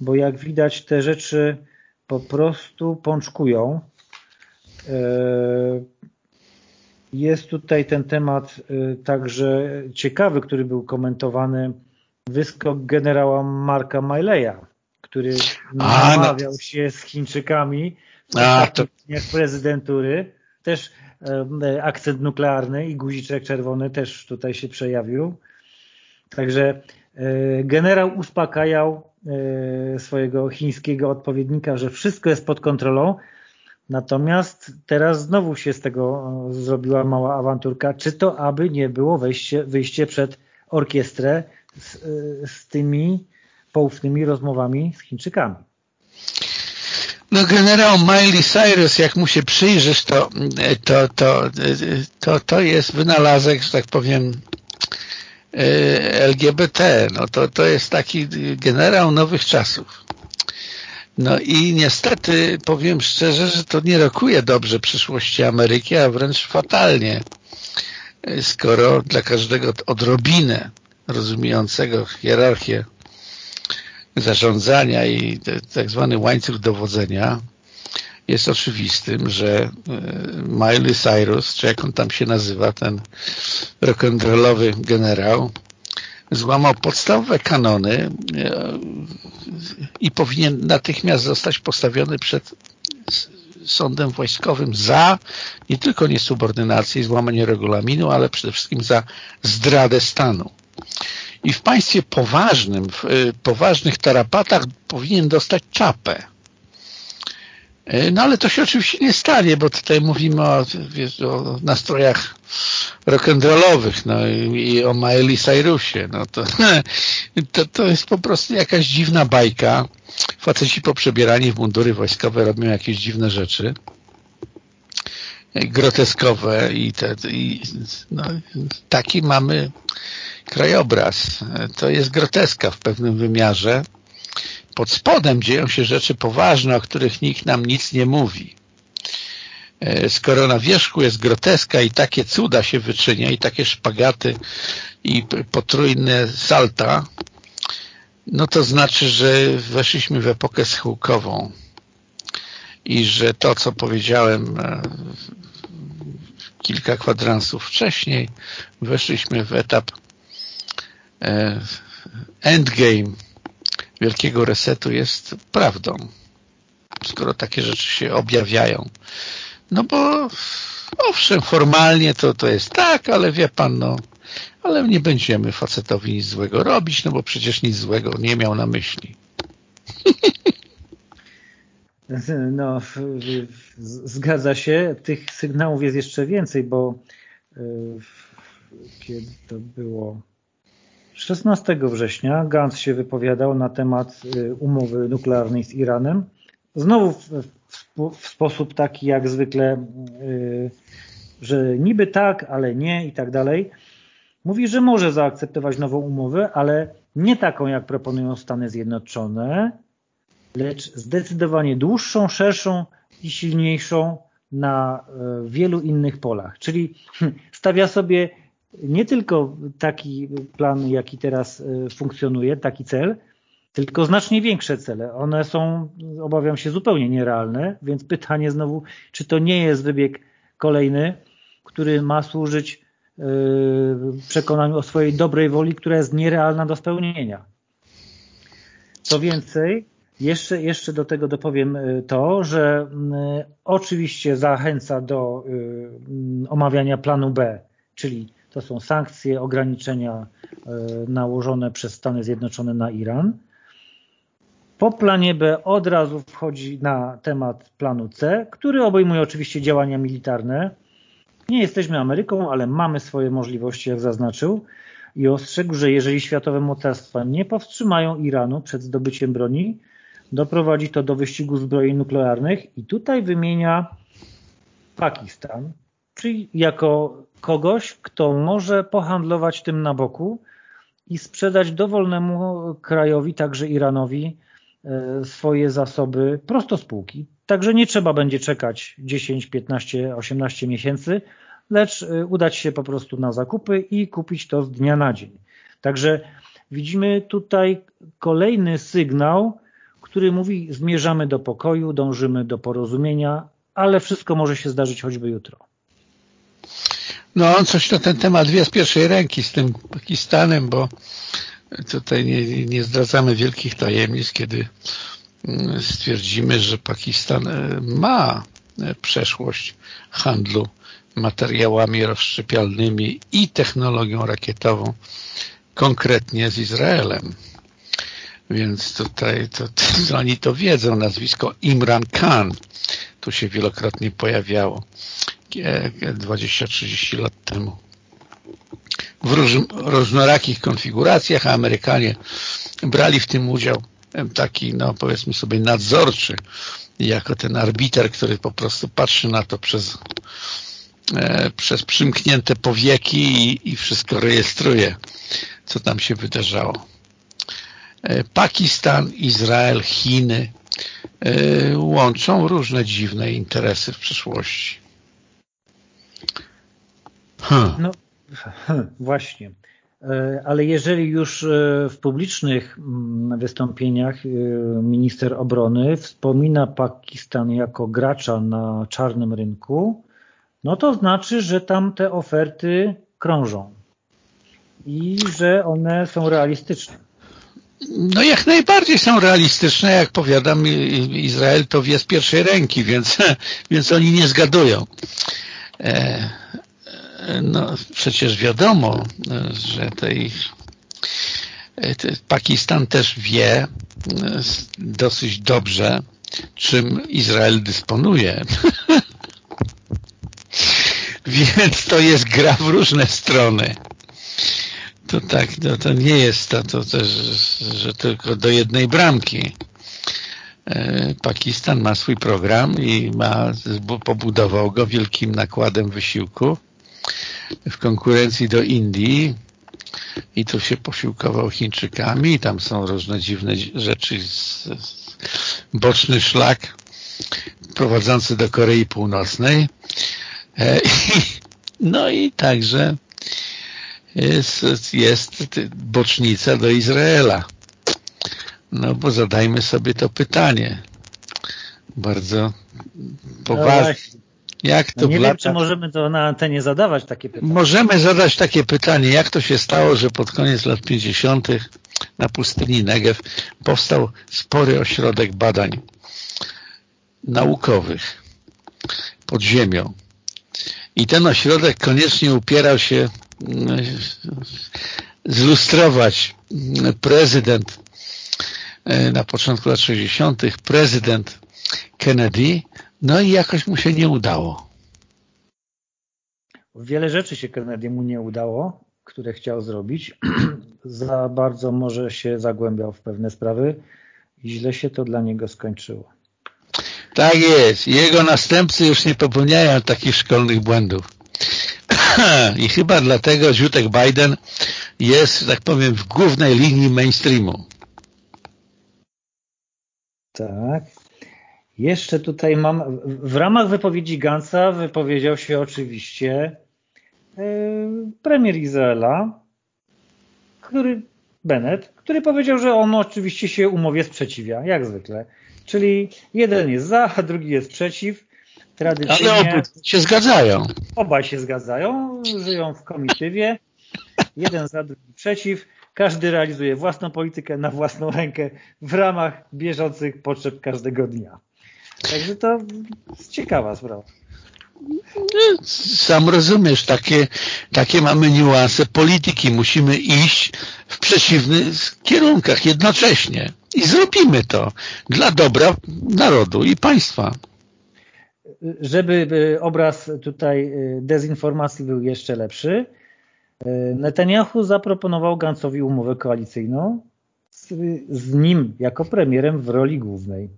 bo jak widać te rzeczy po prostu pączkują. Y, jest tutaj ten temat y, także ciekawy, który był komentowany, wyskok generała Marka Mileya, który no. namawiał się z Chińczykami w A, to... prezydentury. Też akcent nuklearny i guziczek czerwony też tutaj się przejawił. Także e, generał uspokajał e, swojego chińskiego odpowiednika, że wszystko jest pod kontrolą, Natomiast teraz znowu się z tego zrobiła mała awanturka. Czy to aby nie było wejście, wyjście przed orkiestrę z, z tymi poufnymi rozmowami z Chińczykami? No generał Miley Cyrus, jak mu się przyjrzysz, to, to, to, to, to jest wynalazek, że tak powiem, e, LGBT. No to, to jest taki generał nowych czasów. No i niestety powiem szczerze, że to nie rokuje dobrze przyszłości Ameryki, a wręcz fatalnie, skoro dla każdego odrobinę rozumiejącego hierarchię zarządzania i tak zwany łańcuch dowodzenia jest oczywistym, że e, Miley Cyrus, czy jak on tam się nazywa, ten rock'n'rollowy generał, złamał podstawowe kanony e, i powinien natychmiast zostać postawiony przed sądem wojskowym za nie tylko niesubordynację i złamanie regulaminu, ale przede wszystkim za zdradę stanu. I w państwie poważnym, w y, poważnych tarapatach powinien dostać czapę. Y, no ale to się oczywiście nie stanie, bo tutaj mówimy o, wiesz, o nastrojach rock'n'rollowych no i, o Miley Cyrusie. No to, to, to jest po prostu jakaś dziwna bajka. Faceci poprzebierani w mundury wojskowe robią jakieś dziwne rzeczy groteskowe i, te, i no, taki mamy krajobraz. To jest groteska w pewnym wymiarze. Pod spodem dzieją się rzeczy poważne, o których nikt nam nic nie mówi. E, skoro na wierzchu jest groteska i takie cuda się wyczynia, i takie szpagaty, i potrójne salta, no to znaczy, że weszliśmy w epokę schyłkową i że to, co powiedziałem e, kilka kwadransów wcześniej, weszliśmy w etap endgame wielkiego resetu jest prawdą, skoro takie rzeczy się objawiają. No bo owszem, formalnie to, to jest tak, ale wie pan, no, ale nie będziemy facetowi nic złego robić, no bo przecież nic złego nie miał na myśli. No, zgadza się. Tych sygnałów jest jeszcze więcej, bo e, kiedy to było 16 września Gantz się wypowiadał na temat e, umowy nuklearnej z Iranem. Znowu w, w, w sposób taki jak zwykle, e, że niby tak, ale nie i tak dalej. Mówi, że może zaakceptować nową umowę, ale nie taką, jak proponują Stany Zjednoczone, lecz zdecydowanie dłuższą, szerszą i silniejszą na e, wielu innych polach. Czyli hm, stawia sobie nie tylko taki plan, jaki teraz e, funkcjonuje, taki cel, tylko znacznie większe cele. One są, obawiam się, zupełnie nierealne, więc pytanie znowu, czy to nie jest wybieg kolejny, który ma służyć e, przekonaniu o swojej dobrej woli, która jest nierealna do spełnienia. Co więcej, jeszcze, jeszcze do tego dopowiem y, to, że oczywiście zachęca do omawiania planu B, czyli to są sankcje, ograniczenia nałożone przez Stany Zjednoczone na Iran. Po planie B od razu wchodzi na temat planu C, który obejmuje oczywiście działania militarne. Nie jesteśmy Ameryką, ale mamy swoje możliwości, jak zaznaczył, i ostrzegł, że jeżeli światowe mocarstwa nie powstrzymają Iranu przed zdobyciem broni, doprowadzi to do wyścigu zbrojeń nuklearnych i tutaj wymienia Pakistan, czyli jako kogoś, kto może pohandlować tym na boku i sprzedać dowolnemu krajowi, także Iranowi, e, swoje zasoby prosto z półki. Także nie trzeba będzie czekać 10, 15, 18 miesięcy, lecz e, udać się po prostu na zakupy i kupić to z dnia na dzień. Także widzimy tutaj kolejny sygnał który mówi zmierzamy do pokoju, dążymy do porozumienia, ale wszystko może się zdarzyć choćby jutro. No on coś na ten temat wie z pierwszej ręki z tym Pakistanem, bo tutaj nie, nie zdradzamy wielkich tajemnic, kiedy mm, stwierdzimy, że Pakistan e, ma e, przeszłość handlu materiałami rozszczepialnymi i technologią rakietową, konkretnie z Izraelem. Więc tutaj to, to, oni to wiedzą, nazwisko Imran Khan. tu się wielokrotnie pojawiało 20-30 lat temu. W róż, różnorakich konfiguracjach, a Amerykanie brali w tym udział taki, no powiedzmy sobie, nadzorczy, jako ten arbiter, który po prostu patrzy na to przez, e, przez przymknięte powieki i, i wszystko rejestruje, co tam się wydarzało. E, Pakistan, Izrael, Chiny e, łączą różne dziwne interesy w przyszłości. Hmm. No, właśnie. E, ale jeżeli już w publicznych mm, wystąpieniach minister obrony wspomina Pakistan jako gracza na czarnym rynku, no to znaczy, że tam te oferty krążą i że one są realistyczne. No jak najbardziej są realistyczne, jak powiadam, Izrael to wie z pierwszej ręki, więc, więc oni nie zgadują. E, no przecież wiadomo, że tej Pakistan też wie e, dosyć dobrze, czym Izrael dysponuje. Więc to jest gra w różne strony to tak, to, to nie jest to, to że tylko do jednej bramki. E, Pakistan ma swój program i ma, pobudował go wielkim nakładem wysiłku w konkurencji do Indii i tu się posiłkował Chińczykami tam są różne dziwne rzeczy z, z boczny szlak prowadzący do Korei Północnej e, no i także jest, jest bocznica do Izraela. No bo zadajmy sobie to pytanie. Bardzo poważnie. Jak to no nie wiem, czy możemy to na antenie zadawać takie pytanie. Możemy zadać takie pytanie, jak to się stało, że pod koniec lat 50. na pustyni Negev powstał spory ośrodek badań naukowych pod ziemią. I ten ośrodek koniecznie upierał się zlustrować prezydent e, na początku lat 60. prezydent Kennedy, no i jakoś mu się nie udało. Wiele rzeczy się Kennedy mu nie udało, które chciał zrobić. Za bardzo może się zagłębiał w pewne sprawy i źle się to dla niego skończyło. Tak jest. Jego następcy już nie popełniają takich szkolnych błędów. I chyba dlatego Ziutek Biden jest, tak powiem, w głównej linii mainstreamu. Tak. Jeszcze tutaj mam, w ramach wypowiedzi Gansa wypowiedział się oczywiście yy, premier Izraela, który, Bennett, który powiedział, że on oczywiście się umowie sprzeciwia, jak zwykle. Czyli jeden jest za, a drugi jest przeciw tradycyjnie... Ale obydwa się zgadzają. Obaj się zgadzają, żyją w komitywie, jeden za, drugi przeciw, każdy realizuje własną politykę na własną rękę w ramach bieżących potrzeb każdego dnia. Także to jest ciekawa sprawa. Sam rozumiesz, takie, takie mamy niuanse polityki. Musimy iść w przeciwnych kierunkach jednocześnie. I zrobimy to dla dobra narodu i państwa żeby obraz tutaj y, dezinformacji był jeszcze lepszy, y, Netanyahu zaproponował Gancowi umowę koalicyjną z, z nim jako premierem w roli głównej.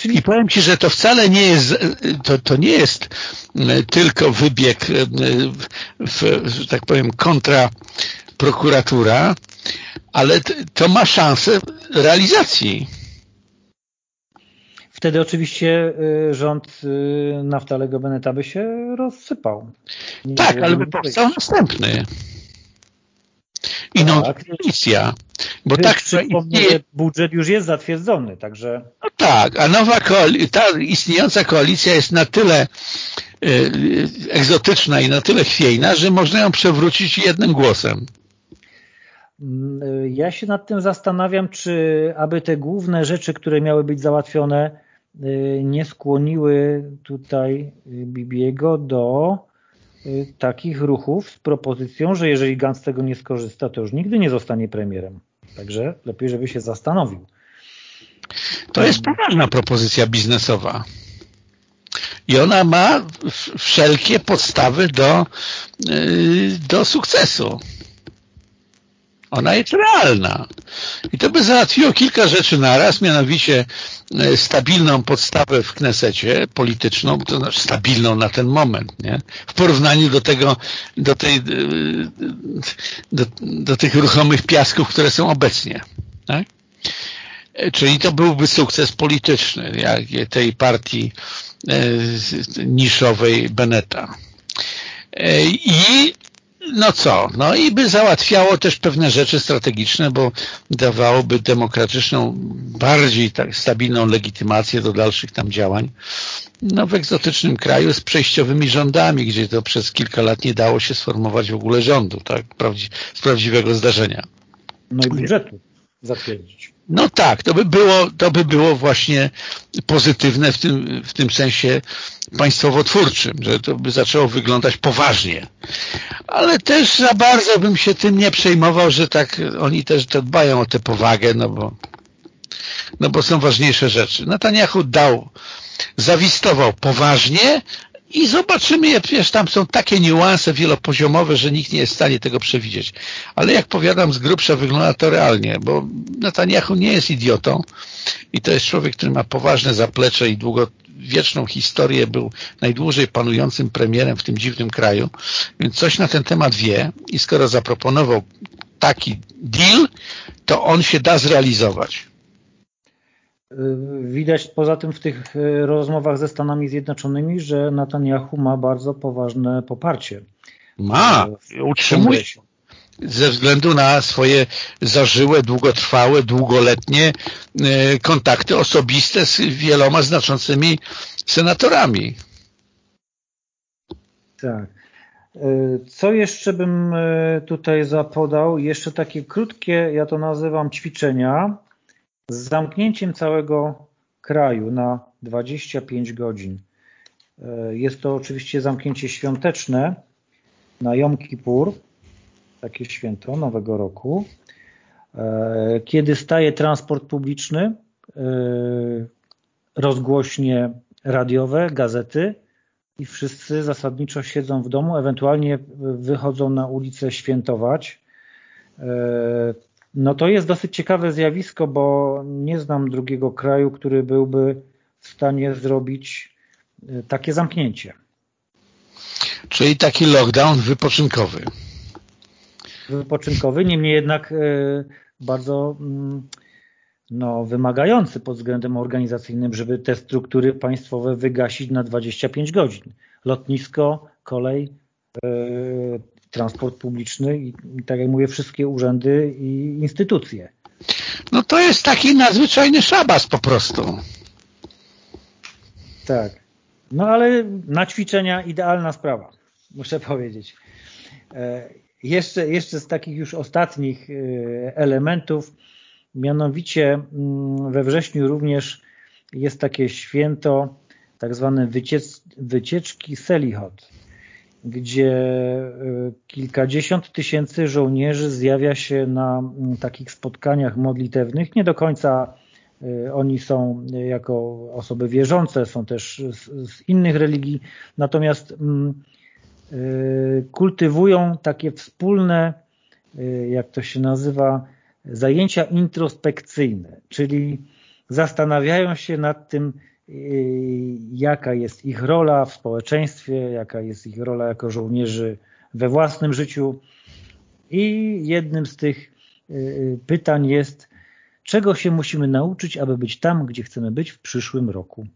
Czyli... I powiem Ci, że to wcale nie jest, to, to nie jest y, tylko wybieg, w, że tak powiem, kontra prokuratura, ale to ma szansę realizacji. Wtedy oczywiście y, rząd Naftalego Beneta by się rozsypał. Nie tak, ale by powstał następny. I no, tak. koalicja. Bo tak przypomnę, że budżet już jest zatwierdzony, także... No tak, a nowa ta istniejąca koalicja jest na tyle y, egzotyczna i na tyle chwiejna, że można ją przewrócić jednym głosem. Mm, ja się nad tym zastanawiam, czy aby te główne rzeczy, które miały być załatwione Y, nie skłoniły tutaj Bibiego do y, takich ruchów z propozycją, że jeżeli Gantz z tego nie skorzysta, to już nigdy nie zostanie premierem. Także lepiej, żeby się zastanowił. To jest poważna propozycja biznesowa. i ona ma wszelkie podstawy do, do sukcesu. Ona jest realna. I to by załatwiło kilka rzeczy naraz, mianowicie e, stabilną podstawę w Knesecie polityczną, to znaczy stabilną na ten moment, nie? w porównaniu do tego, do, tej, e, do, do tych ruchomych piasków, które są obecnie. Tak? E, czyli to byłby sukces polityczny jak tej partii niszowej Beneta. I no co? No i by załatwiało też pewne rzeczy strategiczne, bo dawałoby demokratyczną, bardziej tak stabilną legitymację do dalszych tam działań. No w egzotycznym kraju z przejściowymi rządami, gdzie to przez kilka lat nie dało się sformować w ogóle rządu, tak? z prawdziwego zdarzenia. No i budżetu zatwierdzić. No tak, to by było, to by było właśnie pozytywne w tym, w tym sensie państwowo-twórczym, że to by zaczęło wyglądać poważnie. Ale też za bardzo bym się tym nie przejmował, że tak oni też dbają o tę powagę, no bo, no bo są ważniejsze rzeczy. Netanyahu dał, zawistował poważnie, i zobaczymy, wiesz, tam są takie niuanse wielopoziomowe, że nikt nie jest w stanie tego przewidzieć. Ale jak powiadam, z grubsza wygląda to realnie, bo Netanyahu nie jest idiotą i to jest człowiek, który ma poważne zaplecze i długowieczną historię, był najdłużej panującym premierem w tym dziwnym kraju, więc coś na ten temat wie i skoro zaproponował taki deal, to on się da zrealizować. Widać poza tym w tych e, rozmowach ze Stanami Zjednoczonymi, że Netanyahu ma bardzo poważne poparcie. Ma, e, utrzymuje się. Ze względu na swoje zażyłe, długotrwałe, długoletnie kontakty osobiste z wieloma znaczącymi senatorami. Tak. Co jeszcze bym tutaj zapodał? Jeszcze takie krótkie, ja to nazywam ćwiczenia, z zamknięciem całego kraju na 25 godzin. E, jest to oczywiście zamknięcie świąteczne na Jom Kippur, takie święto Nowego Roku, e, kiedy staje transport publiczny, e, rozgłośnie radiowe, gazety i wszyscy zasadniczo siedzą w domu, ewentualnie wychodzą na ulicę świętować. No to jest dosyć ciekawe zjawisko, bo nie znam drugiego kraju, który byłby w stanie zrobić e, takie zamknięcie. Czyli taki lockdown wypoczynkowy. Wypoczynkowy, niemniej jednak e, bardzo mm, no, wymagający pod względem organizacyjnym, żeby te struktury państwowe wygasić na 25 godzin. Lotnisko, kolej, e, transport publiczny i, tak jak mówię, wszystkie urzędy i instytucje. No to jest taki nadzwyczajny szabas po prostu. Tak. No ale na ćwiczenia idealna sprawa, muszę powiedzieć. E, jeszcze, jeszcze z takich już ostatnich e, elementów, mianowicie mm, we wrześniu również jest takie święto tak zwane wycieczki Selichot gdzie e, kilkadziesiąt tysięcy żołnierzy zjawia się na mm, takich spotkaniach modlitewnych. Nie do końca e, oni są jako osoby wierzące, są też z, innych religii, natomiast mm, e, kultywują takie wspólne, jak to się nazywa, zajęcia introspekcyjne, czyli zastanawiają się nad tym, jaka jest ich rola w społeczeństwie, jaka jest ich rola jako żołnierzy we własnym życiu. I jednym z tych y, y, pytań jest, czego się musimy nauczyć, aby być tam, gdzie chcemy być w przyszłym roku.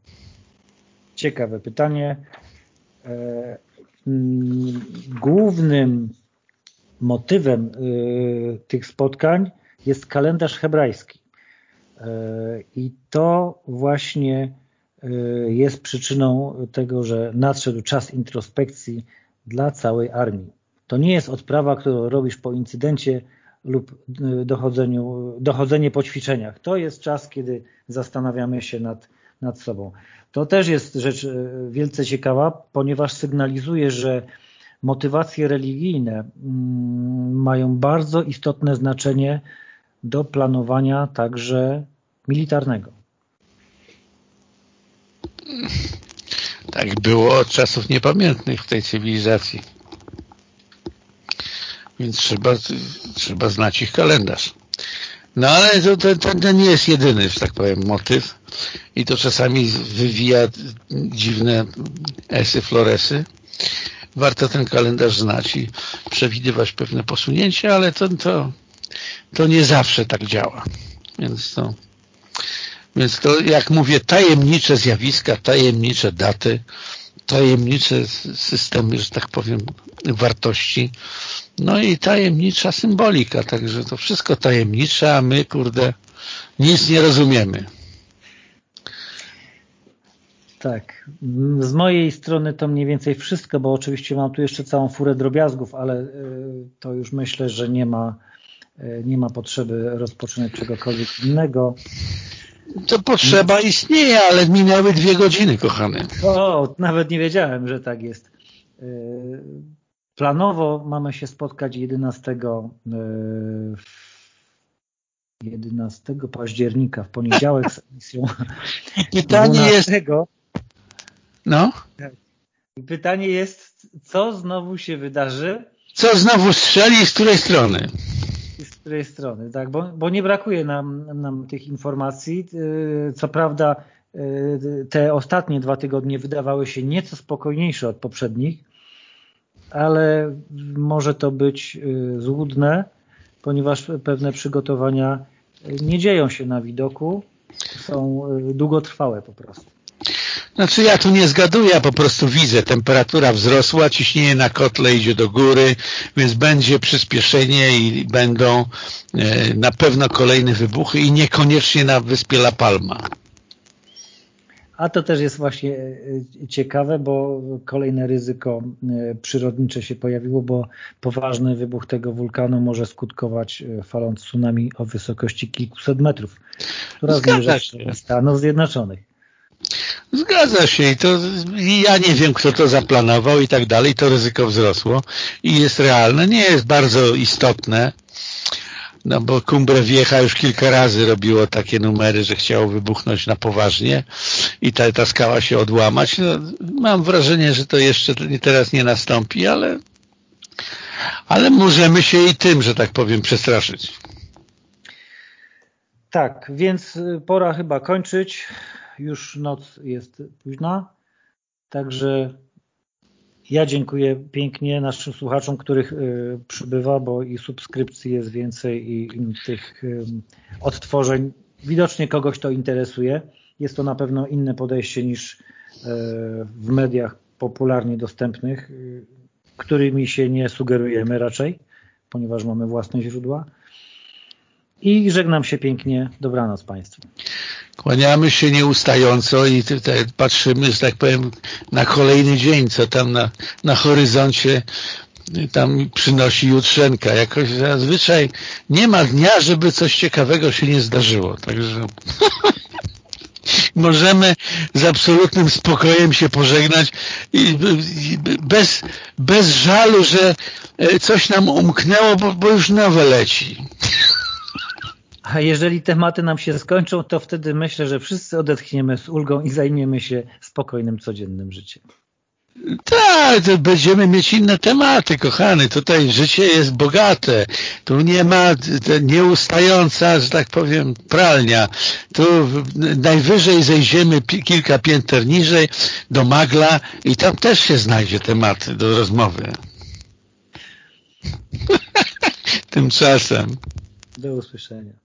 Ciekawe pytanie. E, mm, głównym motywem y, tych spotkań jest kalendarz hebrajski. E, I to właśnie Y, jest przyczyną tego, że nadszedł czas introspekcji dla całej armii. To nie jest odprawa, którą robisz po incydencie lub y, dochodzeniu, dochodzenie po ćwiczeniach. To jest czas, kiedy zastanawiamy się nad, nad sobą. To też jest rzecz y, wielce ciekawa, ponieważ sygnalizuje, że motywacje religijne mm, mają bardzo istotne znaczenie do planowania także militarnego. Tak było od czasów niepamiętnych w tej cywilizacji. Więc trzeba, trzeba znać ich kalendarz. No ale to, to, to, nie jest jedyny, że tak powiem, motyw i to czasami wywija dziwne esy, floresy. Warto ten kalendarz znać i przewidywać pewne posunięcia, ale to, to, to nie zawsze tak działa. Więc to, więc to, jak mówię, tajemnicze zjawiska, tajemnicze daty, tajemnicze systemy, że tak powiem, wartości, no i tajemnicza symbolika, także to wszystko tajemnicze, a my, kurde, nic nie rozumiemy. Tak. Z mojej strony to mniej więcej wszystko, bo oczywiście mam tu jeszcze całą furę drobiazgów, ale y, to już myślę, że nie ma, y, nie ma potrzeby rozpoczynać czegokolwiek innego. To potrzeba istnieje, ale minęły dwie godziny, kochany. O, nawet nie wiedziałem, że tak jest. Y, planowo mamy się spotkać 11 11 października w poniedziałek z emisją. Pytanie 12. jest no? Pytanie jest, co znowu się wydarzy? Co znowu strzeli z której strony? Z której strony, tak, bo, bo nie brakuje nam, nam tych informacji. Y, co prawda y, te ostatnie dwa tygodnie wydawały się nieco spokojniejsze od poprzednich, ale może to być y, złudne, ponieważ pewne przygotowania nie dzieją się na widoku, są długotrwałe po prostu. Znaczy ja tu nie zgaduję, ja po prostu widzę, temperatura wzrosła, ciśnienie na kotle idzie do góry, więc będzie przyspieszenie i będą e, na pewno kolejne wybuchy i niekoniecznie na wyspie La Palma. A to też jest właśnie e, ciekawe, bo kolejne ryzyko e, przyrodnicze się pojawiło, bo poważny wybuch tego wulkanu może skutkować falą tsunami o wysokości kilkuset metrów, która zmierza się Stanów Zjednoczonych. Zgadza się i to ja nie wiem, kto to zaplanował i tak dalej. To ryzyko wzrosło i jest realne. Nie jest bardzo istotne, no bo Cumbre Vieja już kilka razy robiło takie numery, że chciało wybuchnąć na poważnie i ta, ta skała się odłamać. No, mam wrażenie, że to jeszcze teraz nie nastąpi, ale, ale możemy się i tym, że tak powiem, przestraszyć. Tak, więc pora chyba kończyć już noc jest późna, także ja dziękuję pięknie naszym słuchaczom, których y, przybywa, bo i subskrypcji jest więcej i, tych y, odtworzeń. Widocznie kogoś to interesuje. Jest to na pewno inne podejście niż y, w mediach popularnie dostępnych, którymi się nie sugerujemy raczej, ponieważ mamy własne źródła. I żegnam się pięknie. Dobranoc Państwu. Kłaniamy się nieustająco i tutaj patrzymy, że tak powiem, na kolejny dzień, co tam na, na horyzoncie tam przynosi jutrzenka. Jakoś zazwyczaj nie ma dnia, żeby coś ciekawego się nie zdarzyło. Także możemy z absolutnym spokojem się pożegnać i bez, bez żalu, że e, coś nam umknęło, bo, bo już nowe leci. A jeżeli tematy nam się skończą, to wtedy myślę, że wszyscy odetchniemy z ulgą i zajmiemy się spokojnym, codziennym życiem. Tak, będziemy mieć inne tematy, kochany. Tutaj życie jest bogate. Tu nie ma nieustająca, że tak powiem, pralnia. Tu najwyżej zejdziemy kilka pięter niżej do magla i tam też się znajdzie tematy do rozmowy. Tymczasem. Do usłyszenia.